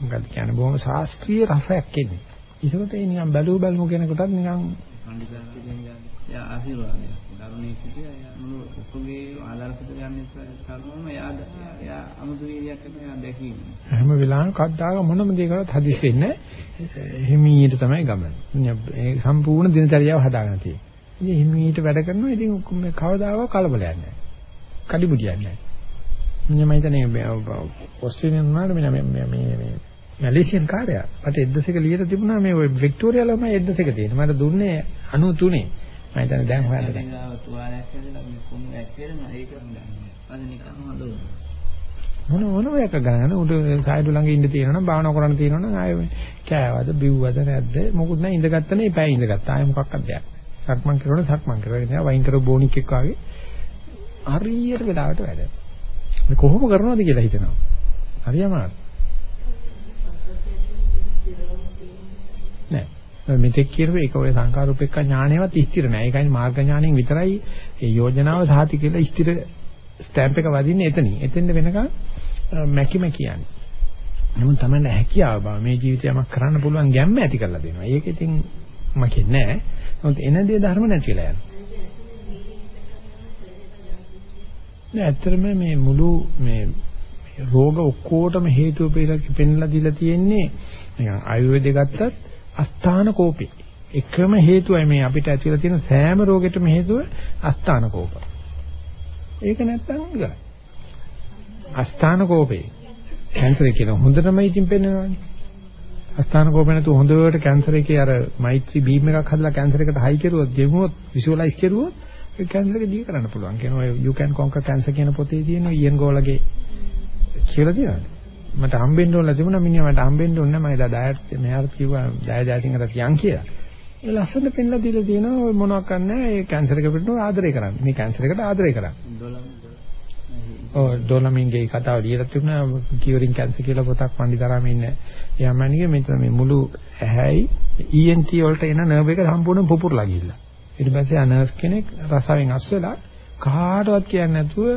Speaker 1: මොකක්ද කියන්නේ බොහොම ශාස්ත්‍රීය රසයක් එන්නේ. ඒකට ඒ නිකන් බැලුව බැලමු කෙනෙකුටත් නිකන්
Speaker 3: යා ආශිර්වාදය. දරුණේ සිටියා යා මොන ඔක්කොගේ ආදර්ශයට ගන්න කරුණම යා යා අමුතු වීර්යයක් කරන යා දැකීම.
Speaker 1: හැම වෙලාවෙම කද්දාක මොනම දෙයකටත් හදිස් වෙන්නේ හිමීට තමයි ගමන. ඒ සම්පූර්ණ දිනචරියාව හදාගෙන තියෙන්නේ. ඉතින් හිමීට වැඩ කරනවා ඉතින් කවදාකවත් කලබලයක් නැහැ. කඩිමුඩියක් නැහැ. මම හිතන්නේ ඕස්ට්‍රේලියානු වුණාට මේ මේ මේ මැලේසියන් කාර්යය. මට එද්දසක ලියලා තිබුණා මේ වික්ටෝරියා ළමයි එද්දසක තියෙන. මට දුන්නේ 93. මම හිතන්නේ දැන් හොයන්න
Speaker 3: බෑ. තුවාලයක් ඇදලා මේ කුණු ඇක්කේරම ඒක අද නිකන් හොඳ
Speaker 1: මොන මොන එක ගන්න? උඩ සායඩු ළඟ ඉන්න තියෙනවනම් භාවනා කරන්න තියෙනවනම් ආයෙ කෑවද බිව්වද නැද්ද? මොකුත් නැහැ. ඉඳගත්තනේ එපා ඉඳගත්තා. ආයෙ මොකක්වත් දෙයක් සක්මන් කරනකොට සක්මන් කරගෙන ඉන්නවා වයින් කරෝ බෝනික් එක්ක වගේ හරියට වෙලාවට වැඩ. කොහොම කරනවද කියලා හිතනවා. හරි අමාරුයි නෑ. මෙතෙක් කියපු ඒක ඔය සංකාරූපේක්ඛ ඥානයවත් ස්ථිර නෑ. ඒකයි මාර්ග ඥාණයෙන් විතරයි ඒ යෝජනාව සාති කියලා ස්ථිර ස්ටැම්ප් එක වදින්නේ එතනින්. එතෙන්ද වෙනකන් මැකිම කියන්නේ නමුත් තමයි හැකියාව බව මේ ජීවිතය යමක් කරන්න පුළුවන් ගැම්ම ඇති කරලා දෙනවා. ඒක ඉතින් මකින්නේ නෑ. නමුත් එන දේ ධර්ම නැතිලා යනවා. නෑ ඇත්තටම මේ මුළු මේ රෝග ඔක්කොටම හේතුව පෙන්නලා දීලා තියෙන්නේ නිකන් ආයුර්වේදය ගත්තත් අස්ථාන කෝපේ. එකම හේතුවයි මේ අපිට ඇතිලා තියෙන සෑම රෝගෙටම හේතුව අස්ථාන කෝප. ඒක නැත්තම් ඉවරයි. අස්ථාන කෝපේ. කැන්සර් කියන හොඳටම ඉතින් පෙන්නනවානේ. අස්ථාන කෝපේ නැතු හොඳට කැන්සර් එකේ අර මෛත්‍රී බීම් එකක් හදලා කැන්සර් එකට හයි කරුවොත් ගෙවුවොත් විෂුවලයිස් කරුවොත් ඒ කැන්සර් එක දී කරන්න පුළුවන්. කියනවා you can conquer cancer කියන පොතේ තියෙන ඊයන් ගෝලගේ කියලා තියෙනවා. මට හම්බෙන්න ඕන තිබුණා මිනිහා මට හම්බෙන්න ඕන නැහැ මම එදා ඩයට් මෙයාට කිව්වා ඩය ජාතින්කට කියන් කියලා. ඒ ලස්සන පෙන්ලා දීලා තියෙනවා මොනවක් කරන්නේ ඒ කැන්සර් එක පිටු ආදරය කරන්න. මේ කැන්සර් එකට ආදරය කරන්න. ඔව් ඩොලමින්ගේ කතාව ලියලා තිබුණා කියවරින් කැන්සර් කියලා පොතක් පණ්ඩිතාරාම ඉන්න. එයාමනිගේ මෙතන මේ මුළු ඇහැයි ENT වලට එන නර්ව් එක සම්පූර්ණ පුපුරලා ගිහිල්ලා. ඊට පස්සේ ආ නර්ස් කෙනෙක් රසාවෙන් අස් වෙලා කාටවත් කියන්නේ නැතුව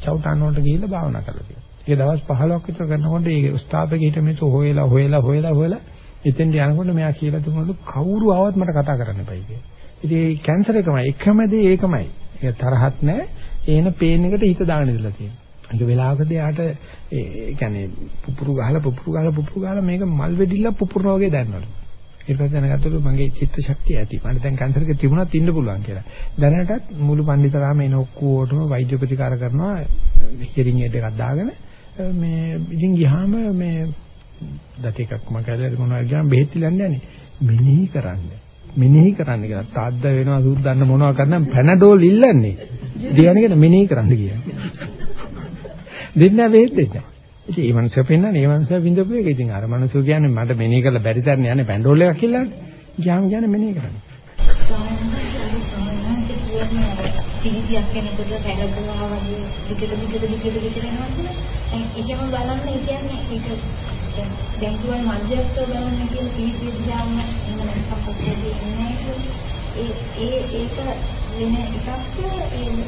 Speaker 1: චවුටන් වලට ගිහිල්ලා භාවනා කරලා තියෙනවා. ඒක දවස් 15ක් විතර කරනකොට ඒ උස්තාපකේ හිට මේක හොයලා හොයලා හොයලා හොයලා එතෙන්ට යනකොට මෙයා කියලා දුන්නලු කවුරු ආවත් මට කතා කරන්න එපයි කියලා. ඉතින් ඒ කැන්සර් එකමයි එකම දේ ඒකමයි. ඒක තරහක් නැහැ. ඒන පේන් එකට හිත දාගෙන ඉඳලා තියෙනවා. ඒක වෙලාවකදී යාට ඒ කියන්නේ පුපුරු ගහලා පුපුරු ගහලා පුපුරු ගහලා මේක මල් වෙඩිල්ල පුපුරන වගේ දැනනලු. ඊට පස්සේ දැනගත්තලු මගේ චිත්ත ශක්තිය ඇති. මට දැන් කැන්සර් එක තිබුණත් ඉන්න පුළුවන් කියලා. දැනටත් මුළු පඬිතරාම එන ඔක්කොටම වෛද්‍ය ප්‍රතිකාර කරනවා හියරින් එඩ් එකක් දාගෙන මේ ඉතින් ගියාම මේ දත එකක් මම කැලේ මොනවද ගියාම බෙහෙත් ඉලන්න යන්නේ. මෙනෙහි කරන්න. මෙනෙහි කරන්න කියලා. තාද්ද වෙනවා සූද්දන්න මොනවා කරනම් පැනඩෝල් ඉල්ලන්නේ. දියණගෙන මෙනෙහි කරන්න කියන්නේ. දෙන්න බෙහෙත් දෙන්න. ඉතින් මේ මනුස්සය පෙන්නන්නේ මේ මනුස්සය විඳපු එක. ඉතින් අර මනුස්සය කියන්නේ මට මෙනෙහි කරලා බැරි තරණ යන්නේ පැන්ඩෝල් එකක් කියලා. ගියාම කියන්නේ මෙනෙහි කරන්න.
Speaker 4: පිළිතියක් කෙනෙකුට හැරගුවා වගේ විකල විකල විකල විකල යනවා කියලා. ඒකම බලන්න ඒ කියන්නේ ඒක දැන් කියන මධ්‍යස්ථ බලන්න කියන පිළිතිය දිහාම එහෙම නැත්නම් පොතේදී ඉන්නේ ඒ ඒ ඒක වෙන එකක්ද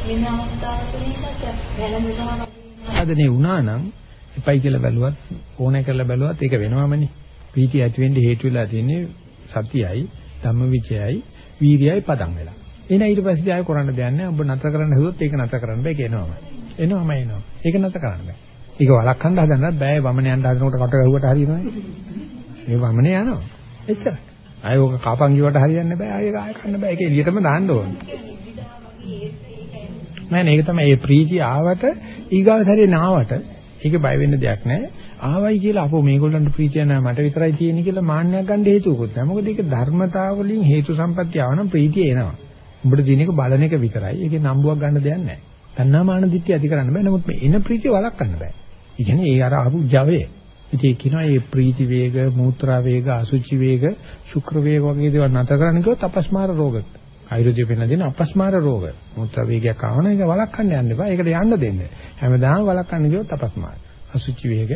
Speaker 4: වෙන අවස්ථාවක මේකට වැළඳනවා
Speaker 1: ආදනේ වුණා නම් එපයි කියලා බැලුවත් ඕනේ කරලා බැලුවත් ඒක වෙනවමනේ. පීටි ඇති වෙන්න හේතු වෙලා තියෙන්නේ සතියයි, ධම්මවිචයයි, වීර්යයයි පදම් වෙලා. එන ඊට පස්සේ ආයෙ කරන්න දෙයක් නැහැ. ඔබ නතර කරන්න හදුවොත් ඒක නතර කරන්න බෑ කියනවාම. එනවාම එනවා. ඒක නතර කරන්න බෑ. ඒක වළක්වන්න හදන්නත් බෑ. වමන යන්න හදනකොට කට ගැහුවට හරියනවනේ. ඒ වමනේ යනවා. එච්චරයි. ආයෙ ඕක කපන් කිව්වට හරියන්නේ බෑ. ආයෙ ආයෙ කරන්න බෑ. ඒක එළියටම දාන්න ඕනේ. නෑ නේද තමයි මේ ප්‍රීතිය ආවට ඊගාව සැරේ නාවට ඒක බය වෙන්න දෙයක් නෑ ආවයි කියලා අපෝ මේගොල්ලන්ට ප්‍රීතිය නෑ මට විතරයි තියෙන්නේ කියලා මාන්නයක් ගන්න හේතුවකුත් නෑ මොකද ඒක ධර්මතාවලින් හේතු සම්පත්‍ය ආවනම් ප්‍රීතිය එනවා උඹට තියෙන එක බලන එක විතරයි ඒකේ නම්බුවක් ගන්න දෙයක් නෑ තණ්හා මාන දිට්ඨිය ඇති කරන්න බෑ නමුත් මේ එන ප්‍රීතිය වළක්වන්න බෑ ඒ කියන්නේ ඒ අර ආපු ජවය ඉතින් කියනවා මේ ප්‍රීති වේග මූත්‍රා වේග අසුචි වේග ශුක්‍ර වේග වගේ දේවල් නැතර කරන්න කිව්වොත් අපස්මාර රෝගත් ආයුර්වේදයේ පෙන්න දෙන අපස්මාර රෝග. මුත්‍රා වේගයක් ආවම ඒක වළක්වන්න යන්න එපා. ඒකට යන්න දෙන්න. හැමදාම වළක්වන්න ගියොත් අපස්මාර. අසුචි වේග,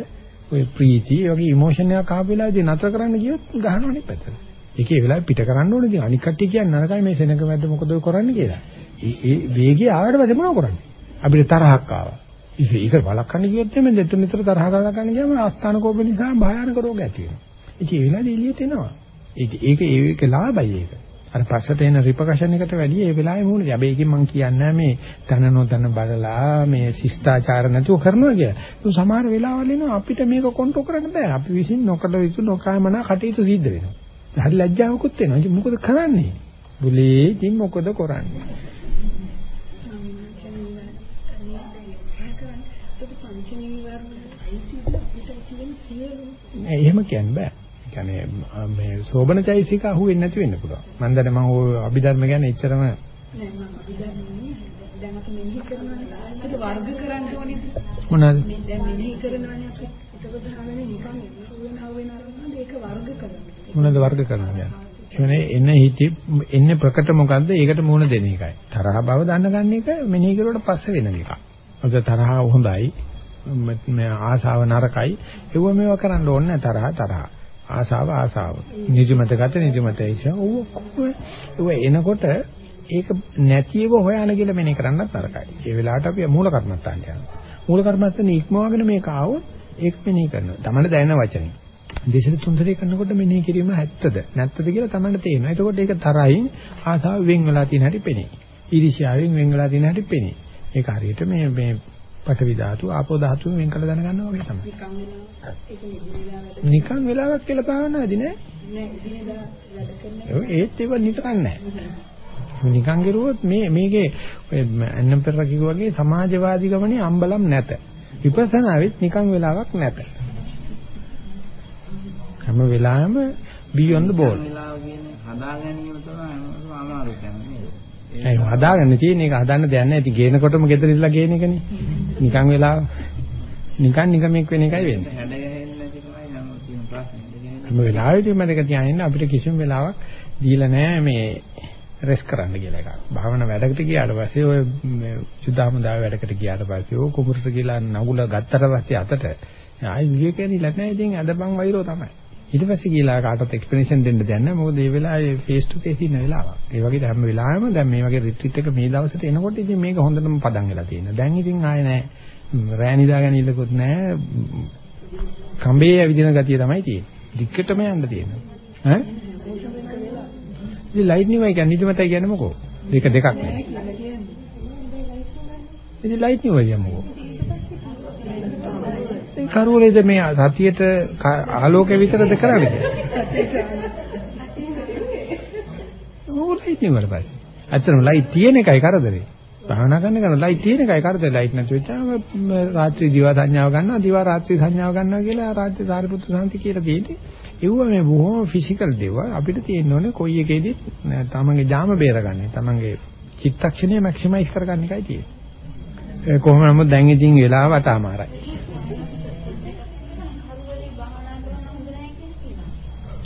Speaker 1: ඔය ප්‍රීති, ඒ වගේ ඉමෝෂන් එකක් ආපු වෙලාවේදී නතර කරන්න ගියොත් ගහනවනේ පැත්තට. ඒකේ වෙලාවේ පිට කරන්න ඕනේ. ඉතින් අනික් කට්ටිය කියන්නේ නරකයි මේ සෙනඟ මැද්ද මොකද ඔය කරන්නේ කියලා. ඒ ඒ වේගය ආවට පස්සේ මොනව කරන්නේ? අපිට තරහක් ආවා. ඒක වළක්වන්න ගියොත් එමෙ දෙතුන් විතර තරහ කරලා ගන්න ගියාම ආස්ථාන කෝප නිසා භයානක රෝග ඇති වෙනවා. ඉතින් ඒ වෙලාවේ එළියට එනවා. ඒක ඒක ඒක ලාභයි ඒක. අර පස්සට එන රිපකෂන් එකට වැඩිය ඒ වෙලාවේ මූණ දෙයි. හැබැයි ඒකෙන් මම කියන්නේ මේ තන නොතන බලලා මේ ශිෂ්ටාචාර නැතුව කරනවා කියලා. ඒක සමහර වෙලාවල් එනවා අපිට මේක කන්ට්‍රෝල් කරන්න බෑ. අපි විසින් නොකඩ යුතු නොකෑමන කටයුතු සිද්ධ වෙනවා. හරි ලැජ්ජාවකුත් එනවා. ඉතින් මොකද කරන්නේ? බුලේ ඉතින් මොකද කරන්නේ? එහෙම කියන්න බෑ. කියන්නේ මේ සෝබනචෛසික අහුවෙන්නේ නැති වෙන්න පුළුවන්. මම දැන් මම ඔය අභිධර්ම ගැන එච්චරම
Speaker 2: නෑ මම අභිධර්මනේ දැන් අපි මෙනෙහි කරනවා ඒක වර්ග කරන්න ඕනේ.
Speaker 1: මොනවාද?
Speaker 2: මේ දැන් මෙනෙහි කරනවානේ අපි එතකොට හරන්නේ නිකන් වෙන වෙන අරගෙන ඒක වර්ග කරනවා.
Speaker 1: මොනවාද වර්ග කරනවා කියන්නේ එන හිටි එන්නේ ප්‍රකට මොකද්ද? ඒකට මුණ දෙන එකයි. තරහ බව දැනගන්න එක මෙනෙහි කරුවට පස්සේ වෙන එකක්. ඔක තරහ හොඳයි. මේ ආසාව නරකයි. ඒව මේවා කරන්න ඕනේ තරහ තරහ. ආසාව ආසාව. නිදිමත ගත නිදිමත ඉච්ඡා. ඔව් එනකොට ඒක නැතිව හොයන කියලා මෙනේ කරන්නත් තරකයි. ඒ වෙලාවට අපි මූල කර්මත්තාන් යනවා. මූල කර්මත්තාන් ඉක්මවගෙන මේක ආවොත් ඒක මෙනේ කරනවා. තමන්න දැනෙන වචනේ. දෙසල තුන්දරේ කරනකොට මෙනේ කිරීම ඇත්තද නැත්තද කියලා තමන්න තේරෙනවා. එතකොට ඒක තරහින් ආසාව වෙන් වෙලා තියෙන හැටි පෙනේ. ඊර්ෂ්‍යාවෙන් වෙන් වෙලා තියෙන හැටි පෙනේ. ඒක හරියට මේ මේ පඨවි ධාතු ආපෝ ධාතු වෙන් කළ දැනගන්නවා වගේ තමයි.
Speaker 2: නිකන්
Speaker 1: වෙලාවක් කියලා භාවනාවේදී නෑ.
Speaker 2: නෑ
Speaker 1: ඒත් ඒව නිකන් නෑ. නිකන් ගිරුවොත් මේ මේකේ අන්නම් පෙරලා කිව්වා වගේ සමාජවාදී ගමනේ අම්බලම් නැත. විපස්සනාවෙත් නිකන් වෙලාවක් නැත. හැම වෙලාවෙම be on the ball.
Speaker 3: හදා ගැනීම තමයි අමාරු කියන්නේ.
Speaker 1: ඒ හදාගන්න තියෙන එක හදන්න දෙයක් නැහැ. ඉතින් ගේනකොටම ගෙදර ඉඳලා ගේන එකනේ. නිකන් වෙලාව නිකන් නිකමෙක් වෙන එකයි වෙන්නේ. හැම වෙලාවෙදීම මතක තියාගන්න අපිට කිසිම වෙලාවක් දීලා නැහැ මේ රෙස් කරන්න කියලා එකක්. භාවනා වැඩකට ගියාට පස්සේ ඔය සුද්ධාමදාව වැඩකට ගියාට පස්සේ ඔය කුඹුරට ගිහලා නගුල ගත්තට පස්සේ අතට ආයි විවේකයෙන් ඉලක් නැහැ. ඉතින් අදපන් වෛරෝ තමයි. ඊට පස්සේ ගිහලා කාටවත් එක්ස්ප්ලනේෂන් දෙන්න දෙයක් නැහැ. මොකද මේ වෙලාවේ ෆේස් ટુ ෆේස් ඉන්න වෙලාවක්. ඒ වගේ හැම වෙලාවෙම දැන් මේ වගේ රිට්‍රීට් එක මේ දවස්වලට එනකොට ඉතින් මේක හොඳටම පදන් වෙලා තියෙනවා. දැන් ඉතින් ආයේ නැහැ. රෑ නිදාගෙන ඉල්ලකුත් නැහැ. කඹේ ඇවිදින ගතිය තමයි තියෙන්නේ. දික්කටම යන්න තියෙනවා. ඈ? ඉතින් ලයිට් නිවයි කියන්නේ නිදිමතයි කියන්නේ මොකෝ? දෙක දෙකක් නේ. ඉතින් ලයිට් නිවයි කියන්නේ මොකෝ? ඒ කරවලේද මේ සතියේට ආලෝකය විතරද කරන්නේ? ලයිට් නෙවල පස්සේ. ඇත්තටම ලයිට් තියෙන එකයි කරදරේ. භාවනා කරන කෙනා ලයිට් තියෙන එකයි කරදරේ. ලයිට් නැති වෙච්චාම රාත්‍රී දිවා සංඥාව ගන්නවා, දිවා රාත්‍රී සංඥාව ගන්නවා කියලා රාජ්‍ය සාරිපුත්‍ර සාන්ති කියලා තියෙන්නේ. ඒව මේ බොහොම ෆිසිකල් දේවල් අපිට තියෙන්න ඕනේ කොයි එකේදීත් තමන්ගේ ජාම බේරගන්න. තමන්ගේ චිත්තක්ෂණය මැක්සිමයිස් කරගන්න එකයි තියෙන්නේ. කොහොම නමුත් දැන් ඉතින් වෙලාව අතමාරයි.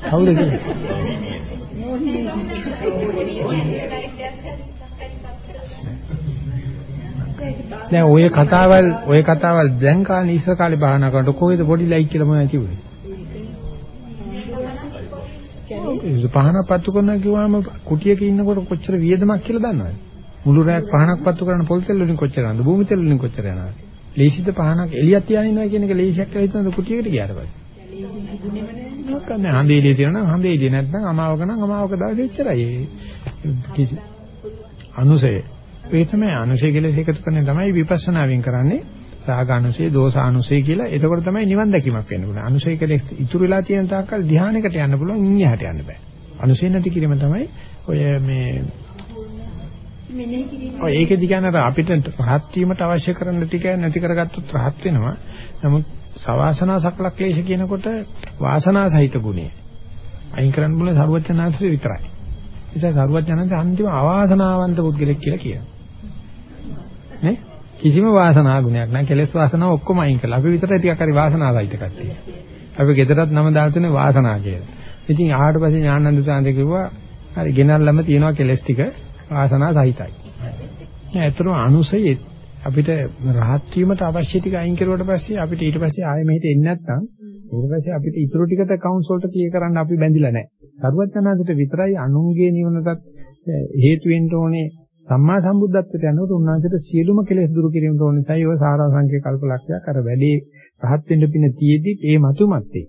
Speaker 1: කවුද දැන් ඔය කතාවල් ඔය කතාවල් දැන් කාලේ ඉස්සර කාලේ භාවනා කරනකොට කොහෙද පොඩි ලයික් කියලා මොනවද කිව්වේ? ඒ පහනක් පත්තු කරනවා කිව්වම කුටියක ඉන්නකොට කොච්චර වියදමක් කියලා දන්නවද? මුළු රැයක් පහනක් පත්තු කරන පොල් තෙල් වලින් කොච්චර යනවද? භූමි තෙල් වලින් කොච්චර යනවද? ලේසිද පහනක් එළියක් තියාගෙන ඉන්නවා කියන එක ලේසියක් කියලා හිතනද කුටියකට ගියාට පස්සේ? මොකක්ද හඳේලිය තියෙනවා නම් හඳේලිය නැත්නම් අමාවක නම් අමාවක දවසේ එච්චරයි. කිසි අනුසය. ඒ තමයි අනුසය කියලා එකතු කරන්නේ තමයි විපස්සනාවෙන් කරන්නේ. රාගානුසය, දෝසානුසය කියලා. එතකොට තමයි නිවන් දැකීමක් වෙන්න පුළුවන්. අනුසය කියලා ඉතුරු වෙලා තියෙන තාක්කල් ධානයකට යන්න පුළුවන්. ඉන්නහට යන්න බෑ. අනුසය නැති කිරීම තමයි ඔය මේ
Speaker 2: මෙනෙහි කිරීම
Speaker 1: ඔය ඒකෙදි කියන්නේ අපිට රහත් වීමට අවශ්‍ය කරන ටික නැති කරගත්තොත් රහත් වෙනවා. නමුත් සවාසනා සකල ක්ලේශ කියනකොට වාසනා සහිත ගුණය. අයින් කරන්න බුල සරුවචනාංශය විතරයි. ඉතින් සරුවචනාංශ අන්තිම අවාසනාවන්ත පුද්ගලෙක් කියලා කියනවා. නේ? කිසිම වාසනා ගුණයක් නැහැ. කෙලෙස් වාසනාව ඔක්කොම අයින් කළා. අපි විතරයි ටිකක් හරි වාසනාවයිත කට්ටිය. අපි ගෙදරත් නම දාලා තුනේ වාසනා කියලා. ඉතින් ආවට පස්සේ ඥානන්ද සාන්ද කිව්වා හරි ගෙනල්ලම තියෙනවා කෙලෙස් ටික වාසනා සහිතයි. නෑ අතන අනුසයෙත් අපිට රහත් වීමට අවශ්‍ය ටික අයින් කරුවට පස්සේ අපිට ඊට පස්සේ ආයෙ මෙහෙට එන්නේ නැත්නම් ඊට පස්සේ අපිට ඊටු ටිකට කවුන්ස් වලට ක්ලියර් කරන්න අපි බැඳිලා නැහැ. සරුවචනාංශයට විතරයි අනුන්ගේ නිවනටත් හේතු වෙන්න ඕනේ සම්මා සම්බුද්ධත්වයට යනකොට උන්වහන්සේට සියලුම කෙලෙස් දුරු කිරීමට ඕන. නිසායි ඔය සාරාංශික කල්පලක්ෂයක් අර වැඩි රහත් වෙන්න පින තියෙද්දි ඒ මතුමත්තේ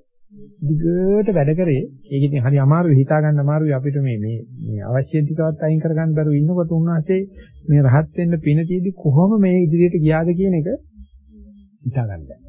Speaker 1: දිගට වැඩ කරේ. ඒක ඉතින් හරි අමාරුයි හිතා ගන්න අමාරුයි අපිට මේ මේ මේ අවශ්‍ය ටිකවත් අයින් කරගන්න බැරුව ඉන්නකොට උන්වහන්සේ මේ රහත් වෙන්න පින තියෙද්දි කොහොම මේ ඉදිරියට ගියාද කියන එක හිතා ගන්න බැහැ